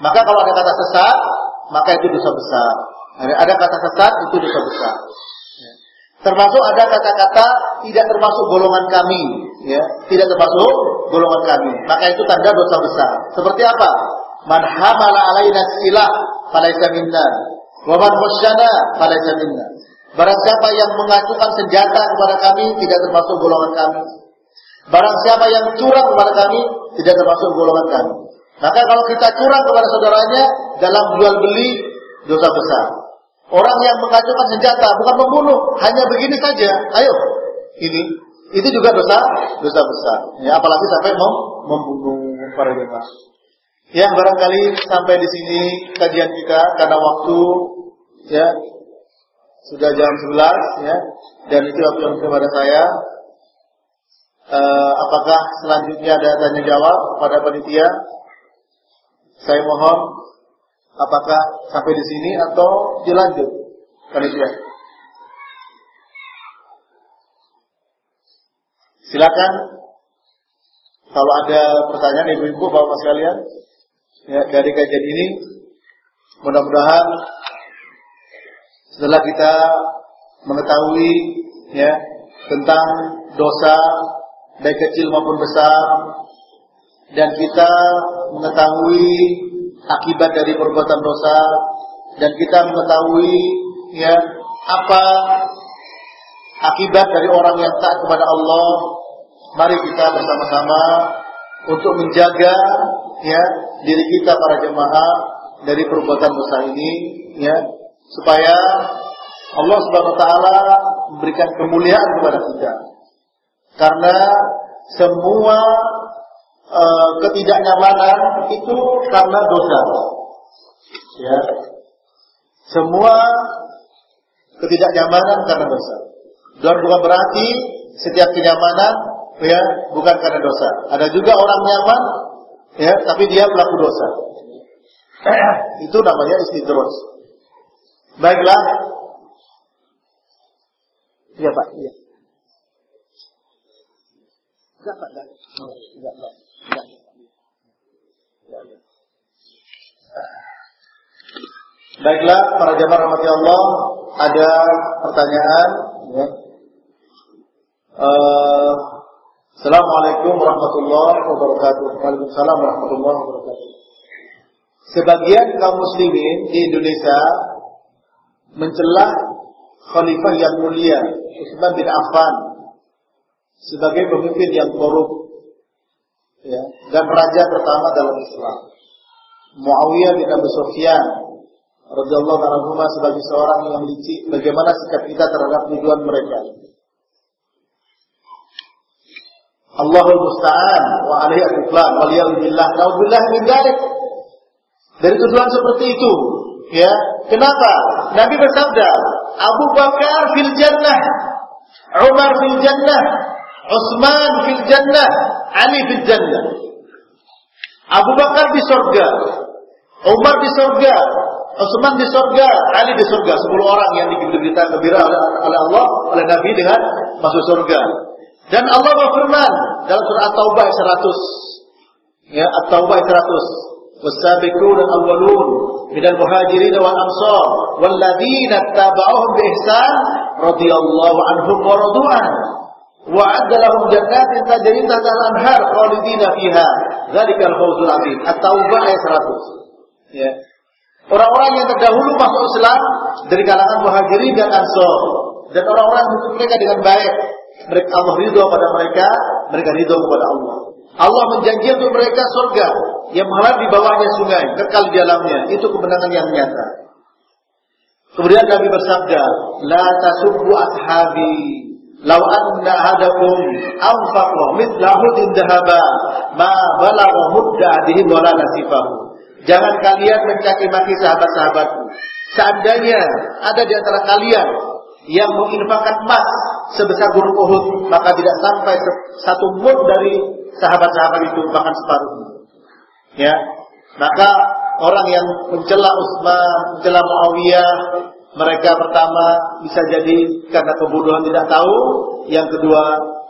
Maka kalau ada kata sesat, maka itu dosa besar. Ada kata sesat itu dosa besar. Termasuk ada kata-kata tidak termasuk golongan kami, ya, tidak termasuk golongan kami. Maka itu tanda dosa besar. Seperti apa? Man hamala alaina silah falaisa minna, wa man musyana falaisa minna. Barang siapa yang mengacukan senjata kepada kami tidak termasuk golongan kami. Barang siapa yang curang kepada kami tidak termasuk golongan kami. Maka kalau kita curang kepada saudaranya dalam jual beli dosa besar. Orang yang mengacukan senjata bukan membunuh, hanya begini saja. Ayo, ini Itu juga dosa dosa besar. Ya, apalagi sampai mem membunuh para jemaah. Ya, barangkali sampai di sini kajian kita karena waktu ya. Sudah jam 11 ya. Dan itu waktu yang kepada saya. Uh, apakah selanjutnya ada tanya jawab pada panitia? Saya mohon apakah sampai di sini atau dilanjut panitia? Silakan. Kalau ada pertanyaan ibu-ibu bapak sekalian ya dari kajian ini mudah-mudahan setelah kita mengetahui ya tentang dosa baik kecil maupun besar dan kita mengetahui akibat dari perbuatan dosa dan kita mengetahui ya apa akibat dari orang yang tak kepada Allah mari kita bersama-sama untuk menjaga ya diri kita para jemaah dari perbuatan dosa ini ya supaya Allah Subhanahu wa taala memberikan kemuliaan kepada kita. Karena semua uh, ketidaknyamanan itu karena dosa. Ya. Semua ketidaknyamanan karena dosa. Dan bukan berarti setiap kenyamanan ya bukan karena dosa. Ada juga orang nyaman ya tapi dia pelaku dosa. itu namanya istidros. Baiklah, Iya Pak, iya. Enggak Pak, enggak. Oh, enggak, enggak. Enggak. Baiklah, para jamaah rahmati Allah, ada pertanyaan. Ya. Uh, Assalamualaikum warahmatullahi wabarakatuh. Waalaikumsalam warahmatullahi wabarakatuh. Sebagian kaum muslimin di Indonesia mencelah khalifah yang mulia Utsman bin Affan sebagai pemimpin yang korup ya, dan raja pertama dalam Islam. Muawiyah bin Abu Sufyan radhiyallahu anhu sebagai seorang yang licik bagaimana sikap kita terhadap tujuan mereka. Allahul musta'an wa alaihi atuflan waliyalillah naudzubillah min dzalik. Dari tujuan seperti itu, ya. Kenapa? Nabi bersabda, Abu Bakar fil jannah, Umar fil jannah, Utsman fil jannah, Ali fil jannah. Abu Bakar di surga, Umar di surga, Utsman di surga, Ali di surga. Sepuluh orang yang diberita gembira oleh, oleh Allah, oleh Nabi dengan masuk surga. Dan Allah berfirman dalam surah At-Taubah 100. Ya, At-Taubah 100. والسابقون الأولون من المهاجرين والأنصار والذين اتبعوهم بإحسان رضي الله عنهم ورضوا عنه وعد لهم جنات تجري تحت الأنهار خالدين فيها ذلك الفوز العظيم التوبة ayat 100 ya orang-orang yang terdahulu masuk Islam dari kalangan muhajirin dan ansor dan orang-orang yang mereka dengan baik mereka Allah ridho pada mereka mereka ridho kepada Allah Allah menjanjikan untuk mereka surga yang mengalir di bawahnya sungai, kekal di dalamnya. Itu kemenangan yang nyata. Kemudian Nabi bersabda, "La tasubbu ashabi, law anna ahadakum anfaqa mithlahu dhahaba, ma balagha mudda'dihi wa la nasifahu." Jangan kalian mencaci maki sahabat-sahabatku. Seandainya ada di antara kalian yang menginfakkan emas sebesar gunung Uhud, maka tidak sampai satu mud dari sahabat-sahabat itu bahkan separuh. Ya, maka orang yang mencela Utsman, mencela Muawiyah, mereka pertama bisa jadi karena kebodohan tidak tahu, yang kedua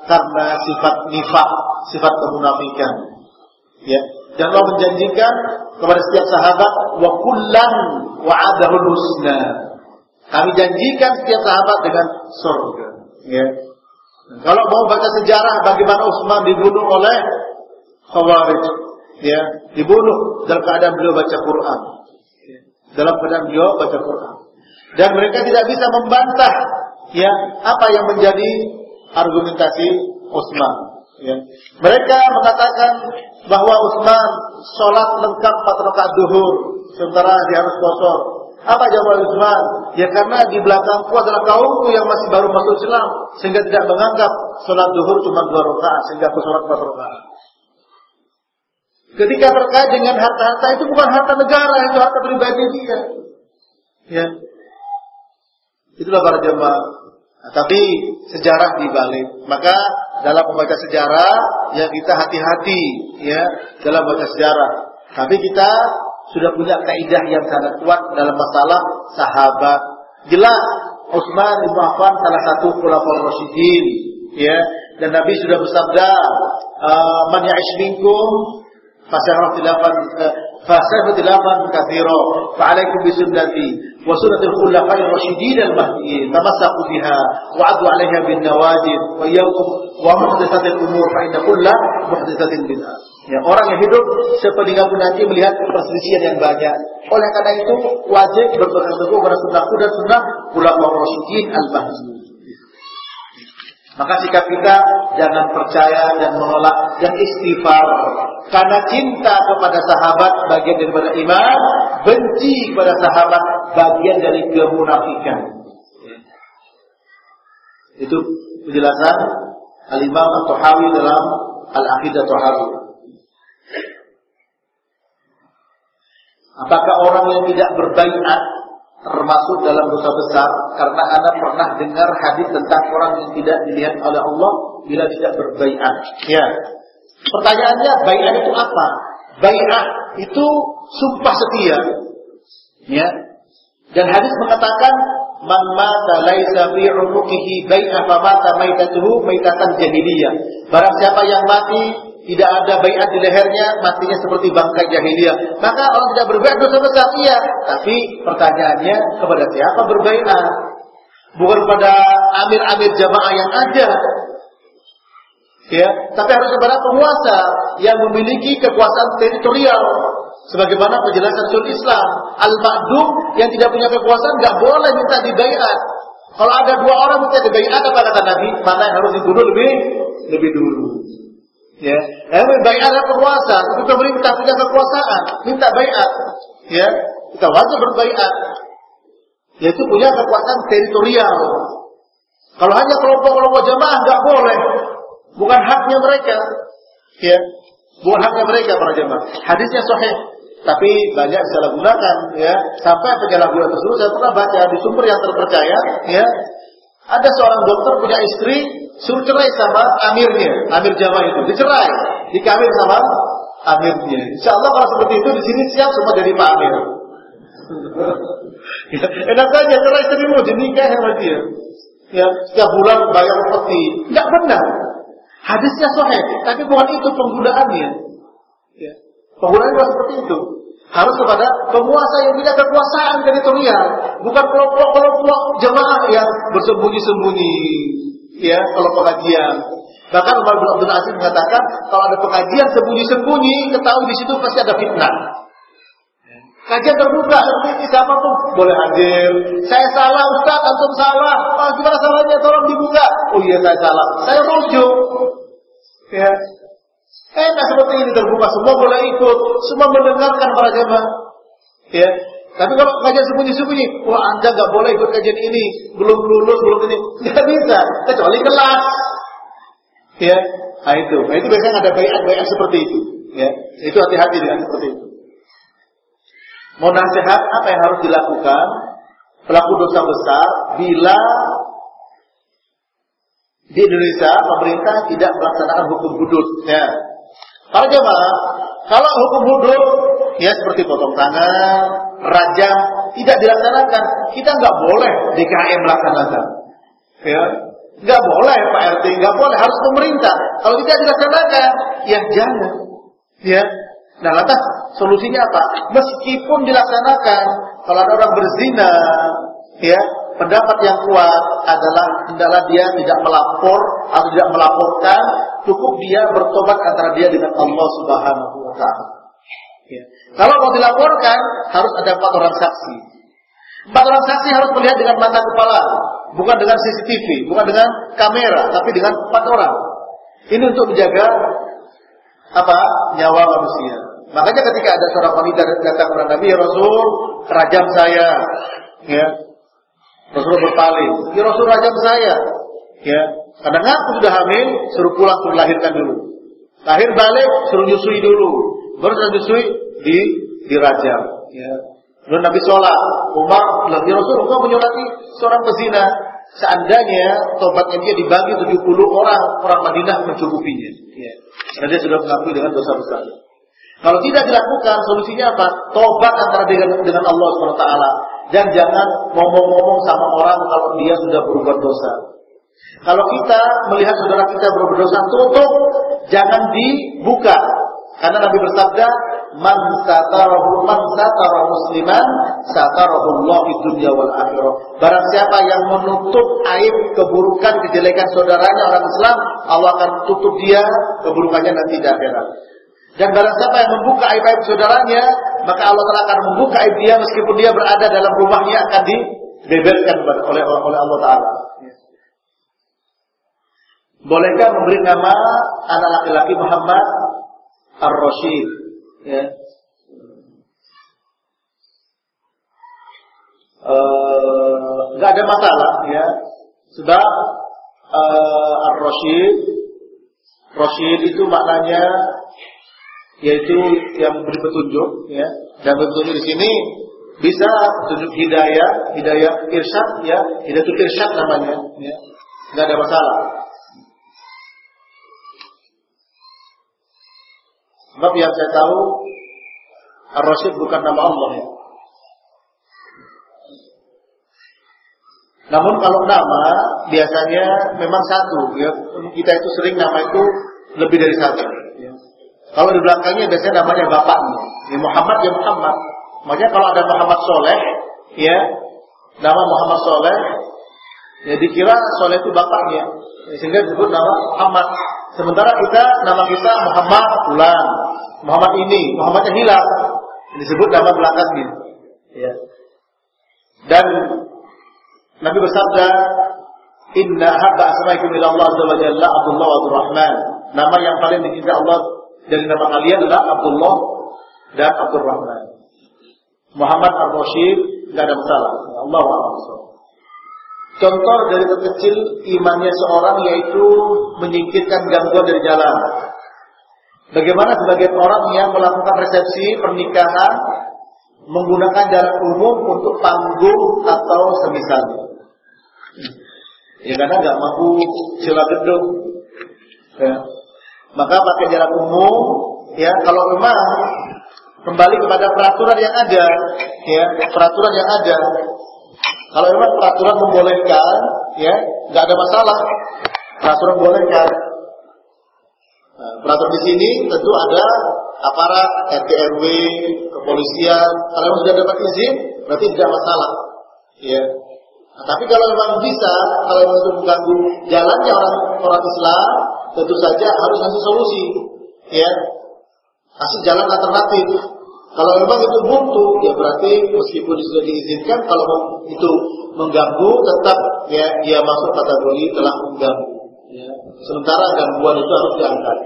karena sifat nifak, sifat kemunafikan. Ya, dan Allah menjanjikan kepada setiap sahabat wa kullan wa'adahu husna. Kami janjikan setiap sahabat dengan surga. Ya. Kalau mau baca sejarah bagaimana Utsman dibunuh oleh Khawarij, ya, dibunuh dalam keadaan beliau baca Quran. Dalam keadaan beliau baca Quran. Dan mereka tidak bisa membantah ya apa yang menjadi argumentasi Utsman. Ya. Mereka mengatakan bahwa Utsman sholat lengkap empat duhur, sementara dia harus kosor. Apa jawaban Utsman? Ya karena di belakangku adalah kaumku yang masih baru masuk Islam sehingga tidak menganggap sholat duhur cuma dua rakaat sehingga aku sholat empat rakaat. Ketika terkait dengan harta-harta itu bukan harta negara, itu harta pribadi dia. Ya. Itulah para jemaah. Nah, tapi sejarah dibalik. Maka dalam membaca sejarah ya kita hati-hati ya dalam membaca sejarah. Tapi kita sudah punya kaidah yang sangat kuat dalam masalah sahabat. Jelas Utsman bin Affan salah satu khulafaur rasyidin ya dan Nabi sudah bersabda uh, man ya'ish minkum fasayara tilafan uh, fasayara tilafan katsira fa alaikum bi sunnati wa sunnatil khulafa'ir rasyidin al mahdiyyin tamassaku biha wa adu 'alaiha bin nawajid wa iyyakum wa muhdatsatil umur fa inna kulla muhdatsatin bid'ah Ya, orang yang hidup sepeninggalku nanti melihat perselisihan yang banyak. Oleh karena itu wajib berpegang teguh pada sunnahku dan sunnah ulama rasyidin al mahdi Maka sikap kita jangan percaya dan menolak dan istighfar. Karena cinta kepada sahabat bagian daripada iman, benci kepada sahabat bagian dari kemunafikan. Itu penjelasan Al-Imam At-Tahawi dalam Al-Aqidah Tahawi. Apakah orang yang tidak berbaikat termasuk dalam dosa besar? Karena Anda pernah dengar hadis tentang orang yang tidak dilihat oleh Allah bila tidak berbaikat. Ya. Pertanyaannya, baiat itu apa? Baiat itu sumpah setia. Ya. Dan hadis mengatakan man mata laisa fi unuqihi bai'a fa mata maitatuhu maitatan jahiliyah. Barang siapa yang mati tidak ada bayat di lehernya, matinya seperti bangkai jahiliyah. Maka orang tidak berbayat dosa besar, iya. Tapi pertanyaannya kepada siapa berbayat? Bukan pada amir-amir jamaah yang ada. Ya, tapi harus kepada penguasa yang memiliki kekuasaan teritorial. Sebagaimana penjelasan Sul Islam, al-ma'dum yang tidak punya kekuasaan nggak boleh minta dibayat. Kalau ada dua orang minta dibayat, apa kata Nabi? Mana yang harus dibunuh lebih lebih dulu. Ya, eh, bayat adalah penguasa. Itu pemerintah punya kekuasaan, minta bayat. Ya, kita wajib berbaikat. Yaitu punya kekuasaan teritorial. Kalau hanya kelompok-kelompok jamaah nggak boleh, bukan haknya mereka. Ya, bukan haknya mereka para jamaah. Hadisnya sahih, tapi banyak disalahgunakan. Ya, sampai penyalahgunaan tersebut saya pernah baca di sumber yang terpercaya. Ya, ada seorang dokter punya istri suruh cerai sama amirnya, amir jamaah itu, dicerai, dikawin sama amirnya. Insya Allah kalau seperti itu di sini siap semua jadi pak amir. enak saja cerai seribu, nikah sama dia. Ya, setiap bulan bayar peti. Tidak benar. Hadisnya sahih, tapi bukan itu penggunaannya. Ya. Penggunaannya seperti itu. Harus kepada penguasa yang punya kekuasaan teritorial, bukan kelompok-kelompok jemaah yang bersembunyi-sembunyi ya kalau pengajian. Bahkan Umar bin Abdul Aziz mengatakan kalau ada pengajian sembunyi-sembunyi, ketahui di situ pasti ada fitnah. Kajian terbuka, seperti siapa pun boleh hadir. Saya salah, Ustaz, antum salah. Oh, gimana salahnya? Tolong dibuka. Oh iya, saya salah. Saya rujuk. Ya. Enak seperti ini terbuka, semua boleh ikut, semua mendengarkan para jemaah. Ya, tapi kalau kajian sembunyi-sembunyi, wah anda nggak boleh ikut kajian ini, belum lulus, belum ini, nggak bisa, kecuali kelas. Ya, nah itu, nah itu biasanya ada bayat-bayat seperti itu. Ya, itu hati-hati dengan seperti itu. Mau nasihat apa yang harus dilakukan pelaku dosa besar bila di Indonesia pemerintah tidak melaksanakan hukum hudud. Ya. Para jemaah, kalau hukum hudud ya seperti potong tangan, rajam tidak dilaksanakan, kita nggak boleh DKM melaksanakan. Ya, nggak boleh Pak RT, nggak boleh harus pemerintah. Kalau tidak dilaksanakan, ya jangan. Ya, nah lantas solusinya apa? Meskipun dilaksanakan, kalau ada orang berzina, ya pendapat yang kuat adalah hendaklah dia tidak melapor atau tidak melaporkan, cukup dia bertobat antara dia dengan Allah Subhanahu wa taala. Ya. Kalau mau dilaporkan, harus ada empat orang saksi. Empat orang saksi harus melihat dengan mata kepala, bukan dengan CCTV, bukan dengan kamera, tapi dengan empat orang. Ini untuk menjaga apa nyawa manusia. Makanya ketika ada seorang wanita datang kepada Nabi, ya Rasul, rajam saya. Ya. Rasul berpaling. Ya Rasul rajam saya. Ya. Karena ngaku sudah hamil, suruh pulang suruh lahirkan dulu. Lahir balik, suruh nyusui dulu. Baru sudah nyusui, di dirajam. Ya. Lalu Nabi sholat. Umar bilang, ya Rasul, engkau menyolati seorang pezina. Seandainya tobatnya dia dibagi 70 orang, orang Madinah mencukupinya. Ya. Karena dia sudah mengakui dengan dosa besar. Kalau tidak dilakukan, solusinya apa? Tobat antara dengan, dengan Allah SWT. Dan jangan ngomong-ngomong sama orang kalau dia sudah berbuat dosa. Kalau kita melihat saudara kita berbuat dosa, tutup, jangan dibuka. Karena Nabi bersabda, "Man satarahu man satara musliman, satarahu Allah di dunia wal akhirah." Barang siapa yang menutup aib keburukan kejelekan saudaranya orang Islam, Allah akan tutup dia keburukannya nanti di akhirat. Dan barang siapa yang membuka aib-aib saudaranya, maka Allah Taala akan membuka aib dia meskipun dia berada dalam rumahnya akan dibeberkan oleh oleh Allah Taala. Bolehkah memberi nama anak laki-laki Muhammad Ar-Rashid? Ya. Uh, ada masalah ya sebab uh, Ar-Rashid Rashid itu maknanya yaitu yang beri petunjuk ya. Dan petunjuk di sini bisa petunjuk hidayah hidayah irsyad ya. Hidayah itu irsyad namanya ya. Nggak ada masalah. Sebab yang saya tahu Ar-Rasyid bukan nama Allah ya. Namun kalau nama biasanya memang satu ya. Kita itu sering nama itu lebih dari satu. Kalau di belakangnya biasanya namanya bapaknya. Ya Muhammad ya Muhammad. Makanya kalau ada Muhammad Soleh, ya nama Muhammad Soleh, ya dikira Soleh itu bapaknya. Ya, sehingga disebut nama Muhammad. Sementara kita nama kita Muhammad Fulan, Muhammad ini, Muhammadnya hilang. Disebut nama belakangnya. Ya. Dan Nabi bersabda, Inna habba asmaikum ila Allah azza wa jalla Abdullah wa Rahman. Nama yang paling dicintai Allah dari nama kalian adalah Abdullah dan Abdul Rahman. Muhammad Ar-Rashid tidak ada masalah. Allah Contoh dari kecil imannya seorang yaitu menyingkirkan gangguan dari jalan. Bagaimana sebagai orang yang melakukan resepsi pernikahan menggunakan jalan umum untuk panggung atau semisalnya. Ya karena nggak mampu celah gedung. Ya maka pakai jalan umum ya. Kalau memang kembali kepada peraturan yang ada ya peraturan yang ada. Kalau memang peraturan membolehkan ya nggak ada masalah. Peraturan membolehkan nah, peraturan di sini tentu ada aparat RT RW kepolisian. Kalau memang sudah dapat izin berarti tidak masalah ya. Nah, tapi kalau memang bisa kalau itu mengganggu jalannya orang orang Islam tentu saja harus ngasih solusi, ya, kasih jalan alternatif. Kalau memang itu buntu, ya berarti meskipun sudah diizinkan, kalau itu mengganggu, tetap ya dia masuk kategori telah mengganggu. Ya. Sementara gangguan itu harus diangkat.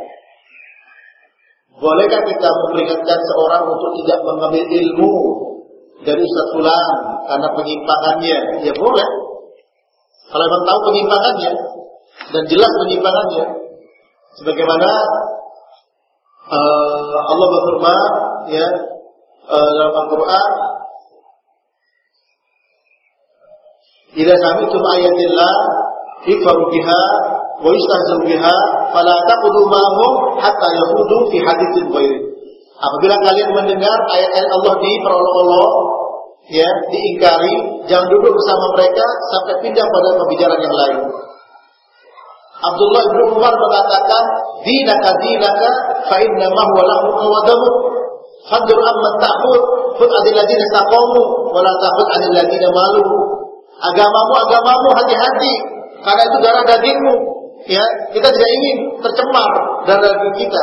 Bolehkah kita memperingatkan seorang untuk tidak mengambil ilmu dari Ustaz Fulan karena penyimpangannya? Ya boleh. Kalau memang tahu penyimpangannya dan jelas penyimpangannya, sebagaimana uh, Allah berfirman ya uh, dalam Al-Qur'an Idza sami'tum ayatillah ikfaru biha wa yustahzu biha fala taqudu ma'hum hatta yahudu fi haditsin ghairi. Apabila kalian mendengar ayat-ayat Allah diperolok-olok ya, diingkari, jangan duduk bersama mereka sampai pindah pada pembicaraan yang lain. Abdullah bin Umar mengatakan, "Dinaka dinaka fa inna ma huwa lahu qawadamu." Fandur amma ta'khud, khud adil ladina taqamu wa la ta'khud adil ladina malu. Agamamu agamamu hati-hati karena itu darah dagingmu. Ya, kita tidak ingin tercemar darah daging kita.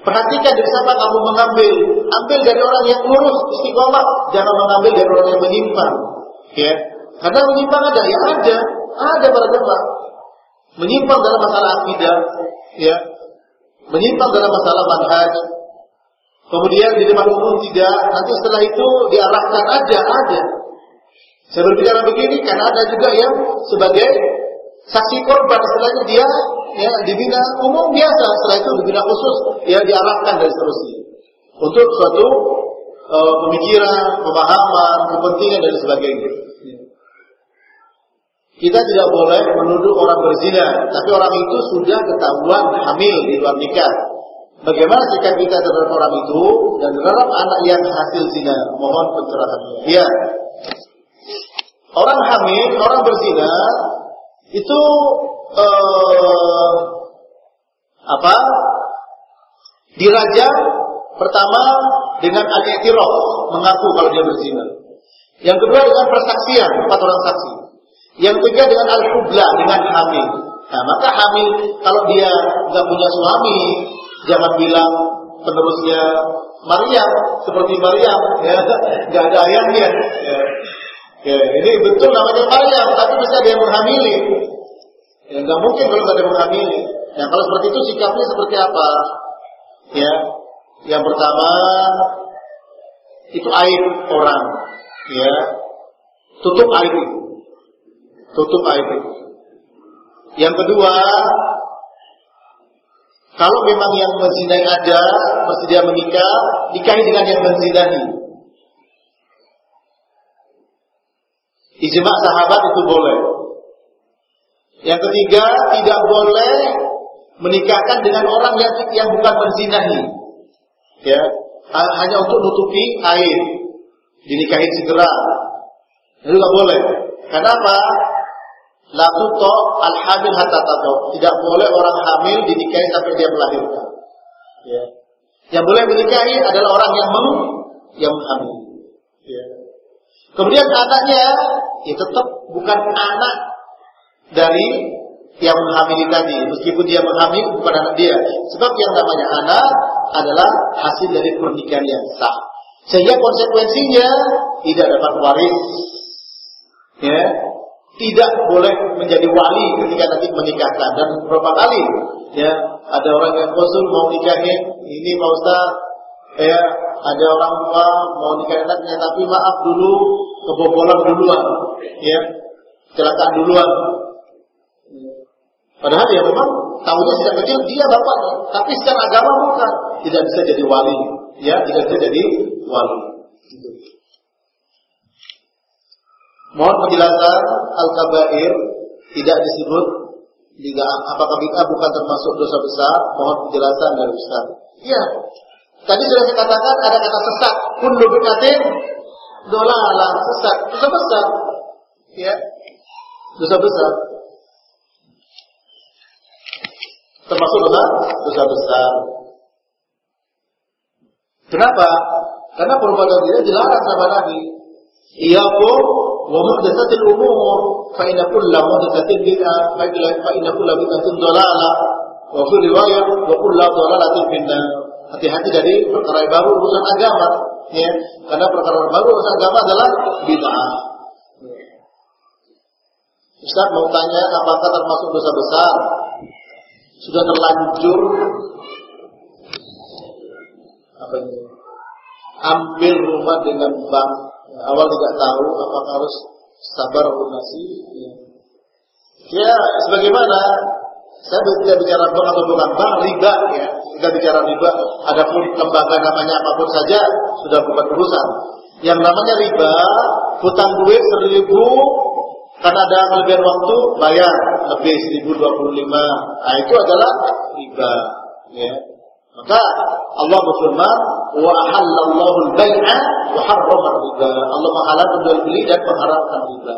Perhatikan dari siapa kamu mengambil. Ambil dari orang yang lurus, istiqomah. Jangan mengambil dari orang yang menyimpang. Ya, karena menyimpang ada, ya ada, ada para jemaah menyimpang dalam masalah akidah, ya, menyimpang dalam masalah manhaj, Kemudian di depan umum tidak, nanti setelah itu diarahkan aja, ada. Saya berbicara begini karena ada juga yang sebagai saksi korban, setelahnya dia ya dibina umum biasa, setelah itu dibina khusus, ya diarahkan dan seterusnya. Untuk suatu uh, pemikiran, pemahaman, kepentingan dan sebagainya. Kita tidak boleh menuduh orang berzina, tapi orang itu sudah ketahuan hamil di luar nikah. Bagaimana sikap kita terhadap orang itu dan terhadap anak yang hasil zina? Mohon pencerahannya. Ya. Orang hamil, orang berzina itu eh, apa? Dirajam pertama dengan al mengaku kalau dia berzina. Yang kedua dengan persaksian, empat orang saksi. Yang ketiga dengan al-hubla, dengan hamil. Nah, maka hamil kalau dia nggak punya suami, jangan bilang penerusnya Maryam seperti Maryam, ya nggak ada ayahnya. Ya. ya. ini betul namanya Maryam, tapi bisa dia menghamili. Ya, nggak mungkin kalau nggak ada menghamili. Nah, kalau seperti itu sikapnya seperti apa? Ya, yang pertama itu aib orang, ya, tutup aib itu tutup aib itu. Yang kedua, kalau memang yang menzinai ada, mesti dia menikah, nikahi dengan yang menzinahi. Ijma sahabat itu boleh. Yang ketiga, tidak boleh menikahkan dengan orang yang yang bukan menzinahi. Ya, hanya untuk nutupi air. Dinikahi segera. Itu nggak boleh. Kenapa? La tuto al hamil hatta tato. Tidak boleh orang hamil dinikahi sampai dia melahirkan. Ya. Yang boleh menikahi adalah orang yang mem yang hamil. Ya. Kemudian anaknya ya tetap bukan anak dari yang menghamili tadi, meskipun dia menghamil bukan anak dia. Sebab yang namanya anak adalah hasil dari pernikahan yang sah. Sehingga konsekuensinya tidak dapat waris. Ya, tidak boleh menjadi wali ketika nanti menikahkan dan beberapa kali ya ada orang yang konsul mau nikahin ini Pak Ustaz ya ada orang tua mau nikahin anaknya tapi maaf dulu kebobolan duluan ya kecelakaan duluan. Padahal ya memang tahunya sejak kecil dia bapaknya tapi secara agama bukan. Tidak bisa jadi wali ya tidak bisa jadi wali Mohon penjelasan al-kabair tidak disebut jika apakah bid'ah bukan termasuk dosa besar? Mohon penjelasan dari Ustaz. Iya. Tadi sudah saya katakan ada kata sesat. Kullu bid'atin dolalah sesat. Dosa besar. Ya. Dosa besar. Termasuk dosa dosa besar. Kenapa? Karena perbuatan dia dilarang sama Nabi. Iyakum ومحدثات الأمور فإن كل محدثة بدعة فإن كل بدعة ضلالة وفي رواية وكل ضلالة في النار hati-hati dari perkara baru urusan agama ya karena perkara baru urusan agama adalah bid'ah Ustaz mau tanya apakah termasuk dosa besar sudah terlanjur apa ini ambil rumah dengan bank awal tidak tahu apakah harus sabar lunasi. Ya. sebagaimana saya tidak bicara bank atau bukan bank, riba ya. Kita bicara riba, adapun lembaga namanya apa pun saja sudah bukan urusan. Yang namanya riba, hutang duit seribu, karena ada kelebihan waktu bayar lebih seribu dua puluh lima. Nah itu adalah riba. Ya. Maka Allah berfirman, "Wa ahallallahu al-bai'a wa harrama riba." Allah menghalalkan jual beli dan mengharamkan riba.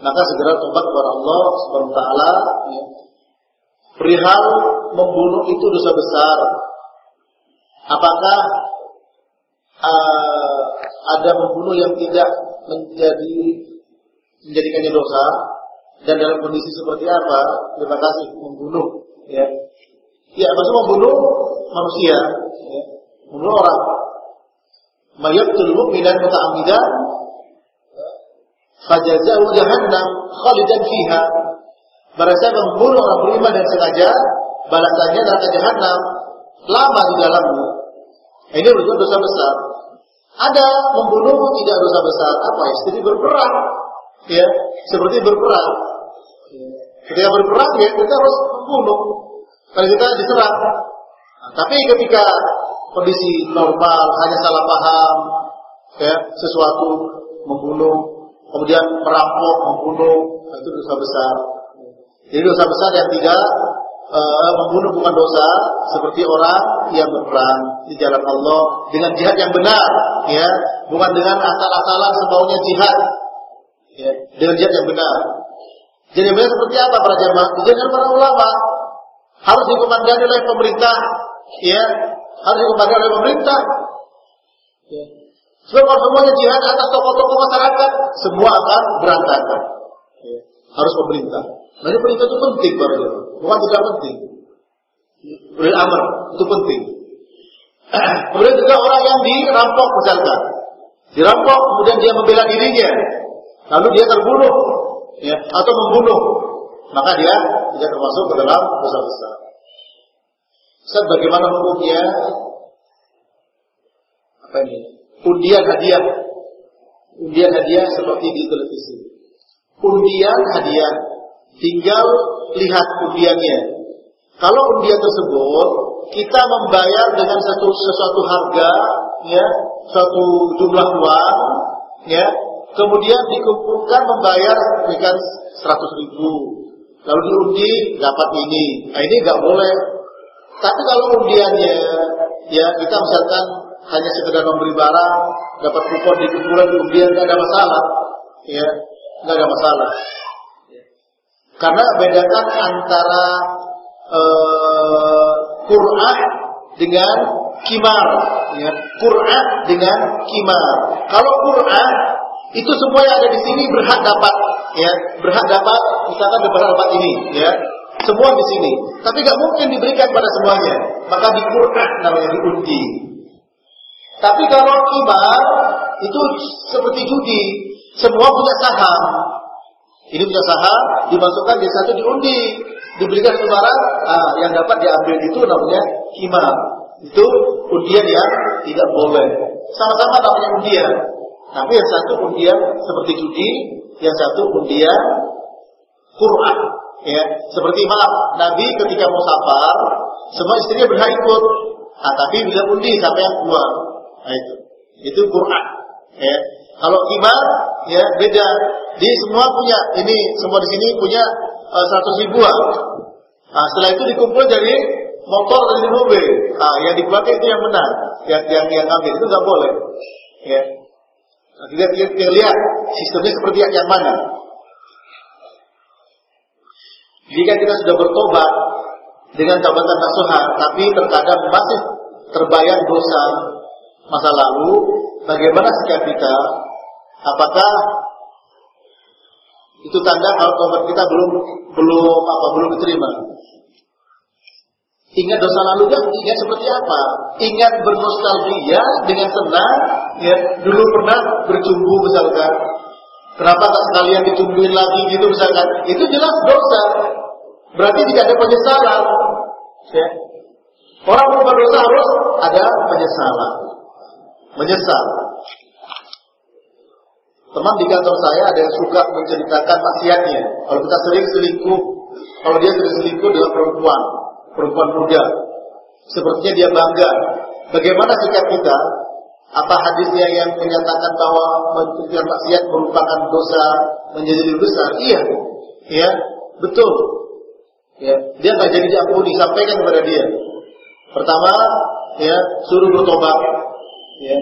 Maka segera tobat kepada Allah Subhanahu wa taala ya. Perihal membunuh itu dosa besar. Apakah uh, ada membunuh yang tidak menjadi menjadikannya dosa dan dalam kondisi seperti apa? Terima kasih membunuh ya. Ya, maksud membunuh manusia, ya, membunuh orang. Mayyatul mu'minan muta'ammidan fajazahu jahannam khalidan fiha. Barang membunuh orang beriman dan sengaja, balasannya neraka jahannam lama di dalamnya. Ini merupakan dosa besar. Ada membunuh tidak dosa besar. Apa? Istri berperang. Ya, seperti berperang. Ketika berperang ya kita harus membunuh. Kalau kita diserang. Tapi ketika kondisi normal hanya salah paham, ya sesuatu membunuh, kemudian merampok, membunuh, nah, itu dosa besar. Jadi dosa besar yang tidak uh, membunuh bukan dosa seperti orang yang berperang di jalan Allah dengan jihad yang benar, ya, bukan dengan asal-asalan sebaunya jihad, ya, dengan jihad yang benar. Jadi benar seperti apa para jamaah? Dengan para ulama harus dikomandani oleh pemerintah, ya, harus dikomandani oleh pemerintah. Ya. Sebab kalau semuanya jihad atas tokoh-tokoh masyarakat, semua akan berantakan. Ya. Harus pemerintah. Nah ini perintah itu penting para. Bukan tidak penting. Ulil amr itu penting. Kemudian juga orang yang dirampok misalkan. Dirampok kemudian dia membela dirinya. Lalu dia terbunuh. Ya, atau membunuh. Maka dia tidak termasuk ke dalam dosa besar. Bagaimana hukumnya? Apa ini? Undian hadiah. Undian hadiah seperti di televisi. Undian hadiah tinggal lihat undiannya. Kalau undian tersebut kita membayar dengan satu sesuatu harga, ya, suatu jumlah uang, ya, kemudian dikumpulkan membayar dengan 100 ribu, lalu diundi dapat ini, nah ini nggak boleh. Tapi kalau undiannya, ya kita misalkan hanya sekedar memberi barang, dapat kupon dikumpulkan di undian nggak ada masalah, ya, nggak ada masalah. Karena bedakan antara uh, Qur'an dengan kimar, ya. Qur'an dengan kimar. Kalau Qur'an itu semua yang ada di sini berhak dapat, ya, berhak dapat, misalkan berhak dapat ini, ya, semua di sini. Tapi nggak mungkin diberikan pada semuanya. Maka di Qur'an namanya diundi. Tapi kalau kimar itu seperti judi, semua punya saham, ini punya saham, dimasukkan di satu diundi, diberikan ke barang, ah, yang dapat diambil itu namanya hima. Itu undian yang tidak boleh. Sama-sama namanya undian. Tapi yang satu undian seperti judi, yang satu undian Quran. Ya, seperti maaf, Nabi ketika mau safar, semua istrinya berhak ikut. Nah, tapi bila undi sampai yang keluar. Nah, itu. Itu Quran. Ya. Kalau imam ya beda. Di semua punya ini semua di sini punya uh, 100 ribuan. Nah, setelah itu dikumpul dari motor dari mobil. Nah, yang dipakai itu yang benar, yang yang yang ambil itu nggak boleh. Ya. Nah, kita, kita, kita lihat sistemnya seperti yang mana. Jika kita sudah bertobat dengan tobatan nasuha, tapi terkadang masih terbayang dosa masa lalu, bagaimana sikap kita? Apakah itu tanda kalau tobat kita belum belum apa belum diterima? Ingat dosa lalu kan ingat seperti apa? Ingat bernostalgia dengan senang, ya dulu pernah bercumbu misalkan. Kenapa tak sekalian dicumbuin lagi gitu misalkan? Itu jelas dosa. Berarti tidak ada penyesalan. Ya. Orang berbuat dosa harus ada penyesalan. Menyesal. Teman di kantor saya ada yang suka menceritakan maksiatnya. Kalau kita sering selingkuh, kalau dia sering selingkuh dengan perempuan, perempuan muda, sepertinya dia bangga. Bagaimana sikap kita? Apa hadisnya yang menyatakan bahwa menceritakan maksiat merupakan dosa menjadi lebih besar? Iya, ya, betul. Ya, dia nggak jadi diampuni, sampaikan kepada dia. Pertama, ya, suruh bertobat. Ya.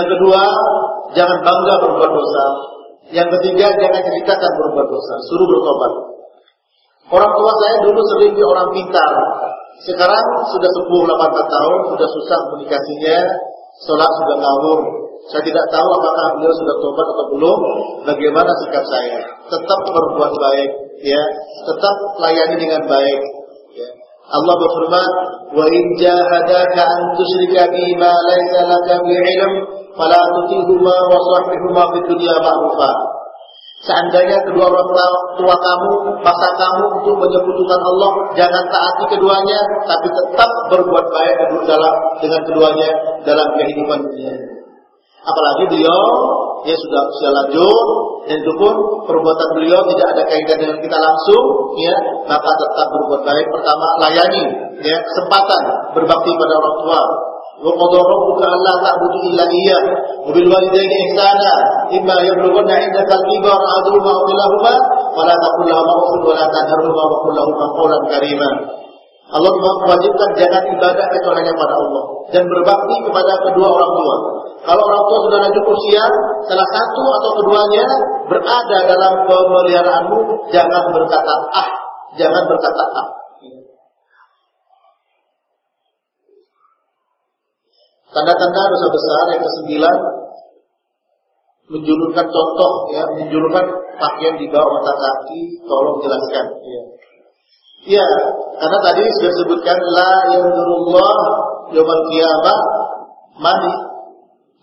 Yang kedua, jangan bangga berbuat dosa. Yang ketiga, jangan ceritakan berbuat dosa. Suruh bertobat. Orang tua saya dulu sering orang pintar. Sekarang sudah sepuh 84 tahun, sudah susah komunikasinya, sholat sudah ngawur. Saya tidak tahu apakah beliau sudah tobat atau belum. Bagaimana sikap saya? Tetap berbuat baik, ya. Tetap layani dengan baik. Ya. Allah berfirman, "Wa in jahadaka an tusyrika bi ma laysa laka bi ilm, fala tutihuma wa sahbihuma fid dunya ma'rufa." Seandainya kedua orang tua kamu paksa kamu untuk menyekutukan Allah, jangan taati keduanya, tapi tetap berbuat baik dalam dengan keduanya dalam kehidupan dunia. Apalagi beliau dia sudah usia lanjut dan itu pun perbuatan beliau tidak ada kaitan dengan kita langsung, ya maka tetap berbuat baik. Pertama layani, ya kesempatan berbakti pada orang tua. Wa qadara rabbuka alla ta'budu illa iyyah wa bil walidayni ihsana imma yablughanna 'indaka al-kibar ahaduhuma aw kilahuma fala taqul lahumā uffin wa la tanharhumā wa qul lahumā qawlan karīmā. Allah mewajibkan jangan ibadah kecuali hanya pada Allah dan berbakti kepada kedua orang tua. Kalau orang tua sudah lanjut usia, salah satu atau keduanya berada dalam pemeliharaanmu, jangan berkata ah, jangan berkata ah. Tanda-tanda dosa besar yang kesembilan menjulurkan contoh ya, menjulurkan pakaian di bawah mata kaki, tolong jelaskan. Ya. Ya, karena tadi sudah sebutkan la yanzurullah yaumil qiyamah man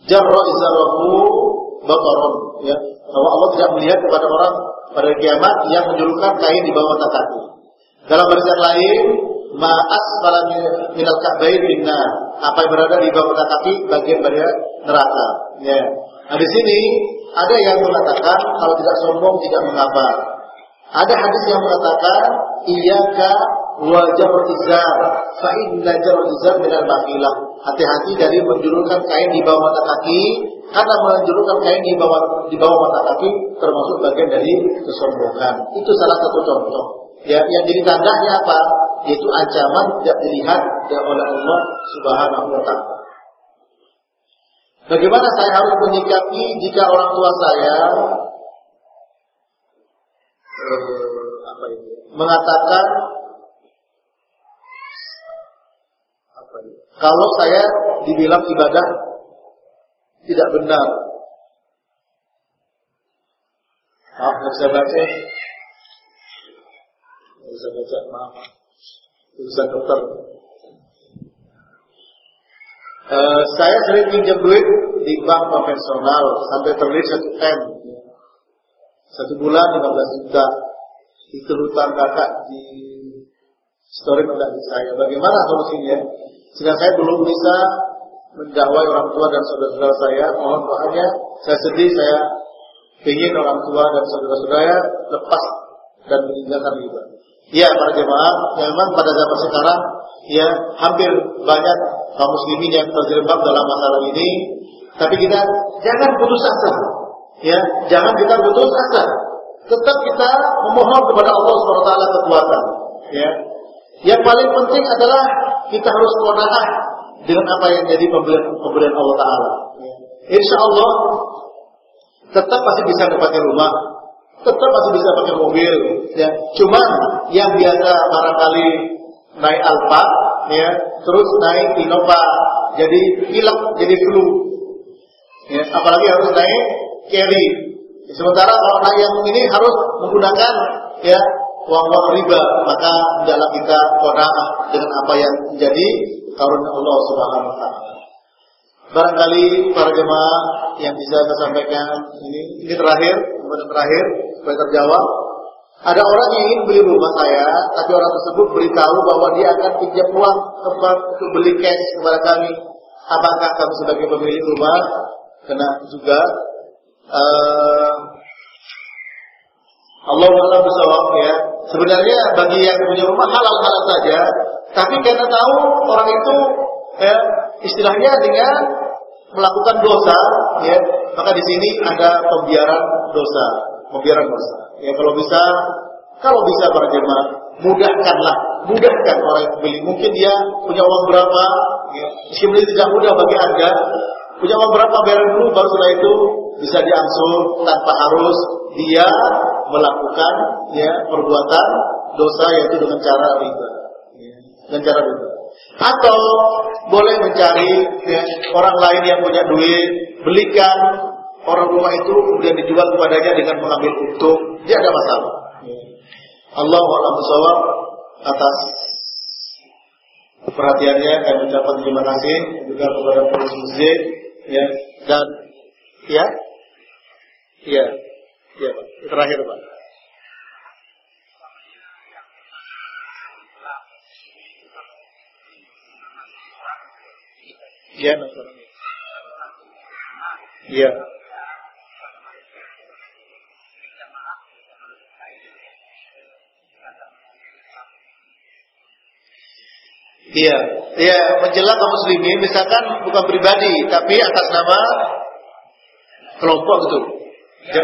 jarra izarahu bataron ya. Bahwa Allah tidak melihat kepada orang pada kiamat yang menjulurkan kain di bawah mata kaki. Dalam bahasa lain, ma asfala minal ka'bain minna. Apa yang berada di bawah mata kaki bagian dari neraka. Ya. Nah, di sini ada yang mengatakan kalau tidak sombong tidak mengapa. Ada hadis yang mengatakan iyyaka wa izar fa inna jarul izar minal. Hati-hati dari menjulurkan kain di bawah mata kaki karena menjulurkan kain di bawah di bawah mata kaki termasuk bagian dari kesombongan. Itu salah satu contoh. Ya, yang jadi tandanya apa? Yaitu ancaman tidak dilihat oleh Allah Subhanahu wa taala. Bagaimana saya harus menyikapi jika orang tua saya apa itu? Mengatakan apa itu? Kalau saya dibilang ibadah tidak benar. Maaf, nggak bisa baca. Nggak bisa baca, maaf. Urusan dokter. Uh, saya sering pinjam duit di bank konvensional sampai terlihat satu M satu bulan 15 juta. Itu hutang kakak di story tidak di saya. Bagaimana solusinya? Sehingga saya belum bisa mendakwai orang tua dan saudara-saudara saya. Mohon doanya. Saya sedih, saya ingin orang tua dan saudara-saudara lepas dan meninggalkan riba. Ya para jemaah, memang pada zaman sekarang ya hampir banyak kaum muslimin yang terjerembab dalam masalah ini. Tapi kita jangan putus asa. Ya, jangan kita putus asa. Tetap kita memohon kepada Allah SWT kekuatan. Ya. Yang paling penting adalah kita harus qanaah dengan apa yang jadi pemberian, pemberian Allah Taala. Ya. Insya Allah tetap masih bisa dapatin rumah, tetap masih bisa pakai mobil. Ya. Cuman yang biasa barangkali naik Alfa, ya, terus naik Innova, jadi pilek, jadi flu. Ya, apalagi harus naik carry. Sementara kalau yang ini harus menggunakan ya uang-uang riba, maka hendaklah kita qanaah dengan apa yang menjadi karunia Allah Subhanahu wa taala. Barangkali para jemaah yang bisa saya sampaikan ini ini terakhir, kemudian terakhir supaya terjawab. Ada orang yang ingin beli rumah saya, tapi orang tersebut beritahu bahwa dia akan pinjam uang untuk beli cash kepada kami. Apakah kami sebagai pemilik rumah kena juga uh, Allah Taala bersawab ya. Sebenarnya bagi yang punya rumah halal-halal saja, tapi karena tahu orang itu ya, istilahnya dengan melakukan dosa, ya, maka di sini ada pembiaran dosa, pembiaran dosa. Ya kalau bisa, kalau bisa para jemaah, mudahkanlah, mudahkan orang yang beli. Mungkin dia punya uang berapa, ya, meskipun tidak mudah bagi anda, punya uang berapa bayaran dulu, baru setelah itu bisa diangsur tanpa harus dia melakukan ya perbuatan dosa yaitu dengan cara riba. Ya, dengan cara riba. Atau boleh mencari ya, orang lain yang punya duit, belikan orang rumah itu kemudian dijual kepadanya dengan mengambil untung, tidak ada masalah. Ya. Allah Allah atas perhatiannya kami ucapkan terima kasih juga kepada pengurus masjid ya dan ya Iya. Ya, Pak. Terakhir, Pak. Ya, Nasrani. Ya. Iya, iya menjelang kaum muslimin misalkan bukan pribadi tapi atas nama kelompok gitu. Ya.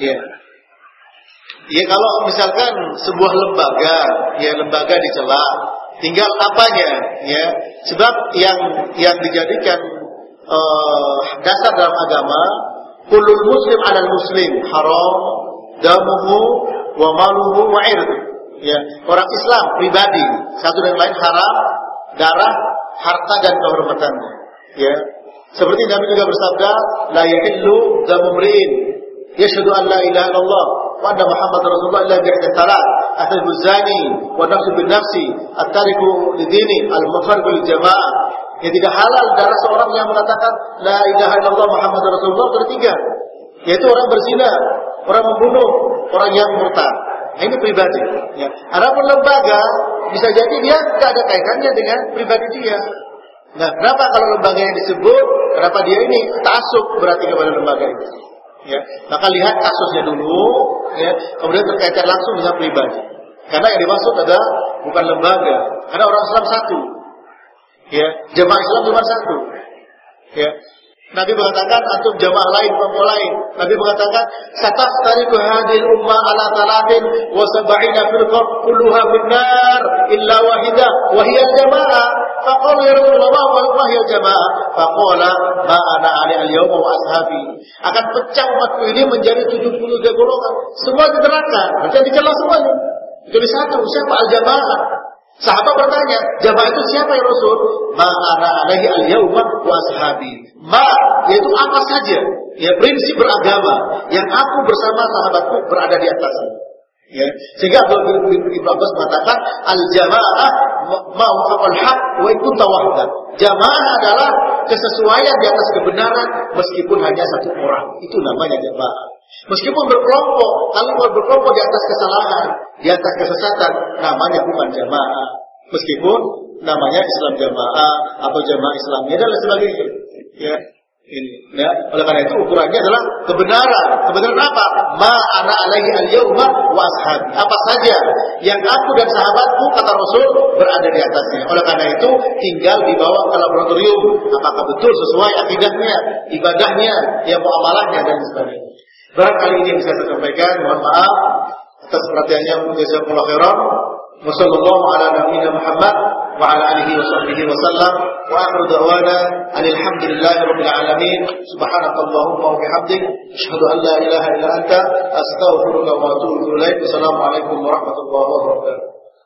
Iya. Ya kalau misalkan sebuah lembaga, ya lembaga dicela, tinggal apanya, ya. Sebab yang yang dijadikan uh, dasar dalam agama, kulul muslim adalah muslim haram damuhu wa maluhu wa irdu. Ya, orang Islam pribadi. Satu dan lain haram darah, harta dan kehormatannya. Ya. Seperti Nabi juga bersabda, la yahillu damu yashhadu an la ilaha illallah wa anna Muhammad Rasulullah illa bi'da salat. Ahlul zani wa nafsu bin nafsi. At-tariku lidini al-mufarriqu lil jamaah. Ya tidak halal darah seorang yang mengatakan la ilaha illallah Muhammad Rasulullah bertiga. Yaitu orang berzina orang membunuh orang yang murtad nah, ini pribadi ya adapun lembaga bisa jadi dia tidak ada kaitannya dengan pribadi dia Nah, kenapa kalau lembaga yang disebut, kenapa dia ini tasuk berarti kepada lembaga itu? Ya, maka lihat kasusnya dulu, ya, kemudian terkaitan langsung dengan pribadi. Karena yang dimaksud adalah bukan lembaga, karena orang Islam satu. Ya, jemaah Islam cuma satu. Ya, Nabi mengatakan antum jamaah lain kelompok lain. Nabi mengatakan satastariku hadil ummah ala talatin wa sab'ina firqah kulluha finnar illa wahidah wa hiya jamaah. Faqala ya Rasulullah wa hiya jamaah. Faqala ma ana ali al-yawma wa ashabi. Akan pecah umatku ini menjadi 73 golongan. Semua di neraka. Berarti dicela semuanya. Jadi satu, siapa al-jamaah? Sahabat bertanya, jamaah itu siapa ya Rasul? Ma'ana alaihi al-yawma wa ashabi. Ma, yaitu apa saja. Ya, prinsip beragama. Yang aku bersama sahabatku berada di atasnya. Ya, sehingga Abdul bin Abbas mengatakan al-jamaah ma'wafaqal haq wa ikun tawahda. Jamaah adalah kesesuaian di atas kebenaran meskipun hanya satu orang. Itu namanya jamaah. Meskipun berkelompok, kalau berkelompok di atas kesalahan, di atas kesesatan, namanya bukan jamaah. Meskipun namanya Islam jamaah atau jamaah Islamnya dan lain sebagainya. Ya, ini. Ya, oleh karena itu ukurannya adalah kebenaran. Kebenaran apa? Ma ana alaihi al yauma wa ashabi. Apa saja yang aku dan sahabatku kata Rasul berada di atasnya. Oleh karena itu tinggal di bawah laboratorium apakah betul sesuai akidahnya, ibadahnya, ya muamalahnya dan sebagainya. Barangkali ini bisa saya sampaikan, mohon maaf atas perhatiannya jazakumullah khairan. Wassallallahu ala nabiyina Muhammad wa ala alihi wa sahbihi wa sallam wa akhiru da'wana alhamdulillahi rabbil alamin subhanakallahumma wa bihamdik asyhadu an la ilaha illa anta astaghfiruka wa atubu ilaik. Wassalamu alaikum warahmatullahi wabarakatuh.